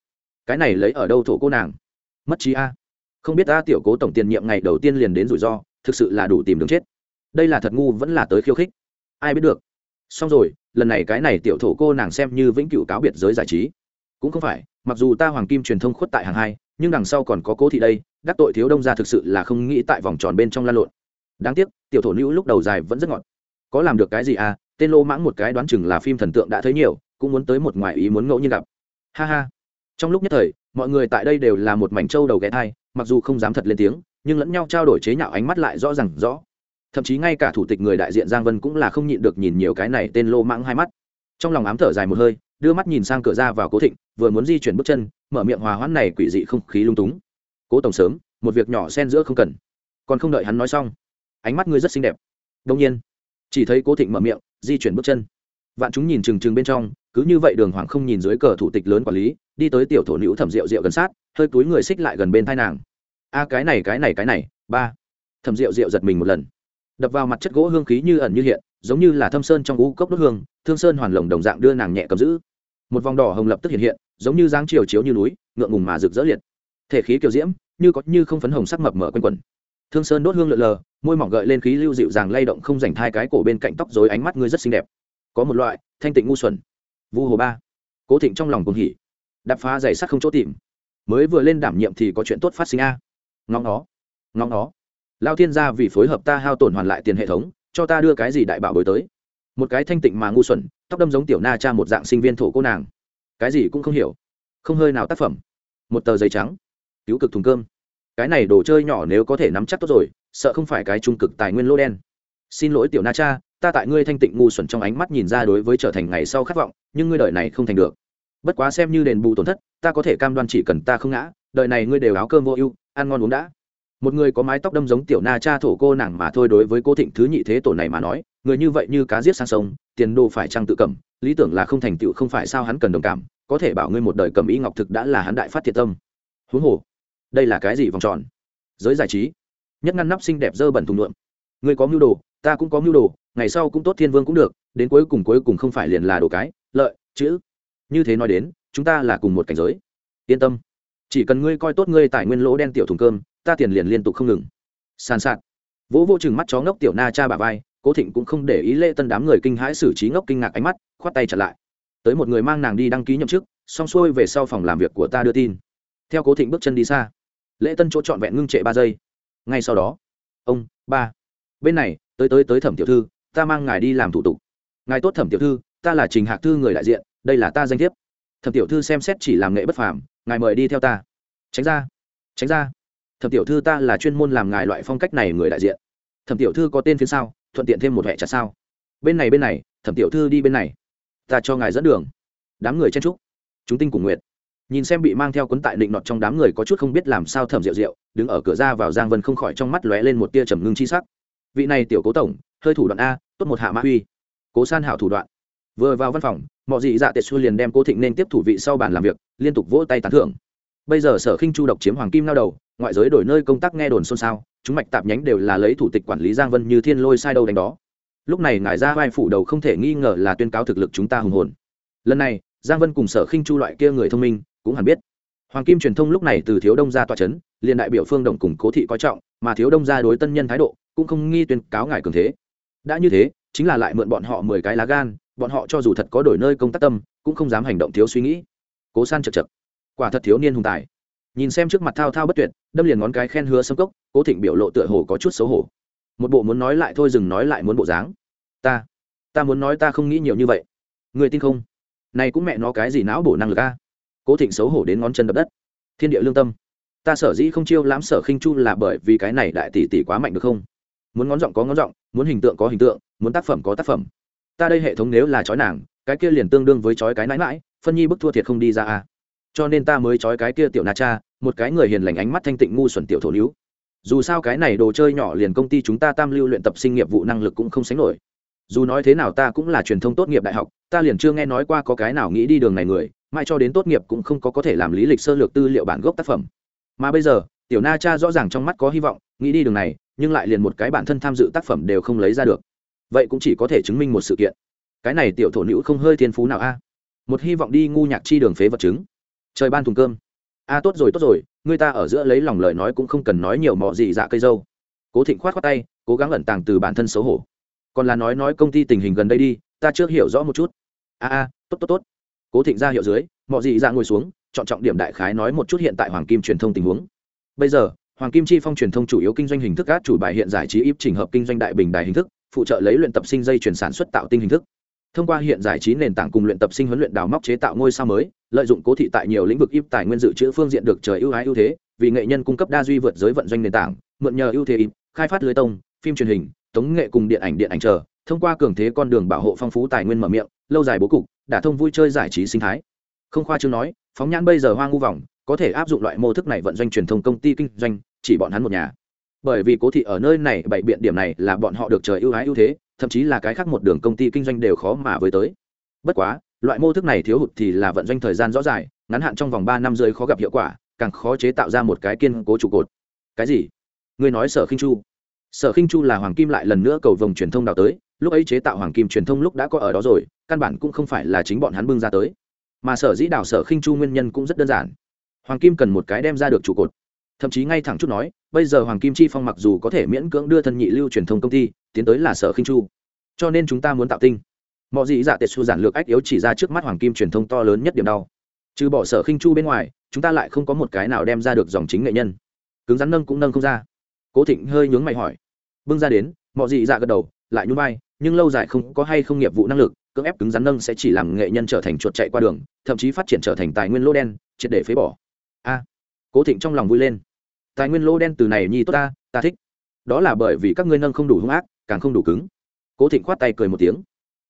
Cái này lấy ở đâu thổ cô nàng? Mất trí a. Không biết ta tiểu cố tổng tiền nhiệm ngày đầu tiên liền đến rủi ro, thực sự là đủ tìm đường chết. Đây là thật ngu, vẫn là tới khiêu khích. Ai biết được. Xong rồi, lần này cái này tiểu thổ cô nàng xem như vĩnh cửu cáo biệt giới giải trí. Cũng không phải, mặc dù ta hoàng kim truyền thông khuất tại hàng hai, nhưng đằng sau còn có cố thị đây, đắc tội thiếu đông ra thực sự là không nghĩ tại vòng tròn bên trong lan lộn. Đáng tiếc, tiểu thổ nữ lúc đầu dài vẫn rất ngọt. Có làm được cái gì à tên lô mãng một cái đoán chừng là phim thần tượng đã thấy nhiều, cũng muốn tới một ngoài ý muốn ngẫu nhiên gặp. Ha ha. Trong lúc nhất thời, mọi người tại đây đều là một mảnh trâu đầu ghé thai mặc dù không dám thật lên tiếng, nhưng lẫn nhau trao đổi chế nhạo ánh mắt lại rõ ràng rõ. Thậm chí ngay cả thủ tịch người đại diện giang vân cũng là không nhịn được nhìn nhiều cái này tên lô mãng hai mắt. Trong lòng ám thở dài một hơi, đưa mắt nhìn sang cửa ra vào cố thịnh, vừa muốn di chuyển bước chân, mở miệng hòa hoãn này quỷ dị không khí lung túng. Cố tổng sớm, một việc nhỏ xen giữa không cần. Còn không đợi hắn nói xong, ánh mắt ngươi rất xinh đẹp. Đông nhiên. Chỉ thấy cố thịnh mở miệng di chuyển bước chân. Vạn chúng nhìn trừng trừng bên trong, cứ như vậy đường hoàng không nhìn dưới cờ thủ tịch lớn quản lý, đi tới tiểu thổ nữ thẩm rượu rượu gần sát, hơi túi người xích lại gần bên thai nàng. A, cái này cái này cái này, ba. Thẩm rượu rượu giật mình một lần. Đập vào mặt chất gỗ hương khí như ẩn như hiện, giống như là thâm sơn trong u cốc đốt hương, thương sơn hoàn lồng đồng dạng đưa nàng nhẹ cầm giữ. Một vòng đỏ hồng lập tức hiện hiện, giống như dáng chiều chiếu như núi, ngượng ngùng mà rực rỡ liệt. Thể khí kiểu diễm, như có như không phấn hồng sắc mập mở quanh quần thương sơn đốt hương lượn lờ môi mỏng gợi lên khí lưu dịu dàng lay động không dành thai cái cổ bên cạnh tóc dối ánh mắt ngươi rất xinh đẹp. Có một loại, thanh tịnh ngu xuẩn. Vu hồ ba. Cố thịnh trong lòng cùng hỉ. Đạp phá giày sắt không chỗ tìm. Mới vừa lên đảm nhiệm thì có chuyện tốt phát sinh a. À. ngóng nó. Ngóng nó. Lao thiên gia vì phối hợp ta hao tổn hoàn lại tiền hệ thống, cho ta đưa cái gì đại bảo bối tới. Một cái thanh tịnh mà ngu xuẩn, tóc đâm giống tiểu na cha một dạng sinh viên thổ cô nàng. Cái gì cũng không hiểu. Không hơi nào tác phẩm. Một tờ giấy trắng. Cứu cực thùng cơm. Cái này đồ chơi nhỏ nếu có thể nắm chắc tốt rồi sợ không phải cái trung cực tài nguyên lô đen. Xin lỗi tiểu na cha, ta tại ngươi thanh tịnh ngu xuẩn trong ánh mắt nhìn ra đối với trở thành ngày sau khát vọng, nhưng ngươi đợi này không thành được. Bất quá xem như đền bù tổn thất, ta có thể cam đoan chỉ cần ta không ngã đợi này ngươi đều áo cơm vô ưu, ăn ngon uống đã. Một người có mái tóc đâm giống tiểu na cha thổ cô nàng mà thôi đối với cô thịnh thứ nhị thế tổ này mà nói, người như vậy như cá giết sang sông, tiền đồ phải trăng tự cầm, lý tưởng là không thành tựu không phải sao hắn cần đồng cảm, có thể bảo ngươi một đời cầm ý ngọc thực đã là hắn đại phát thiệt tâm. Huống hồ, đây là cái gì vòng tròn? Giới giải trí nhất ngăn nắp xinh đẹp dơ bẩn thùng nhuộm. Ngươi có mưu đồ, ta cũng có mưu đồ, ngày sau cũng tốt thiên vương cũng được, đến cuối cùng cuối cùng không phải liền là đồ cái, lợi, chữ. Như thế nói đến, chúng ta là cùng một cảnh giới. Yên tâm. Chỉ cần ngươi coi tốt ngươi tài nguyên lỗ đen tiểu thùng cơm, ta tiền liền liên tục không ngừng. Sàn sạt. Vỗ vô chừng mắt chó ngốc tiểu na cha bà vai, cố thịnh cũng không để ý lễ tân đám người kinh hãi xử trí ngốc kinh ngạc ánh mắt, khoát tay trở lại. Tới một người mang nàng đi đăng ký nhậm chức, xong xuôi về sau phòng làm việc của ta đưa tin. Theo cố thịnh bước chân đi xa. Lễ tân chỗ trọn vẹn ngưng trệ ba giây ngay sau đó, ông, ba, bên này, tới tới tới thẩm tiểu thư, ta mang ngài đi làm thủ tục. Ngài tốt thẩm tiểu thư, ta là trình hạc thư người đại diện, đây là ta danh thiếp. Thẩm tiểu thư xem xét chỉ làm nghệ bất phàm, ngài mời đi theo ta. Tránh ra tránh ra. Thẩm tiểu thư ta là chuyên môn làm ngài loại phong cách này người đại diện. Thẩm tiểu thư có tên phía sau thuận tiện thêm một hệ chặt sao. Bên này bên này, thẩm tiểu thư đi bên này. Ta cho ngài dẫn đường. Đám người chen trúc chúng tinh cùng nguyệt nhìn xem bị mang theo cuốn tại định nọt trong đám người có chút không biết làm sao thẩm rượu rượu, đứng ở cửa ra vào giang vân không khỏi trong mắt lóe lên một tia trầm ngưng chi sắc. Vị này tiểu cố tổng, hơi thủ đoạn a, tốt một hạ mã uy. Cố san hảo thủ đoạn. Vừa vào văn phòng, mọi dị dạ tiệt xu liền đem cố thịnh nên tiếp thủ vị sau bàn làm việc, liên tục vỗ tay tán thưởng. Bây giờ sở khinh chu độc chiếm hoàng kim lao đầu, ngoại giới đổi nơi công tác nghe đồn xôn xao, chúng mạch tạp nhánh đều là lấy thủ tịch quản lý giang vân như thiên lôi sai đâu đánh đó. Lúc này ngài ra vai phủ đầu không thể nghi ngờ là tuyên cáo thực lực chúng ta hùng hồn. Lần này, giang vân cùng sở khinh chu loại kia người thông minh cũng hẳn biết. Hoàng kim truyền thông lúc này từ thiếu đông gia tọa c h ấ n liền đại biểu phương đồng cùng cố thị coi trọng, mà thiếu đông gia đối tân nhân thái độ cũng không nghi tuyên cáo ngài cường thế. Đã như thế, chính là lại mượn bọn họ mười cái lá gan, bọn họ cho dù thật có đổi nơi công tác tâm, cũng không dám hành động thiếu suy nghĩ. Cố san chật chật. Quả thật thiếu niên hùng tài. Nhìn xem trước mặt thao thao bất tuyệt, đâm liền ngón cái khen hứa sâm cốc, cố thịnh biểu lộ tựa hồ có chút xấu hổ. Một bộ muốn nói lại thôi dừng nói lại muốn bộ dáng. Ta ta muốn nói ta không nghĩ nhiều như vậy. Người tin không? Này cũng mẹ nó cái gì não bổ năng lực a? Cố thịnh xấu hổ đến ngón chân đập đất. Thiên địa lương tâm. Ta sở dĩ không chiêu lãm sở khinh chu là bởi vì cái này đại tỷ tỷ quá mạnh được không? Muốn ngón giọng có ngón giọng, muốn hình tượng có hình tượng, muốn tác phẩm có tác phẩm. Ta đây hệ thống nếu là chói nàng, cái kia liền tương đương với chói cái nãi mãi phân nhi bức thua thiệt không đi ra à? cho nên ta mới trói cái kia tiểu na cha, một cái người hiền lành ánh mắt thanh tịnh ngu xuẩn tiểu thổ níu. Dù sao cái này đồ chơi nhỏ liền công ty chúng ta tam lưu luyện tập sinh nghiệp vụ năng lực cũng không sánh nổi. Dù nói thế nào ta cũng là truyền thông tốt nghiệp đại học ta liền chưa nghe nói qua có cái nào nghĩ đi đường này người, mai cho đến tốt nghiệp cũng không có có thể làm lý lịch sơ lược tư liệu bản gốc tác phẩm. Mà bây giờ, tiểu na cha rõ ràng trong mắt có hy vọng, nghĩ đi đường này, nhưng lại liền một cái bản thân tham dự tác phẩm đều không lấy ra được. Vậy cũng chỉ có thể chứng minh một sự kiện. Cái này tiểu thổ nữ không hơi thiên phú nào a? Một hy vọng đi ngu nhạc chi đường phế vật chứng. Trời ban thùng cơm. A, tốt rồi tốt rồi, người ta ở giữa lấy lòng lời nói cũng không cần nói nhiều mọ gì dạ cây dâu. Cố thịnh khoát khoát tay, cố gắng ẩn tàng từ bản thân xấu hổ. Còn là nói nói công ty tình hình gần đây đi, ta chưa hiểu rõ một chút a a, tốt tốt tốt. Cố thịnh ra hiệu dưới, mọi gì dạ ngồi xuống, chọn trọng điểm đại khái nói một chút hiện tại hoàng kim truyền thông tình huống. Bây giờ, hoàng kim chi phong truyền thông chủ yếu kinh doanh hình thức các chủ bài hiện giải trí ít trình hợp kinh doanh đại bình đài hình thức, phụ trợ lấy luyện tập sinh dây chuyển sản xuất tạo tinh hình thức. Thông qua hiện giải trí nền tảng cùng luyện tập sinh huấn luyện đào móc chế tạo ngôi sao mới, lợi dụng cố thị tại nhiều lĩnh vực ít tài nguyên dự trữ phương diện được trời ưu ái ưu thế, vì nghệ nhân cung cấp đa duy vượt giới vận doanh nền tảng, mượn nhờ ưu thế ít, khai phát lưới tông, phim truyền hình, tống nghệ cùng điện ảnh điện ảnh chờ, thông qua cường thế con đường bảo hộ phong phú tài nguyên mở miệng lâu dài bố cục đả thông vui chơi giải trí sinh thái. Không khoa chương nói, phóng nhãn bây giờ hoa ngu vòng, có thể áp dụng loại mô thức này vận doanh truyền thông công ty kinh doanh, chỉ bọn hắn một nhà. Bởi vì cố thị ở nơi này bảy biện điểm này là bọn họ được trời ưu ái ưu thế, thậm chí là cái khác một đường công ty kinh doanh đều khó mà với tới. Bất quá, loại mô thức này thiếu hụt thì là vận doanh thời gian rõ dài ngắn hạn trong vòng ba năm rơi khó gặp hiệu quả, càng khó chế tạo ra một cái kiên cố trụ cột. Cái gì? Ngươi nói sở khinh chu. Sở khinh chu là hoàng kim lại lần nữa cầu vòng truyền thông đào tới lúc ấy chế tạo hoàng kim truyền thông lúc đã có ở đó rồi, căn bản cũng không phải là chính bọn hắn bưng ra tới. Mà sở dĩ đào sở khinh chu nguyên nhân cũng rất đơn giản. Hoàng kim cần một cái đem ra được trụ cột. Thậm chí ngay thẳng chút nói, bây giờ hoàng kim chi phong mặc dù có thể miễn cưỡng đưa thân nhị lưu truyền thông công ty, tiến tới là sở khinh chu. Cho nên chúng ta muốn tạo tinh. Mọi dị dạ tệ xu giản lược ách yếu chỉ ra trước mắt hoàng kim truyền thông to lớn nhất điểm đau. Trừ bỏ sở khinh chu bên ngoài, chúng ta lại không có một cái nào đem ra được dòng chính nghệ nhân. Cứng rắn nâng cũng nâng không ra. Cố thịnh hơi nhướng mày hỏi. Bưng ra đến mọi dị dạ gật đầu, lại nhún vai nhưng lâu dài không có hay không nghiệp vụ năng lực, cưỡng ép cứng rắn nâng sẽ chỉ làm nghệ nhân trở thành chuột chạy qua đường, thậm chí phát triển trở thành tài nguyên lô đen, triệt để phế bỏ. A, cố thịnh trong lòng vui lên. Tài nguyên lô đen từ này nhi tốt ta ta thích. Đó là bởi vì các ngươi nâng không đủ hung ác, càng không đủ cứng. Cố thịnh khoát tay cười một tiếng.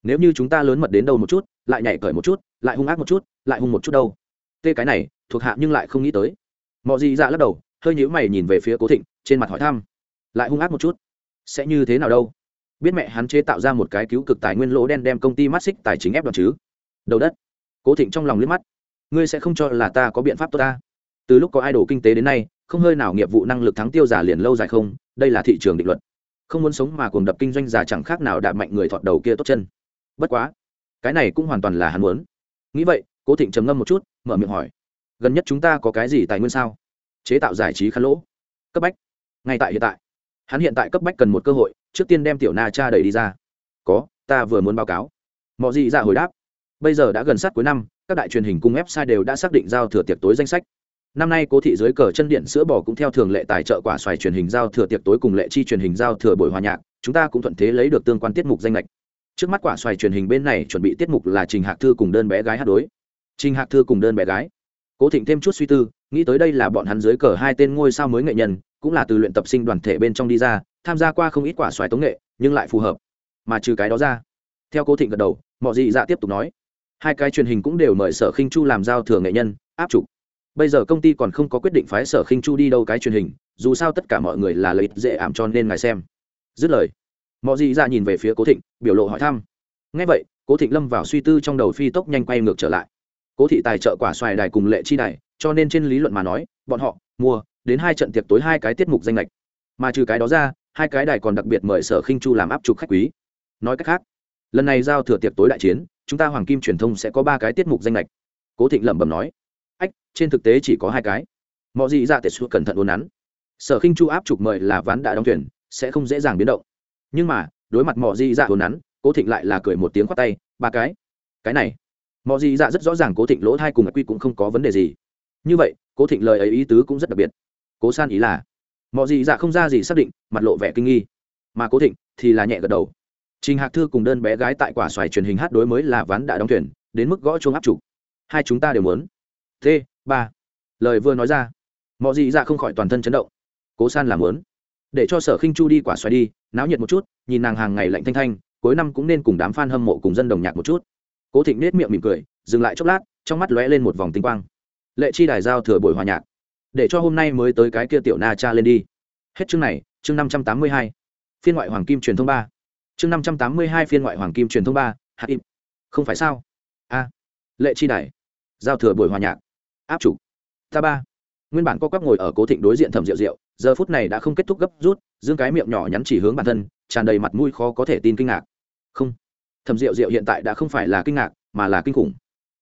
Nếu như chúng ta lớn mật đến đâu một chút, lại nhảy cởi một chút, lại hung ác một chút, lại hung một chút đâu. Tê cái này, thuộc hạ nhưng lại không nghĩ tới. Mọi gì dạ lắc đầu, hơi nhíu mày nhìn về phía cố thịnh, trên mặt hỏi thăm. Lại hung ác một chút, sẽ như thế nào đâu? Biết mẹ hắn chế tạo ra một cái cứu cực tài nguyên lỗ đen đem công ty mắt xích tài chính ép đoạt chứ? Đầu đất. Cố thịnh trong lòng liếc mắt. Ngươi sẽ không cho là ta có biện pháp tốt ta. Từ lúc có idol kinh tế đến nay, không hơi nào nghiệp vụ năng lực thắng tiêu giả liền lâu dài không, đây là thị trường định luật. Không muốn sống mà cuồng đập kinh doanh giả chẳng khác nào đạp mạnh người thọt đầu kia tốt chân. Bất quá, cái này cũng hoàn toàn là hắn muốn. Nghĩ vậy, cố thịnh trầm ngâm một chút, mở miệng hỏi. Gần nhất chúng ta có cái gì tài nguyên sao? Chế tạo giải trí khá lỗ. Cấp bách. Ngay tại hiện tại hắn hiện tại cấp bách cần một cơ hội, trước tiên đem tiểu na cha đẩy đi ra. Có, ta vừa muốn báo cáo. Mọi gì ra hồi đáp. Bây giờ đã gần sát cuối năm, các đại truyền hình cung website đều đã xác định giao thừa tiệc tối danh sách. Năm nay cố thị dưới cờ chân điện sữa bò cũng theo thường lệ tài trợ quả xoài truyền hình giao thừa tiệc tối cùng lệ chi truyền hình giao thừa buổi hòa nhạc, chúng ta cũng thuận thế lấy được tương quan tiết mục danh lệch. Trước mắt quả xoài truyền hình bên này chuẩn bị tiết mục là trình hạc thư cùng đơn bé gái hát đối. Trình hạc thư cùng đơn bé gái. Cố thịnh thêm chút suy tư, nghĩ tới đây là bọn hắn dưới cờ hai tên ngôi sao mới nghệ nhân cũng là từ luyện tập sinh đoàn thể bên trong đi ra, tham gia qua không ít quả xoài tống nghệ, nhưng lại phù hợp. Mà trừ cái đó ra, theo cố thịnh gật đầu mọi dị dạ tiếp tục nói, hai cái truyền hình cũng đều mời sở khinh chu làm giao thừa nghệ nhân, áp trục bây giờ công ty còn không có quyết định phái sở khinh chu đi đâu cái truyền hình, dù sao tất cả mọi người là lợi dễ ảm cho nên ngài xem. Dứt lời mọi gì ra nhìn về phía cố thịnh, biểu lộ hỏi thăm. Ngay vậy, cố thịnh lâm vào suy tư trong đầu phi tốc nhanh quay ngược trở lại. Cố thị tài trợ quả xoài đài cùng lệ chi đài, cho nên trên lý luận mà nói, bọn họ, mua đến hai trận tiệc tối hai cái tiết mục danh lệch. Mà trừ cái đó ra, hai cái đài còn đặc biệt mời sở khinh chu làm áp trục khách quý. Nói cách khác, lần này giao thừa tiệc tối đại chiến, chúng ta hoàng kim truyền thông sẽ có ba cái tiết mục danh lệch. Cố thịnh lẩm bẩm nói, ách, trên thực tế chỉ có hai cái. Mọi gì ra tệ xua cẩn thận uốn nắn. Sở khinh chu áp trục mời là ván đã đóng thuyền, sẽ không dễ dàng biến động. Nhưng mà, đối mặt mọi gì dạ uốn nắn, cố thịnh lại là cười một tiếng khoát tay, ba cái cái này. Mọi gì dạ rất rõ ràng cố thịnh lỗ thai cùng quy cũng không có vấn đề gì. Như vậy, cố thịnh lời ấy ý tứ cũng rất đặc biệt cố san ý là mọi gì dạ không ra gì xác định, mặt lộ vẻ kinh nghi. Mà cố thịnh thì là nhẹ gật đầu. Trình hạc thư cùng đơn bé gái tại quả xoài truyền hình hát đối mới là ván đã đóng thuyền, đến mức gõ chuông áp trục hai chúng ta đều muốn. T, ba. Lời vừa nói ra mọi gì dạ không khỏi toàn thân chấn động. Cố san làm muốn. Để cho sở khinh chu đi quả xoài đi, náo nhiệt một chút, nhìn nàng hàng ngày lạnh thanh thanh, cuối năm cũng nên cùng đám f a n hâm mộ cùng dân đồng nhạc một chút. Cố thịnh nết miệng mỉm cười, dừng lại chốc lát, trong mắt lóe lên một vòng tinh quang. Lệ chi đài giao thừa buổi hòa nhạc để cho hôm nay mới tới cái kia tiểu na cha lên đi. Hết chương này, chương năm trăm tám mươi hai. Phiên ngoại hoàng kim truyền thông ba. Chương năm trăm tám mươi hai phiên ngoại hoàng kim truyền thông ba hạt im. Không phải sao? A. Lệ chi đài. Giao thừa buổi hòa nhạc. Áp chủ. Ta ba. Nguyên bản co quắp ngồi ở cố thịnh đối diện thẩm rượu rượu, giờ phút này đã không kết thúc gấp rút, dương cái miệng nhỏ nhắn chỉ hướng bản thân, tràn đầy mặt mũi khó có thể tin kinh ngạc. Không. Thẩm rượu rượu hiện tại đã không phải là kinh ngạc, mà là kinh khủng.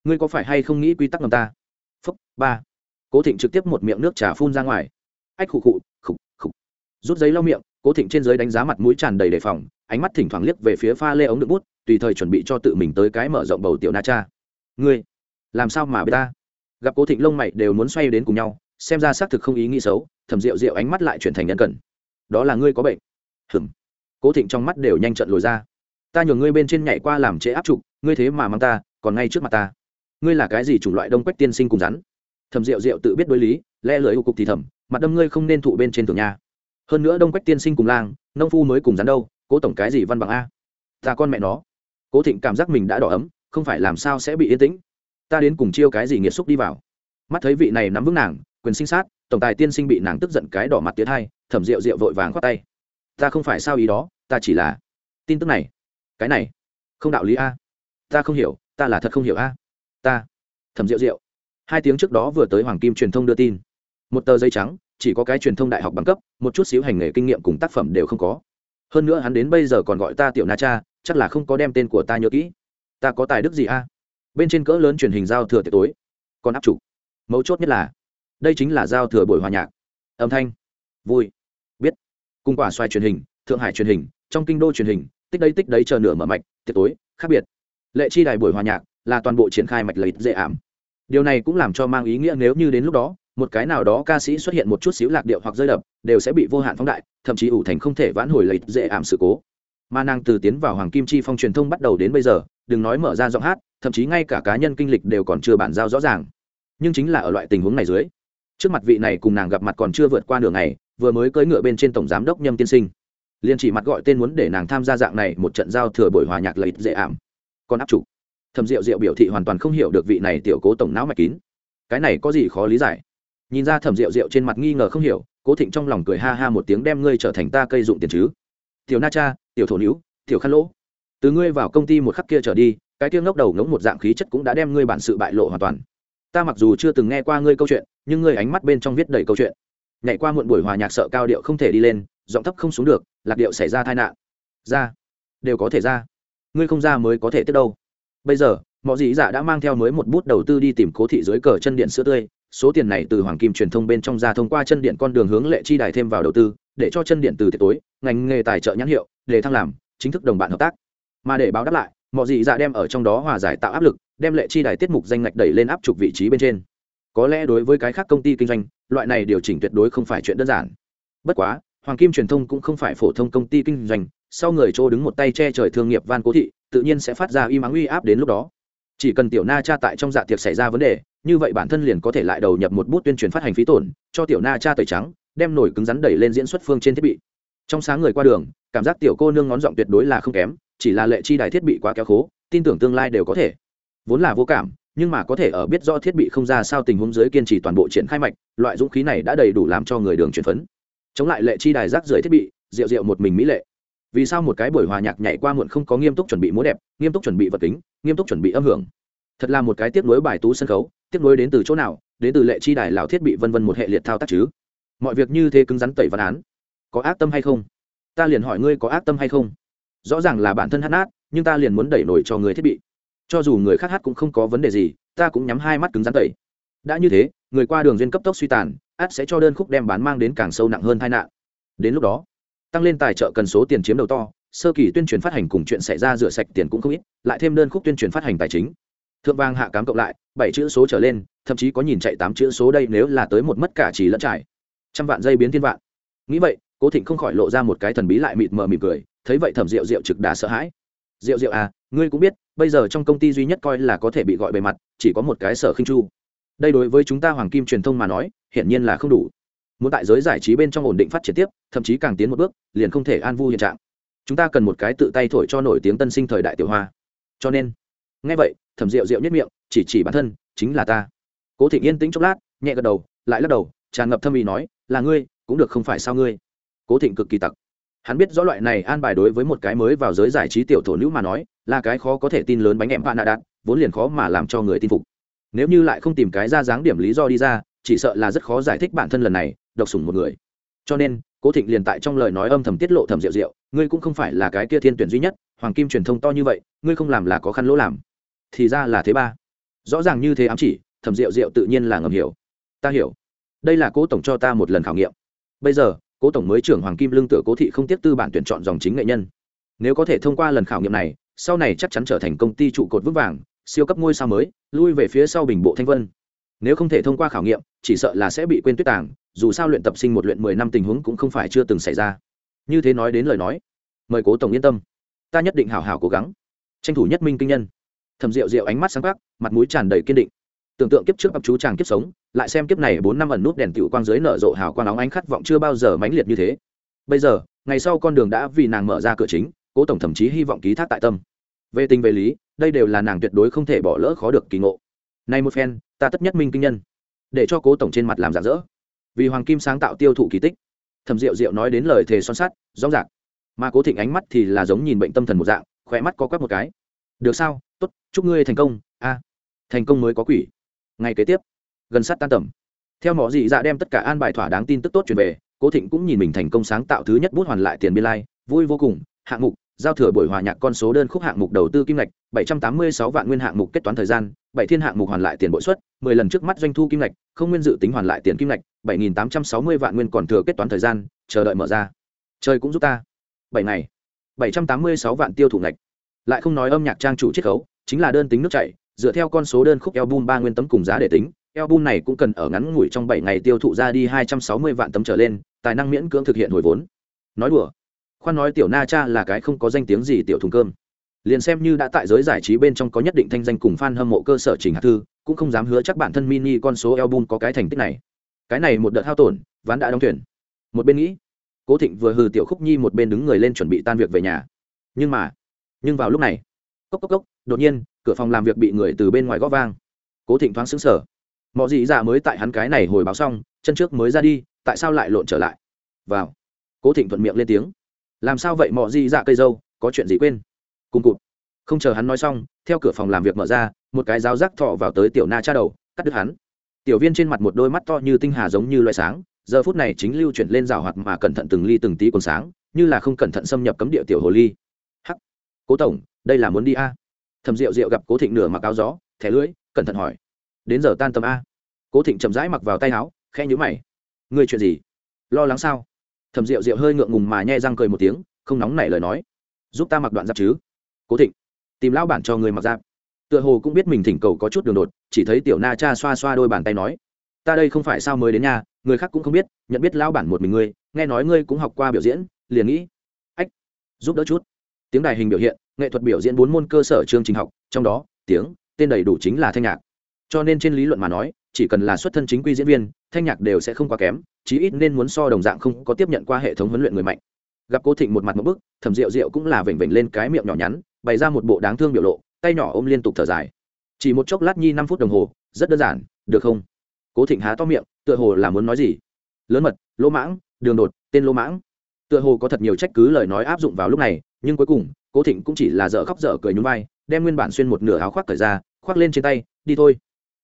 Ngươi có phải hay không nghĩ quy tắc ngầm ta? Phúc, ba cố thịnh trực tiếp một miệng nước trà phun ra ngoài. Ách khụ khụ khục khục rút giấy lau miệng, cố thịnh trên giới đánh giá mặt mũi tràn đầy đề phòng, ánh mắt thỉnh thoảng liếc về phía pha lê ống đựng bút, tùy thời chuẩn bị cho tự mình tới cái mở rộng bầu tiểu na cha. Ngươi, làm sao mà biết ta? Gặp cố thịnh lông mày đều muốn xoay đến cùng nhau, xem ra xác thực không ý nghĩ xấu, thầm rượu rượu ánh mắt lại chuyển thành nhân cần. Đó là ngươi có bệnh. Hừm. Cố thịnh trong mắt đều nhanh trận lồi ra. Ta nhường ngươi bên trên nhảy qua làm trễ áp trục, ngươi thế mà mang ta, còn ngay trước mặt ta. Ngươi là cái gì chủng loại đông quách tiên sinh cùng rắn? Thầm rượu rượu tự biết đối lý lẽ lưỡi hụ cục thì thầm, mặt đâm ngươi không nên thụ bên trên tường nhà. Hơn nữa đông quách tiên sinh cùng lang, nông phu mới cùng rắn đâu, cố tổng cái gì văn bằng a? Ta con mẹ nó. Cố thịnh cảm giác mình đã đỏ ấm, không phải làm sao sẽ bị yên tĩnh. Ta đến cùng chiêu cái gì nghiệt xúc đi vào. Mắt thấy vị này nắm vững nàng, quyền sinh sát, tổng tài tiên sinh bị nàng tức giận cái đỏ mặt tiến hai thẩm rượu rượu vội vàng khoát tay. Ta không phải sao ý đó, ta chỉ là tin tức này. Cái này, không đạo lý a. Ta không hiểu, ta là thật không hiểu a. Ta thẩm rượu rượu hai tiếng trước đó vừa tới hoàng kim truyền thông đưa tin. Một tờ giấy trắng, chỉ có cái truyền thông đại học bằng cấp, một chút xíu hành nghề kinh nghiệm cùng tác phẩm đều không có. Hơn nữa hắn đến bây giờ còn gọi ta tiểu na cha, chắc là không có đem tên của ta nhớ kỹ. Ta có tài đức gì a? Bên trên cỡ lớn truyền hình giao thừa tiệc tối. Còn áp chủ. Mấu chốt nhất là, đây chính là giao thừa buổi hòa nhạc. Âm thanh. Vui. Biết. Cùng quả xoay truyền hình, thượng hải truyền hình, trong kinh đô truyền hình, tích đấy tích đấy chờ nửa mở mạch, tiệc tối, khác biệt. Lệ chi đài buổi hòa nhạc là toàn bộ triển khai mạch lấy dễ ảm điều này cũng làm cho mang ý nghĩa nếu như đến lúc đó, một cái nào đó ca sĩ xuất hiện một chút xíu lạc điệu hoặc rơi đập, đều sẽ bị vô hạn phóng đại, thậm chí ủ thành không thể vãn hồi lấy dễ ảm sự cố. Mà nàng từ tiến vào hoàng kim chi phong truyền thông bắt đầu đến bây giờ, đừng nói mở ra giọng hát, thậm chí ngay cả cá nhân kinh lịch đều còn chưa bản giao rõ ràng. Nhưng chính là ở loại tình huống này dưới, trước mặt vị này cùng nàng gặp mặt còn chưa vượt qua nửa ngày, vừa mới cưỡi ngựa bên trên tổng giám đốc nhâm tiên sinh. Liền chỉ mặt gọi tên muốn để nàng tham gia dạng này một trận giao thừa buổi hòa nhạc lợi dễ ảm. Còn áp chủ thầm rượu rượu biểu thị hoàn toàn không hiểu được vị này tiểu cố tổng não mạch kín. Cái này có gì khó lý giải? Nhìn ra thẩm rượu rượu trên mặt nghi ngờ không hiểu, cố thịnh trong lòng cười ha ha một tiếng đem ngươi trở thành ta cây dụng tiền chứ. Tiểu na cha, tiểu thổ níu tiểu khăn lỗ. Từ ngươi vào công ty một khắc kia trở đi, cái tiếng ngốc đầu ngống một dạng khí chất cũng đã đem ngươi bản sự bại lộ hoàn toàn. Ta mặc dù chưa từng nghe qua ngươi câu chuyện, nhưng ngươi ánh mắt bên trong viết đầy câu chuyện. Nhảy qua muộn buổi hòa nhạc sợ cao điệu không thể đi lên, giọng thấp không xuống được, lạc điệu xảy ra tai nạn. Ra, đều có thể ra. Ngươi không ra mới có thể tiếp đâu bây giờ mọi dĩ dạ đã mang theo mới một bút đầu tư đi tìm cố thị dưới cờ chân điện sữa tươi. Số tiền này từ hoàng kim truyền thông bên trong ra thông qua chân điện con đường hướng lệ chi đài thêm vào đầu tư, để cho chân điện từ tiệc tối, ngành nghề tài trợ nhãn hiệu, để thăng làm chính thức đồng bạn hợp tác. Mà để báo đáp lại mọi dị dạ đem ở trong đó hòa giải tạo áp lực, đem lệ chi đài tiết mục danh ngạch đẩy lên áp chục vị trí bên trên. Có lẽ đối với cái khác công ty kinh doanh, loại này điều chỉnh tuyệt đối không phải chuyện đơn giản. Bất quá, hoàng kim truyền thông cũng không phải phổ thông công ty kinh doanh, sau người chỗ đứng một tay che trời thương nghiệp van cố thị tự nhiên sẽ phát ra y mắng uy áp đến lúc đó. Chỉ cần tiểu na cha tại trong dạ tiệc xảy ra vấn đề, như vậy bản thân liền có thể lại đầu nhập một bút tuyên truyền phát hành phí tổn, cho tiểu na cha tẩy trắng, đem nổi cứng rắn đẩy lên diễn xuất phương trên thiết bị. Trong sáng người qua đường, cảm giác tiểu cô nương ngón giọng tuyệt đối là không kém, chỉ là lệ chi đài thiết bị quá kéo khố, tin tưởng tương lai đều có thể. Vốn là vô cảm, nhưng mà có thể ở biết rõ thiết bị không ra sao tình huống dưới kiên trì toàn bộ triển khai mạch, loại dũng khí này đã đầy đủ làm cho người đường chuyển phấn. Chống lại lệ chi đài rác rưởi thiết bị, rượu rượu một mình mỹ lệ vì sao một cái buổi hòa nhạc nhảy qua muộn không có nghiêm túc chuẩn bị múa đẹp, nghiêm túc chuẩn bị vật kính, nghiêm túc chuẩn bị âm hưởng? Thật là một cái tiếp nối bài tú sân khấu tiếp nối đến từ chỗ nào, đến từ lệ chi đài lão thiết bị vân vân một hệ liệt thao tác chứ? Mọi việc như thế cứng rắn tẩy văn án, có ác tâm hay không? Ta liền hỏi ngươi có ác tâm hay không? Rõ ràng là bản thân hát nát, nhưng ta liền muốn đẩy nổi cho người thiết bị. Cho dù người khác hát cũng không có vấn đề gì, ta cũng nhắm hai mắt cứng rắn tẩy. Đã như thế, người qua đường duyên cấp tốc suy tàn át sẽ cho đơn khúc đem bán mang đến càng sâu nặng hơn tai nạn. Đến lúc đó tăng lên tài trợ cần số tiền chiếm đầu to, sơ kỳ tuyên truyền phát hành cùng chuyện xảy ra rửa sạch tiền cũng không ít, lại thêm đơn khúc tuyên truyền phát hành tài chính. Thượng vang hạ cám cộng lại, bảy chữ số trở lên, thậm chí có nhìn chạy tám chữ số đây nếu là tới một mất cả chỉ lẫn trải. Trăm vạn dây biến thiên vạn. Nghĩ vậy, cố thịnh không khỏi lộ ra một cái thần bí lại mịt mờ mỉm cười, thấy vậy thẩm rượu rượu trực đà sợ hãi. Rượu rượu à ngươi cũng biết, bây giờ trong công ty duy nhất coi là có thể bị gọi bề mặt, chỉ có một cái sở khinh chu. Đây đối với chúng ta hoàng kim truyền thông mà nói, hiển nhiên là không đủ muốn tại giới giải trí bên trong ổn định phát triển tiếp, thậm chí càng tiến một bước, liền không thể an vu hiện trạng. Chúng ta cần một cái tự tay thổi cho nổi tiếng tân sinh thời đại tiểu hoa. Cho nên ngay vậy, thẩm rượu rượu nhất miệng, chỉ chỉ bản thân, chính là ta. Cố thịnh yên tĩnh chốc lát, nhẹ gật đầu, lại lắc đầu, tràn ngập thâm ý nói, là ngươi, cũng được không phải sao ngươi? Cố thịnh cực kỳ tặc. Hắn biết rõ loại này an bài đối với một cái mới vào giới giải trí tiểu thổ nữ mà nói, là cái khó có thể tin lớn bánh em bạn nạ đạn vốn liền khó mà làm cho người tin phục. Nếu như lại không tìm cái ra dáng điểm lý do đi ra, chỉ sợ là rất khó giải thích bản thân lần này độc sủng một người. Cho nên, cố thịnh liền tại trong lời nói âm thầm tiết lộ thầm rượu rượu ngươi cũng không phải là cái kia thiên tuyển duy nhất, hoàng kim truyền thông to như vậy, ngươi không làm là có khăn lỗ làm. Thì ra là thế ba. Rõ ràng như thế ám chỉ thầm rượu rượu tự nhiên là ngầm hiểu. Ta hiểu. Đây là cố tổng cho ta một lần khảo nghiệm. Bây giờ, cố tổng mới trưởng hoàng kim lương tựa cố thị không tiếp tư bản tuyển chọn dòng chính nghệ nhân. Nếu có thể thông qua lần khảo nghiệm này, sau này chắc chắn trở thành công ty trụ cột vững vàng, siêu cấp ngôi sao mới, lui về phía sau bình bộ thanh vân nếu không thể thông qua khảo nghiệm, chỉ sợ là sẽ bị quên tuyết tàng, dù sao luyện tập sinh một luyện mười năm tình huống cũng không phải chưa từng xảy ra. Như thế nói đến lời nói, mời cố tổng yên tâm. Ta nhất định hảo hảo cố gắng. Tranh thủ nhất minh kinh nhân. Thầm rượu rượu ánh mắt sáng khắc mặt mũi tràn đầy kiên định. Tưởng tượng kiếp trước ấp chú chàng kiếp sống, lại xem kiếp này bốn năm ẩn nút đèn tiểu quang dưới nở rộ hào quang óng ánh khát vọng chưa bao giờ mãnh liệt như thế. Bây giờ, ngày sau con đường đã vì nàng mở ra cửa chính, cố tổng thậm chí hy vọng ký thác tại tâm. Về tình về lý, đây đều là nàng tuyệt đối không thể bỏ lỡ khó được kỳ ngộ nay một phen, ta tất nhất minh kinh nhân. Để cho cố tổng trên mặt làm giả dỡ. Vì hoàng kim sáng tạo tiêu thụ kỳ tích. Thầm rượu rượu nói đến lời thề son sắt, rõ ràng. Mà cố thịnh ánh mắt thì là giống nhìn bệnh tâm thần một dạng khỏe mắt có quắc một cái. Được sao? Tốt, chúc ngươi thành công. A. À, thành công mới có quỷ. Ngày kế tiếp. Gần sát tan tầm. Theo mỏ dị dạ đem tất cả an bài thỏa đáng tin tức tốt truyền về, cố thịnh cũng nhìn mình thành công sáng tạo thứ nhất bút hoàn lại tiền biên lai, vui vô cùng, hạng mục giao thừa buổi hòa nhạc con số đơn khúc hạng mục đầu tư kim ngạch 786 vạn nguyên hạng mục kết toán thời gian, bảy thiên hạng mục hoàn lại tiền bội suất 10 lần trước mắt doanh thu kim ngạch, không nguyên dự tính hoàn lại tiền kim ngạch 7860 vạn nguyên còn thừa kết toán thời gian, chờ đợi mở ra. Trời cũng giúp ta. Bảy ngày. 786 vạn tiêu thụ ngạch. Lại không nói âm nhạc trang chủ chiết khấu, chính là đơn tính nước chảy, dựa theo con số đơn khúc album ba nguyên tấm cùng giá để tính, album này cũng cần ở ngắn ngủi trong bảy ngày tiêu thụ ra đi 260 vạn tấm trở lên, tài năng miễn cưỡng thực hiện hồi vốn. Nói đùa khoan nói tiểu na cha là cái không có danh tiếng gì tiểu thùng cơm. Liền xem như đã tại giới giải trí bên trong có nhất định thanh danh cùng fan hâm mộ cơ sở trình hạt thư, cũng không dám hứa chắc bản thân mini con số album có cái thành tích này. Cái này một đợt hao tổn, ván đã đóng thuyền. Một bên nghĩ, cố thịnh vừa hừ tiểu khúc nhi một bên đứng người lên chuẩn bị tan việc về nhà. Nhưng mà, nhưng vào lúc này, cốc cốc cốc, đột nhiên, cửa phòng làm việc bị người từ bên ngoài gõ vang. Cố thịnh thoáng xứng sở mọi dị dạ mới tại hắn cái này hồi báo xong, chân trước mới ra đi, tại sao lại lộn trở lại? Vào, cố thịnh thuận miệng lên tiếng làm sao vậy mọi gì dạ cây dâu, có chuyện gì quên? Cùng cụt. Không chờ hắn nói xong, theo cửa phòng làm việc mở ra, một cái giáo rác thọ vào tới tiểu na cha đầu, cắt đứt hắn. Tiểu viên trên mặt một đôi mắt to như tinh hà giống như loại sáng, giờ phút này chính lưu chuyển lên rào hoạt mà cẩn thận từng ly từng tí còn sáng, như là không cẩn thận xâm nhập cấm địa tiểu hồ ly. Hắc. Cố tổng, đây là muốn đi a? Thầm rượu rượu gặp cố thịnh nửa mặc áo gió, thẻ lưỡi, cẩn thận hỏi. Đến giờ tan tầm a? Cố thịnh chậm rãi mặc vào tay áo khe nhũ mày. Ngươi chuyện gì? Lo lắng sao? Thầm rượu rượu hơi ngượng ngùng mà nhẹ răng cười một tiếng, không nóng nảy lời nói. Giúp ta mặc đoạn giáp chứ? Cố thịnh, tìm lão bản cho người mặc giáp. Tựa hồ cũng biết mình thỉnh cầu có chút đường đột, chỉ thấy tiểu na cha xoa xoa đôi bàn tay nói, ta đây không phải sao mới đến nhà, người khác cũng không biết, nhận biết lão bản một mình ngươi, nghe nói ngươi cũng học qua biểu diễn, liền nghĩ, ách, giúp đỡ chút. Tiếng đài hình biểu hiện, nghệ thuật biểu diễn bốn môn cơ sở chương trình học, trong đó, tiếng, tên đầy đủ chính là thanh nhạc. Cho nên trên lý luận mà nói, chỉ cần là xuất thân chính quy diễn viên, thanh nhạc đều sẽ không quá kém chí ít nên muốn so đồng dạng không có tiếp nhận qua hệ thống huấn luyện người mạnh. Gặp cô thịnh một mặt một bức, thẩm rượu rượu cũng là vểnh vểnh lên cái miệng nhỏ nhắn, bày ra một bộ đáng thương biểu lộ, tay nhỏ ôm liên tục thở dài. Chỉ một chốc lát nhi năm phút đồng hồ, rất đơn giản, được không? Cố thịnh há to miệng, tựa hồ là muốn nói gì? Lớn mật, lỗ mãng, đường đột, tên lỗ mãng. Tựa hồ có thật nhiều trách cứ lời nói áp dụng vào lúc này, nhưng cuối cùng, cố thịnh cũng chỉ là dở khóc dở cười nhún vai, đem nguyên bản xuyên một nửa áo khoác cởi ra, khoác lên trên tay, đi thôi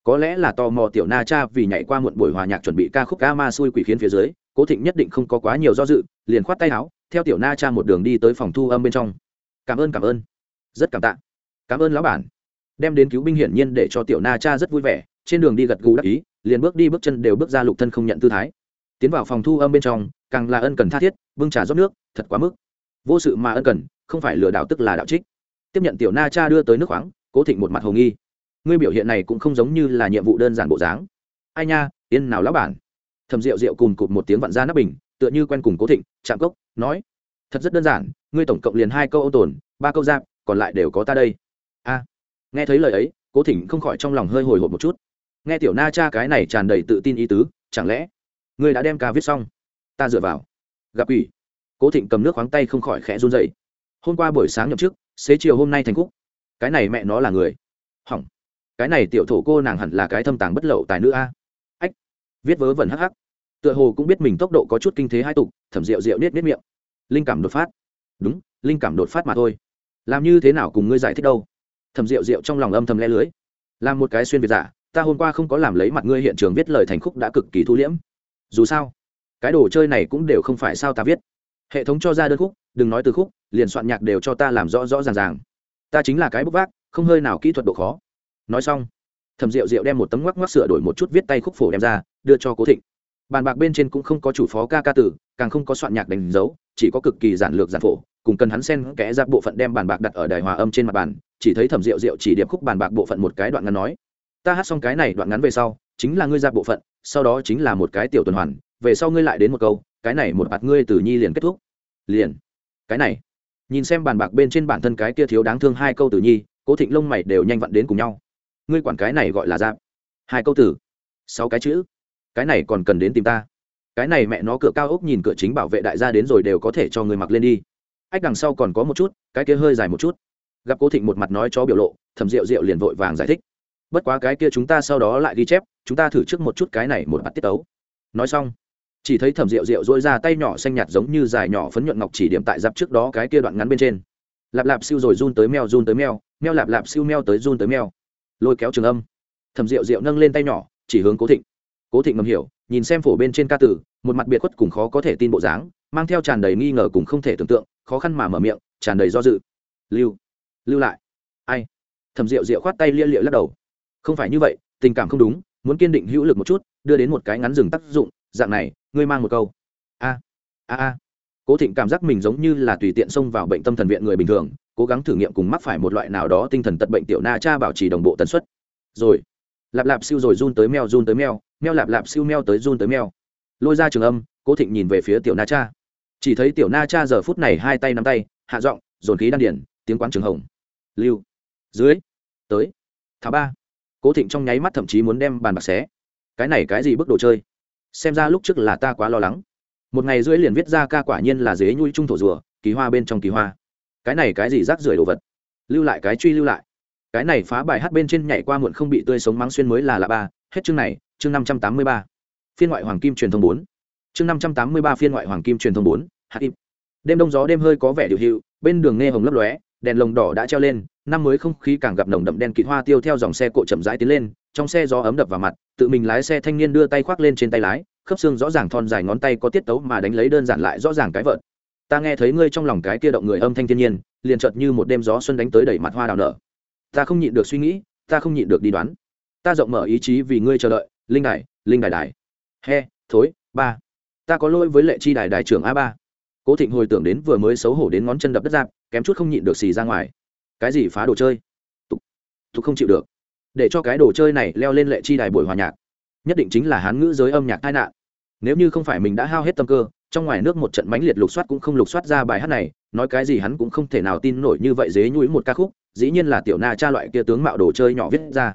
có lẽ là tò mò tiểu na cha vì nhảy qua muộn buổi hòa nhạc chuẩn bị ca khúc ca ma xui quỷ khiến phía dưới, cố thịnh nhất định không có quá nhiều do dự, liền khoát tay áo, theo tiểu na cha một đường đi tới phòng thu âm bên trong. Cảm ơn cảm ơn. Rất cảm tạ. Cảm ơn lão bản. Đem đến cứu binh hiển nhiên để cho tiểu na cha rất vui vẻ, trên đường đi gật gù đắc ý, liền bước đi bước chân đều bước ra lục thân không nhận tư thái. Tiến vào phòng thu âm bên trong, càng là ân cần tha thiết, bưng trà rót nước, thật quá mức. Vô sự mà ân cần, không phải lừa đảo tức là đạo trích. Tiếp nhận tiểu na cha đưa tới nước khoáng, cố thịnh một mặt hồ nghi ngươi biểu hiện này cũng không giống như là nhiệm vụ đơn giản bộ dáng. Ai nha, yên nào lão bản. Thầm rượu rượu cùng cụt một tiếng vặn ra nắp bình, tựa như quen cùng cố thịnh, chạm cốc, nói, thật rất đơn giản, ngươi tổng cộng liền hai câu ô tồn, ba câu giáp, còn lại đều có ta đây. A. Nghe thấy lời ấy, cố thịnh không khỏi trong lòng hơi hồi hộp một chút. Nghe tiểu na cha cái này tràn đầy tự tin ý tứ, chẳng lẽ ngươi đã đem ca viết xong? Ta dựa vào. Gặp ủy cố thịnh cầm nước khoáng tay không khỏi khẽ run dậy hôm qua buổi sáng nhậm chức, xế chiều hôm nay thành khúc. Cái này mẹ nó là người. Hỏng cái này tiểu thổ cô nàng hẳn là cái thâm tàng bất lậu tài nữ a. Ách, viết vớ vẩn hắc hắc. Tựa hồ cũng biết mình tốc độ có chút kinh thế hai tục, thẩm rượu rượu nết nết miệng. Linh cảm đột phát. Đúng, linh cảm đột phát mà thôi. Làm như thế nào cùng ngươi giải thích đâu? Thẩm rượu rượu trong lòng âm thầm le lưới. Làm một cái xuyên việt giả, ta hôm qua không có làm lấy mặt ngươi hiện trường viết lời thành khúc đã cực kỳ thu liễm. Dù sao, cái đồ chơi này cũng đều không phải sao ta viết. Hệ thống cho ra đơn khúc, đừng nói từ khúc, liền soạn nhạc đều cho ta làm rõ rõ ràng ràng. Ta chính là cái bốc vác, không hơi nào kỹ thuật độ khó nói xong, thẩm rượu rượu đem một tấm ngoắc ngoắc sửa đổi một chút viết tay khúc phổ đem ra, đưa cho cố thịnh. Bàn bạc bên trên cũng không có chủ phó ca ca tử, càng không có soạn nhạc đánh dấu, chỉ có cực kỳ giản lược giản phổ, cùng cần hắn xen kẽ ra bộ phận đem bàn bạc đặt ở đài hòa âm trên mặt bàn, chỉ thấy thẩm rượu rượu chỉ điệp khúc bàn bạc bộ phận một cái đoạn ngắn nói, ta hát xong cái này đoạn ngắn về sau, chính là ngươi ra bộ phận, sau đó chính là một cái tiểu tuần hoàn, về sau ngươi lại đến một câu, cái này một bạt ngươi từ nhi liền kết thúc. Liền. Cái này. Nhìn xem bàn bạc bên trên bản thân cái kia thiếu đáng thương hai câu từ nhi, cố thịnh lông mày đều nhanh vặn đến cùng nhau ngươi quản cái này gọi là giáp. Hai câu từ. Sáu cái chữ. Cái này còn cần đến tìm ta. Cái này mẹ nó cửa cao ốc nhìn cửa chính bảo vệ đại gia đến rồi đều có thể cho người mặc lên đi. Ách, đằng sau còn có một chút, cái kia hơi dài một chút. Gặp cố thịnh một mặt nói cho biểu lộ, thầm rượu rượu liền vội vàng giải thích. Bất quá cái kia chúng ta sau đó lại ghi chép, chúng ta thử trước một chút cái này một mặt tiết tấu. Nói xong, chỉ thấy thẩm rượu rượu dỗi ra tay nhỏ xanh nhạt giống như dài nhỏ phấn nhuận ngọc chỉ điểm tại giáp trước đó cái kia đoạn ngắn bên trên. Lạp lạp siêu rồi run tới meo, run tới meo meo lạp lạp siêu meo tới run tới meo lôi kéo trường âm. Thẩm rượu rượu nâng lên tay nhỏ, chỉ hướng cố thịnh. Cố thịnh ngầm hiểu, nhìn xem phổ bên trên ca tử, một mặt biệt khuất cùng khó có thể tin bộ dáng, mang theo tràn đầy nghi ngờ cùng không thể tưởng tượng, khó khăn mà mở miệng, tràn đầy do dự. Lưu lưu lại. Ai? Thẩm rượu rượu khoát tay lia liệu lắc đầu. Không phải như vậy, tình cảm không đúng, muốn kiên định hữu lực một chút, đưa đến một cái ngắn dừng tác dụng, dạng này, ngươi mang một câu. A a a. Cố thịnh cảm giác mình giống như là tùy tiện xông vào bệnh tâm thần viện người bình thường cố gắng thử nghiệm cùng mắc phải một loại nào đó tinh thần tật bệnh tiểu na cha bảo trì đồng bộ tần suất. Rồi, lạp lạp siêu rồi run tới meo, run tới meo meo lạp lạp siêu meo tới run tới meo. Lôi ra trường âm, cố thịnh nhìn về phía tiểu na cha. Chỉ thấy tiểu na cha giờ phút này hai tay nắm tay, hạ giọng, dồn khí đan điển, tiếng quán trường hồng. Lưu, dưới, tới thả ba. Cố thịnh trong nháy mắt thậm chí muốn đem bàn bạc xé. Cái này cái gì bức đồ chơi? Xem ra lúc trước là ta quá lo lắng. Một ngày rưỡi liền viết ra ca quả nhiên là dế nhui trung thổ rùa, kỳ hoa bên trong kỳ hoa cái này cái gì rác rưởi đồ vật? Lưu lại cái truy lưu lại. Cái này phá bài hát bên trên nhảy qua muộn không bị tươi sống mắng xuyên mới là là ba. Hết chương này, chương năm trăm tám mươi ba. Phiên ngoại hoàng kim truyền thông bốn. Chương năm trăm tám mươi ba phiên ngoại hoàng kim truyền thông bốn hạt im. Đêm đông gió đêm hơi có vẻ điều hiệu, bên đường nghe hồng lấp lóe, đèn lồng đỏ đã treo lên, năm mới không khí càng gặp nồng đậm đen kịt hoa tiêu theo dòng xe cộ chậm rãi tiến lên, trong xe gió ấm đập vào mặt, tự mình lái xe thanh niên đưa tay khoác lên trên tay lái, khớp xương rõ ràng thon dài ngón tay có tiết tấu mà đánh lấy đơn giản lại rõ ràng cái vợt ta nghe thấy ngươi trong lòng cái kia động người âm thanh thiên nhiên, liền chợt như một đêm gió xuân đánh tới đẩy mặt hoa đào nở. Ta không nhịn được suy nghĩ, ta không nhịn được đi đoán. Ta rộng mở ý chí vì ngươi chờ đợi, linh đài linh đài đài. He, thối, ba. Ta có lỗi với lệ chi đài đài trưởng a ba. Cố thịnh hồi tưởng đến vừa mới xấu hổ đến ngón chân đập đất giáp, kém chút không nhịn được xì ra ngoài. Cái gì phá đồ chơi? Tục tục không chịu được. Để cho cái đồ chơi này leo lên lệ chi đài buổi hòa nhạc. Nhất định chính là hán ngữ giới âm nhạc tai nạn. Nếu như không phải mình đã hao hết tâm cơ trong ngoài nước một trận mãnh liệt lục soát cũng không lục soát ra bài hát này, nói cái gì hắn cũng không thể nào tin nổi như vậy dế nhũi một ca khúc, dĩ nhiên là tiểu na cha loại kia tướng mạo đồ chơi nhỏ viết ra.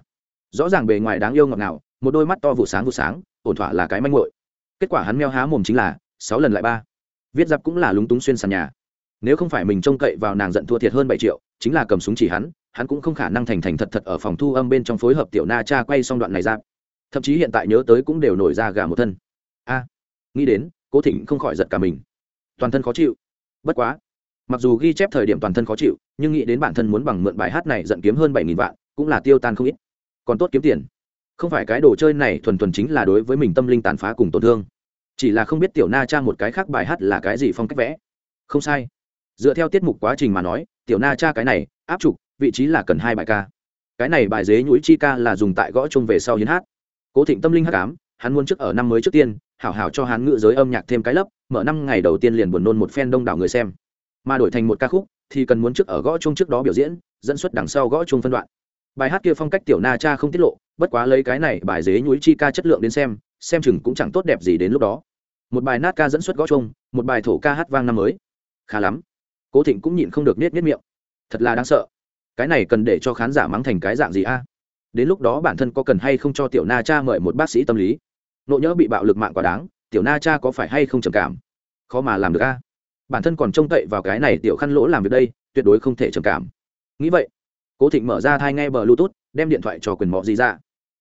Rõ ràng bề ngoài đáng yêu ngọt ngào, một đôi mắt to vụ sáng vụ sáng, ổn thỏa là cái manh muội. Kết quả hắn meo há mồm chính là, sáu lần lại ba. Viết dập cũng là lúng túng xuyên sàn nhà. Nếu không phải mình trông cậy vào nàng giận thua thiệt hơn bảy triệu, chính là cầm súng chỉ hắn hắn cũng không khả năng thành thành thật thật ở phòng thu âm bên trong phối hợp tiểu na cha quay xong đoạn này ra. Thậm chí hiện tại nhớ tới cũng đều nổi ra gà một thân. A, nghĩ đến cố thịnh không khỏi giật cả mình. Toàn thân khó chịu. Bất quá, mặc dù ghi chép thời điểm toàn thân khó chịu, nhưng nghĩ đến bản thân muốn bằng mượn bài hát này dẫn kiếm hơn bảy nghìn vạn, cũng là tiêu tan không ít. Còn tốt kiếm tiền. Không phải cái đồ chơi này thuần thuần chính là đối với mình tâm linh tàn phá cùng tổn thương. Chỉ là không biết tiểu na cha một cái khác bài hát là cái gì phong cách vẽ. Không sai. Dựa theo tiết mục quá trình mà nói, tiểu na cha cái này, áp trục, vị trí là cần hai bài ca. Cái này bài dế nhũi chi ca là dùng tại gõ chung về sau hiến hát. Cố thịnh tâm linh hát cám hắn muốn trước ở năm mới trước tiên hảo hảo cho hắn ngữ giới âm nhạc thêm cái lớp mở năm ngày đầu tiên liền buồn nôn một phen đông đảo người xem. Mà đổi thành một ca khúc, thì cần muốn trước ở gõ chung trước đó biểu diễn, dẫn xuất đằng sau gõ chung phân đoạn. Bài hát kia phong cách tiểu na cha không tiết lộ, bất quá lấy cái này bài dế nhúi chi ca chất lượng đến xem xem chừng cũng chẳng tốt đẹp gì đến lúc đó. Một bài nát ca dẫn xuất gõ chung một bài thổ ca hát vang năm mới. Khá lắm. Cố thịnh cũng nhịn không được nết nết miệng. Thật là đáng sợ. Cái này cần để cho khán giả mắng thành cái dạng gì a? Đến lúc đó bản thân có cần hay không cho tiểu na cha mời một bác sĩ tâm lý? Nộ nhỡ bị bạo lực mạng quá đáng, tiểu na cha có phải hay không trầm cảm? Khó mà làm được a. Bản thân còn trông cậy vào cái này tiểu khăn lỗ làm việc đây, tuyệt đối không thể trầm cảm. Nghĩ vậy, cố thịnh mở ra thai nghe bờ bluetooth, đem điện thoại cho quyền mọ Dị dạ.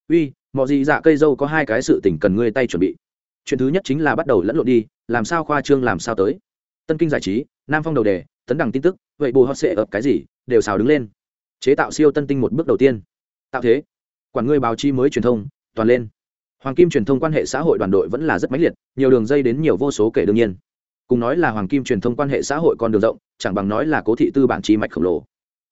Uy, mọ Dị dạ cây dâu có hai cái sự tình cần ngươi tay chuẩn bị. Chuyện thứ nhất chính là bắt đầu lẫn lộn đi, làm sao khoa trương làm sao tới. Tân kinh giải trí, nam phong đầu đề, tấn đẳng tin tức, vậy bù hot sẽ ập cái gì, đều xào đứng lên. Chế tạo siêu tân tinh một bước đầu tiên. Tạo thế, quản ngươi báo chí mới truyền thông, toàn lên hoàng kim truyền thông quan hệ xã hội đoàn đội vẫn là rất mãnh liệt, nhiều đường dây đến nhiều vô số kể đương nhiên. Cùng nói là hoàng kim truyền thông quan hệ xã hội còn đường rộng, chẳng bằng nói là cố thị tư bản trí mạch khổng lồ.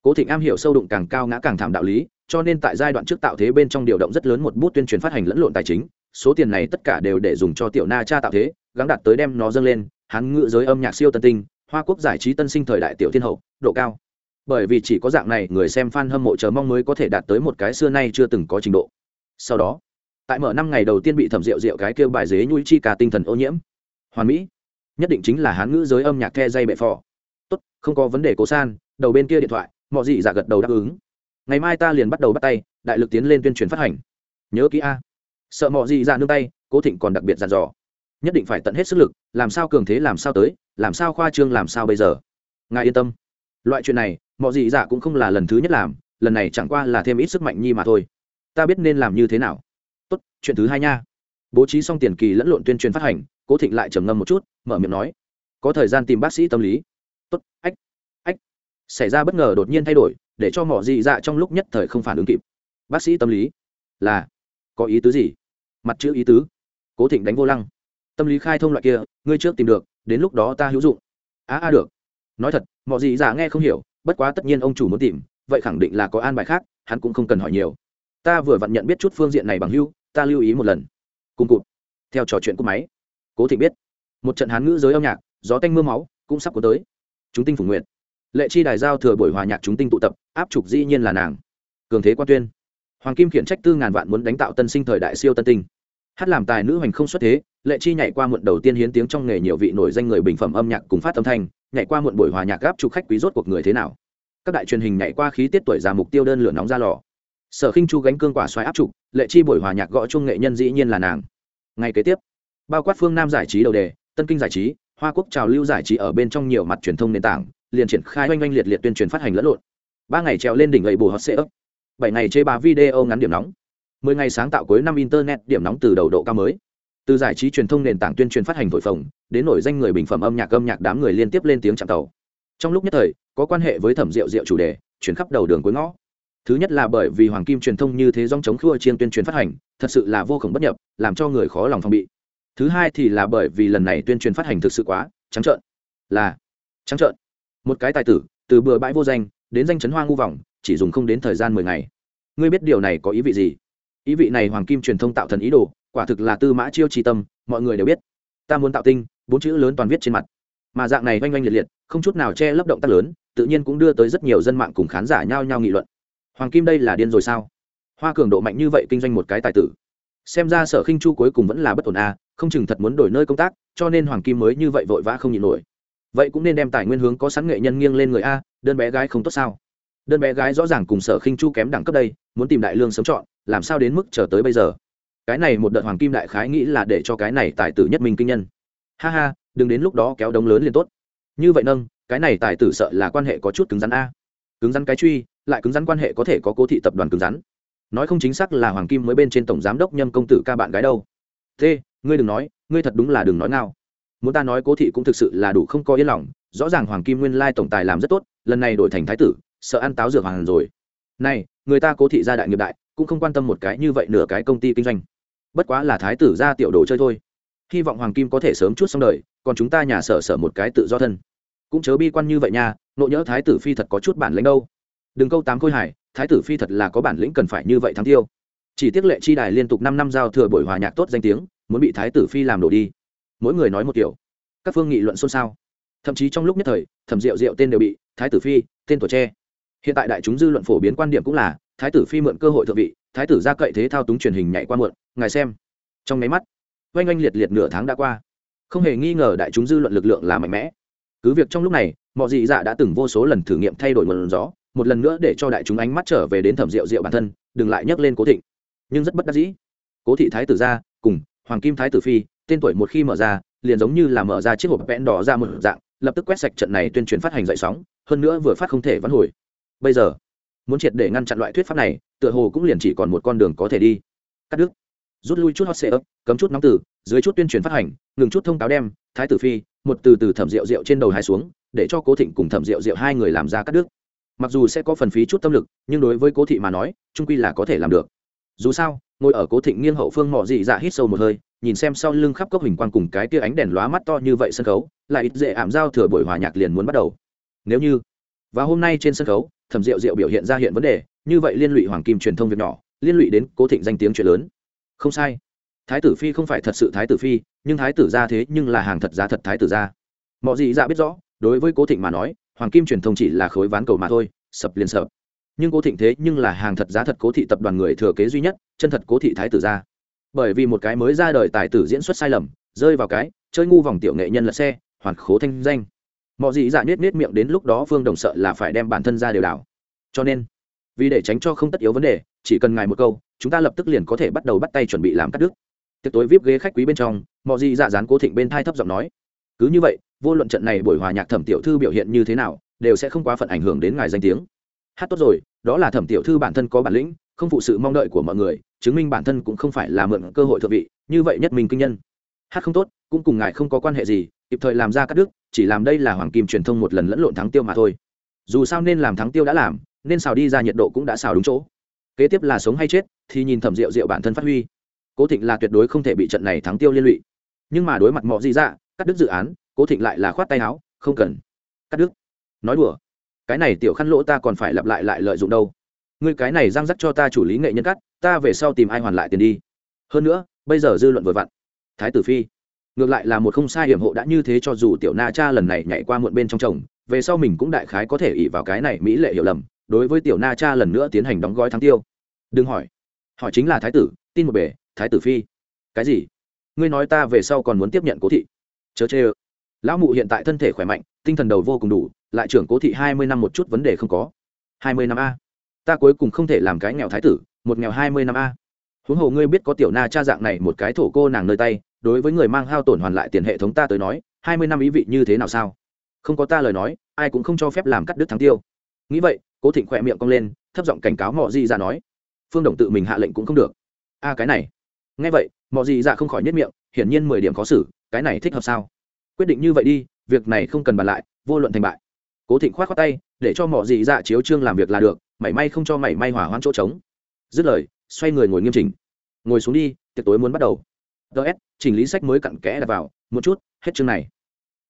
Cố thịnh am hiểu sâu đụng càng cao ngã càng thảm đạo lý, cho nên tại giai đoạn trước tạo thế bên trong điều động rất lớn một bút tuyên truyền phát hành lẫn lộn tài chính, số tiền này tất cả đều để dùng cho tiểu na cha tạo thế, gắng đạt tới đem nó dâng lên hắn ngự giới âm nhạc siêu tân tinh, hoa quốc giải trí tân sinh thời đại tiểu thiên hậu, độ cao. Bởi vì chỉ có dạng này, người xem fan hâm mộ chờ mong mới có thể đạt tới một cái xưa nay chưa từng có trình độ. Sau đó tại mở năm ngày đầu tiên bị thẩm rượu rượu cái kêu bài dế nhui chi cả tinh thần ô nhiễm. Hoàn mỹ. Nhất định chính là hán ngữ giới âm nhạc the dây bệ phò. Tốt, không có vấn đề cố san, đầu bên kia điện thoại, mọi gì giả gật đầu đáp ứng. Ngày mai ta liền bắt đầu bắt tay, đại lực tiến lên tuyên truyền phát hành. Nhớ kỹ a. Sợ mọi gì ra nương tay, cố thịnh còn đặc biệt dàn dò. Nhất định phải tận hết sức lực, làm sao cường thế làm sao tới, làm sao khoa trương làm sao bây giờ. Ngài yên tâm. Loại chuyện này, mọi gì dạ cũng không là lần thứ nhất làm, lần này chẳng qua là thêm ít sức mạnh nhi mà thôi. Ta biết nên làm như thế nào tốt, chuyện thứ hai nha. Bố trí xong tiền kỳ lẫn lộn tuyên truyền phát hành, cố thịnh lại trầm ngâm một chút, mở miệng nói, có thời gian tìm bác sĩ tâm lý. Tốt, ách ách. Xảy ra bất ngờ đột nhiên thay đổi, để cho mỏ dị dạ trong lúc nhất thời không phản ứng kịp. Bác sĩ tâm lý? Là. Có ý tứ gì? Mặt chữ ý tứ. Cố thịnh đánh vô lăng. Tâm lý khai thông loại kia, ngươi trước tìm được, đến lúc đó ta hữu dụng. Á a, được. Nói thật, mỏ gì dạ nghe không hiểu, bất quá tất nhiên ông chủ muốn tìm, vậy khẳng định là có an bài khác, hắn cũng không cần hỏi nhiều. Ta vừa vặn nhận biết chút phương diện này bằng hưu ta lưu ý một lần. Cùng cụt. Theo trò chuyện của máy. Cố thị biết, một trận hán ngữ giới âm nhạc, gió tanh mưa máu, cũng sắp có tới. Chúng tinh phủ nguyện. Lệ chi đài giao thừa buổi hòa nhạc chúng tinh tụ tập, áp trục dĩ nhiên là nàng. Cường thế quan tuyên. Hoàng kim khiển trách tư ngàn vạn muốn đánh tạo tân sinh thời đại siêu tân tinh. Hát làm tài nữ hoành không xuất thế, lệ chi nhảy qua muộn đầu tiên hiến tiếng trong nghề nhiều vị nổi danh người bình phẩm âm nhạc cùng phát âm thanh, nhảy qua muộn buổi hòa nhạc gáp trục khách quý rốt cuộc người thế nào. Các đại truyền hình nhảy qua khí tiết tuổi già mục tiêu đơn lửa nóng ra lò sở khinh chu gánh cương quả xoáy áp trục, lệ chi buổi hòa nhạc gõ chung nghệ nhân dĩ nhiên là nàng. Ngày kế tiếp, bao quát phương nam giải trí đầu đề, tân kinh giải trí, hoa quốc trào lưu giải trí ở bên trong nhiều mặt truyền thông nền tảng, liền triển khai oanh oanh liệt liệt tuyên truyền phát hành lẫn lộn. Ba ngày trèo lên đỉnh gậy bù hot sẽ ấp bảy ngày chê ba video ngắn điểm nóng. Mười ngày sáng tạo cuối năm internet điểm nóng từ đầu độ cao mới. Từ giải trí truyền thông nền tảng tuyên truyền phát hành thổi phồng, đến nổi danh người bình phẩm âm nhạc âm nhạc đám người liên tiếp lên tiếng chạm tàu. Trong lúc nhất thời, có quan hệ với thẩm rượu rượu chủ đề, chuyển khắp đầu đường cuối ngõ thứ nhất là bởi vì hoàng kim truyền thông như thế dòng chống khua chiên tuyên truyền phát hành, thật sự là vô khổng bất nhập, làm cho người khó lòng phòng bị. Thứ hai thì là bởi vì lần này tuyên truyền phát hành thực sự quá trắng trợn. Là trắng trợn. Một cái tài tử, từ bừa bãi vô danh, đến danh chấn hoa ngu vòng, chỉ dùng không đến thời gian mười ngày. Ngươi biết điều này có ý vị gì? Ý vị này hoàng kim truyền thông tạo thần ý đồ, quả thực là tư mã chiêu tri tâm, mọi người đều biết. Ta muốn tạo tinh, bốn chữ lớn toàn viết trên mặt. Mà dạng này oanh oanh liệt liệt, không chút nào che lấp động tác lớn, tự nhiên cũng đưa tới rất nhiều dân mạng cùng khán giả nhao nhao nghị luận hoàng kim đây là điên rồi sao? Hoa cường độ mạnh như vậy kinh doanh một cái tài tử. Xem ra sở khinh chu cuối cùng vẫn là bất ổn a không chừng thật muốn đổi nơi công tác, cho nên hoàng kim mới như vậy vội vã không nhịn nổi. Vậy cũng nên đem tài nguyên hướng có sẵn nghệ nhân nghiêng lên người a, đơn bé gái không tốt sao? Đơn bé gái rõ ràng cùng sở khinh chu kém đẳng cấp đây, muốn tìm đại lương sớm chọn, làm sao đến mức chờ tới bây giờ? Cái này một đợt hoàng kim đại khái nghĩ là để cho cái này tài tử nhất mình kinh nhân. Ha ha, đừng đến lúc đó kéo đống lớn liền tốt. Như vậy nâng, cái này tài tử sợ là quan hệ có chút cứng rắn a. Cứng rắn cái truy lại cứng rắn quan hệ có thể có cố thị tập đoàn cứng rắn. Nói không chính xác là hoàng kim mới bên trên tổng giám đốc nhâm công tử ca bạn gái đâu. Thế ngươi đừng nói, ngươi thật đúng là đừng nói ngao. Muốn ta nói cố thị cũng thực sự là đủ không có yên lòng, rõ ràng hoàng kim nguyên lai tổng tài làm rất tốt, lần này đổi thành thái tử, sợ ăn táo dược hoàng rồi. Này, người ta cố thị gia đại nghiệp đại, cũng không quan tâm một cái như vậy nửa cái công ty kinh doanh. Bất quá là thái tử ra tiểu đồ chơi thôi. Hy vọng hoàng kim có thể sớm chút xong đời, còn chúng ta nhà sở sở một cái tự do thân. Cũng chớ bi quan như vậy nha, nộ nhỡ thái tử phi thật có chút bản lĩnh đâu đừng câu tám khôi hải thái tử phi thật là có bản lĩnh cần phải như vậy thắng tiêu. Chỉ tiếc lệ chi đài liên tục năm năm giao thừa buổi hòa nhạc tốt danh tiếng, muốn bị thái tử phi làm đổ đi. Mỗi người nói một kiểu. Các phương nghị luận xôn xao. Thậm chí trong lúc nhất thời, thẩm rượu rượu tên đều bị, thái tử phi, tên tuổi tre hiện tại đại chúng dư luận phổ biến quan điểm cũng là, thái tử phi mượn cơ hội thượng vị, thái tử ra cậy thế thao túng truyền hình nhảy qua muộn, ngài xem. Trong máy mắt, oanh oanh liệt liệt nửa tháng đã qua. Không hề nghi ngờ đại chúng dư luận lực lượng là mạnh mẽ. Cứ việc trong lúc này, mọi dị dạ đã từng vô số lần thử nghiệm thay đổi một lần gió một lần nữa để cho đại chúng ánh mắt trở về đến thẩm rượu rượu bản thân, đừng lại nhắc lên cố thịnh. Nhưng rất bất đắc dĩ. Cố thị thái tử gia cùng hoàng kim thái tử phi, tên tuổi một khi mở ra, liền giống như là mở ra chiếc hộp vẽn đỏ ra một dạng, lập tức quét sạch trận này tuyên truyền phát hành dậy sóng, hơn nữa vừa phát không thể vãn hồi. Bây giờ, muốn triệt để ngăn chặn loại thuyết pháp này, tựa hồ cũng liền chỉ còn một con đường có thể đi. Cắt đứt. Rút lui chút hot sệ ấp cấm chút nóng tử dưới chút tuyên truyền phát hành, ngừng chút thông cáo đem, thái tử phi, một từ từ thẩm rượu rượu trên đầu hai xuống, để cho cố thịnh cùng thẩm rượu rượu hai người làm ra cắt đứt mặc dù sẽ có phần phí chút tâm lực, nhưng đối với cố thị mà nói, trung quy là có thể làm được. Dù sao, ngồi ở cố thịnh nghiêng hậu phương mỏ dị dạ hít sâu một hơi, nhìn xem sau lưng khắp cốc hình quang cùng cái tia ánh đèn lóa mắt to như vậy sân khấu, lại ít dễ ảm giao thừa buổi hòa nhạc liền muốn bắt đầu. Nếu như, và hôm nay trên sân khấu, thẩm diệu diệu biểu hiện ra hiện vấn đề, như vậy liên lụy hoàng kim truyền thông việc nhỏ, liên lụy đến cố thịnh danh tiếng chuyện lớn. Không sai. Thái tử phi không phải thật sự thái tử phi, nhưng thái tử ra thế nhưng là hàng thật giá thật thái tử ra mọi gì dạ biết rõ, đối với cố thịnh mà nói hoàng kim truyền thông chỉ là khối ván cầu mà thôi, sập liền sập. Nhưng cố thịnh thế nhưng là hàng thật giá thật cố thị tập đoàn người thừa kế duy nhất, chân thật cố thị thái tử ra bởi vì một cái mới ra đời tài tử diễn xuất sai lầm, rơi vào cái, chơi ngu vòng tiểu nghệ nhân lật xe, hoàn khố thanh danh. Mọi dị dạ nết nết miệng đến lúc đó phương đồng sợ là phải đem bản thân ra đều đảo. Cho nên, vì để tránh cho không tất yếu vấn đề, chỉ cần ngài một câu, chúng ta lập tức liền có thể bắt đầu bắt tay chuẩn bị làm cắt đứt. Tiệc tối vip ghế khách quý bên trong mọi dị dạ dán cố thịnh bên thai thấp giọng nói cứ như vậy, vô luận trận này buổi hòa nhạc thẩm tiểu thư biểu hiện như thế nào, đều sẽ không quá phận ảnh hưởng đến ngài danh tiếng. Hát tốt rồi, đó là thẩm tiểu thư bản thân có bản lĩnh, không phụ sự mong đợi của mọi người, chứng minh bản thân cũng không phải là mượn cơ hội thượng vị, như vậy nhất mình kinh nhân. Hát không tốt, cũng cùng ngài không có quan hệ gì, kịp thời làm ra cắt đứt, chỉ làm đây là hoàng kim truyền thông một lần lẫn lộn thắng tiêu mà thôi. Dù sao nên làm thắng tiêu đã làm, nên xào đi ra nhiệt độ cũng đã xào đúng chỗ. Kế tiếp là sống hay chết, thì nhìn thẩm rượu rượu bản thân phát huy. Cố thịnh là tuyệt đối không thể bị trận này thắng tiêu liên lụy. Nhưng mà đối mặt mọi gì ra cắt đứt dự án, cố thịnh lại là khoát tay áo, không cần. Cắt đứt. Nói đùa. Cái này tiểu khăn lỗ ta còn phải lặp lại lại lợi dụng đâu. Ngươi cái này răng rắc cho ta chủ lý nghệ nhân cắt, ta về sau tìm ai hoàn lại tiền đi. Hơn nữa, bây giờ dư luận vừa vặn. Thái tử phi. Ngược lại là một không sai hiểm hộ đã như thế cho dù tiểu na cha lần này nhảy qua muộn bên trong chồng, về sau mình cũng đại khái có thể ỉ vào cái này mỹ lệ hiểu lầm, đối với tiểu na cha lần nữa tiến hành đóng gói thắng tiêu. Đừng hỏi. Hỏi chính là thái tử, tin một bể thái tử phi. Cái gì? Ngươi nói ta về sau còn muốn tiếp nhận cố thị chớ chê ơ. Lão mụ hiện tại thân thể khỏe mạnh, tinh thần đầu vô cùng đủ, lại trưởng cố thị hai mươi năm một chút vấn đề không có. hai mươi năm a. Ta cuối cùng không thể làm cái nghèo thái tử, một nghèo hai mươi năm a. Huống hồ ngươi biết có tiểu na cha dạng này một cái thổ cô nàng nơi tay, đối với người mang hao tổn hoàn lại tiền hệ thống ta tới nói, hai mươi năm ý vị như thế nào sao? Không có ta lời nói, ai cũng không cho phép làm cắt đứt thắng tiêu. Nghĩ vậy, cố thịnh khỏe miệng cong lên, thấp giọng cảnh cáo mọi gì ra nói, phương đồng tự mình hạ lệnh cũng không được. A, cái này. Nghe vậy mọi gì ra không khỏi nhất miệng, hiển nhiên mười điểm khó xử cái này thích hợp sao? Quyết định như vậy đi, việc này không cần bàn lại, vô luận thành bại. Cố thịnh khoát khoát tay, để cho mọi gì dạ chiếu trương làm việc là được, mảy may không cho mảy may hỏa hoãn chỗ trống. Dứt lời, xoay người ngồi nghiêm chỉnh. Ngồi xuống đi, tiệc tối muốn bắt đầu. Ts chỉnh lý sách mới cặn kẽ đặt vào, một chút, hết chương này.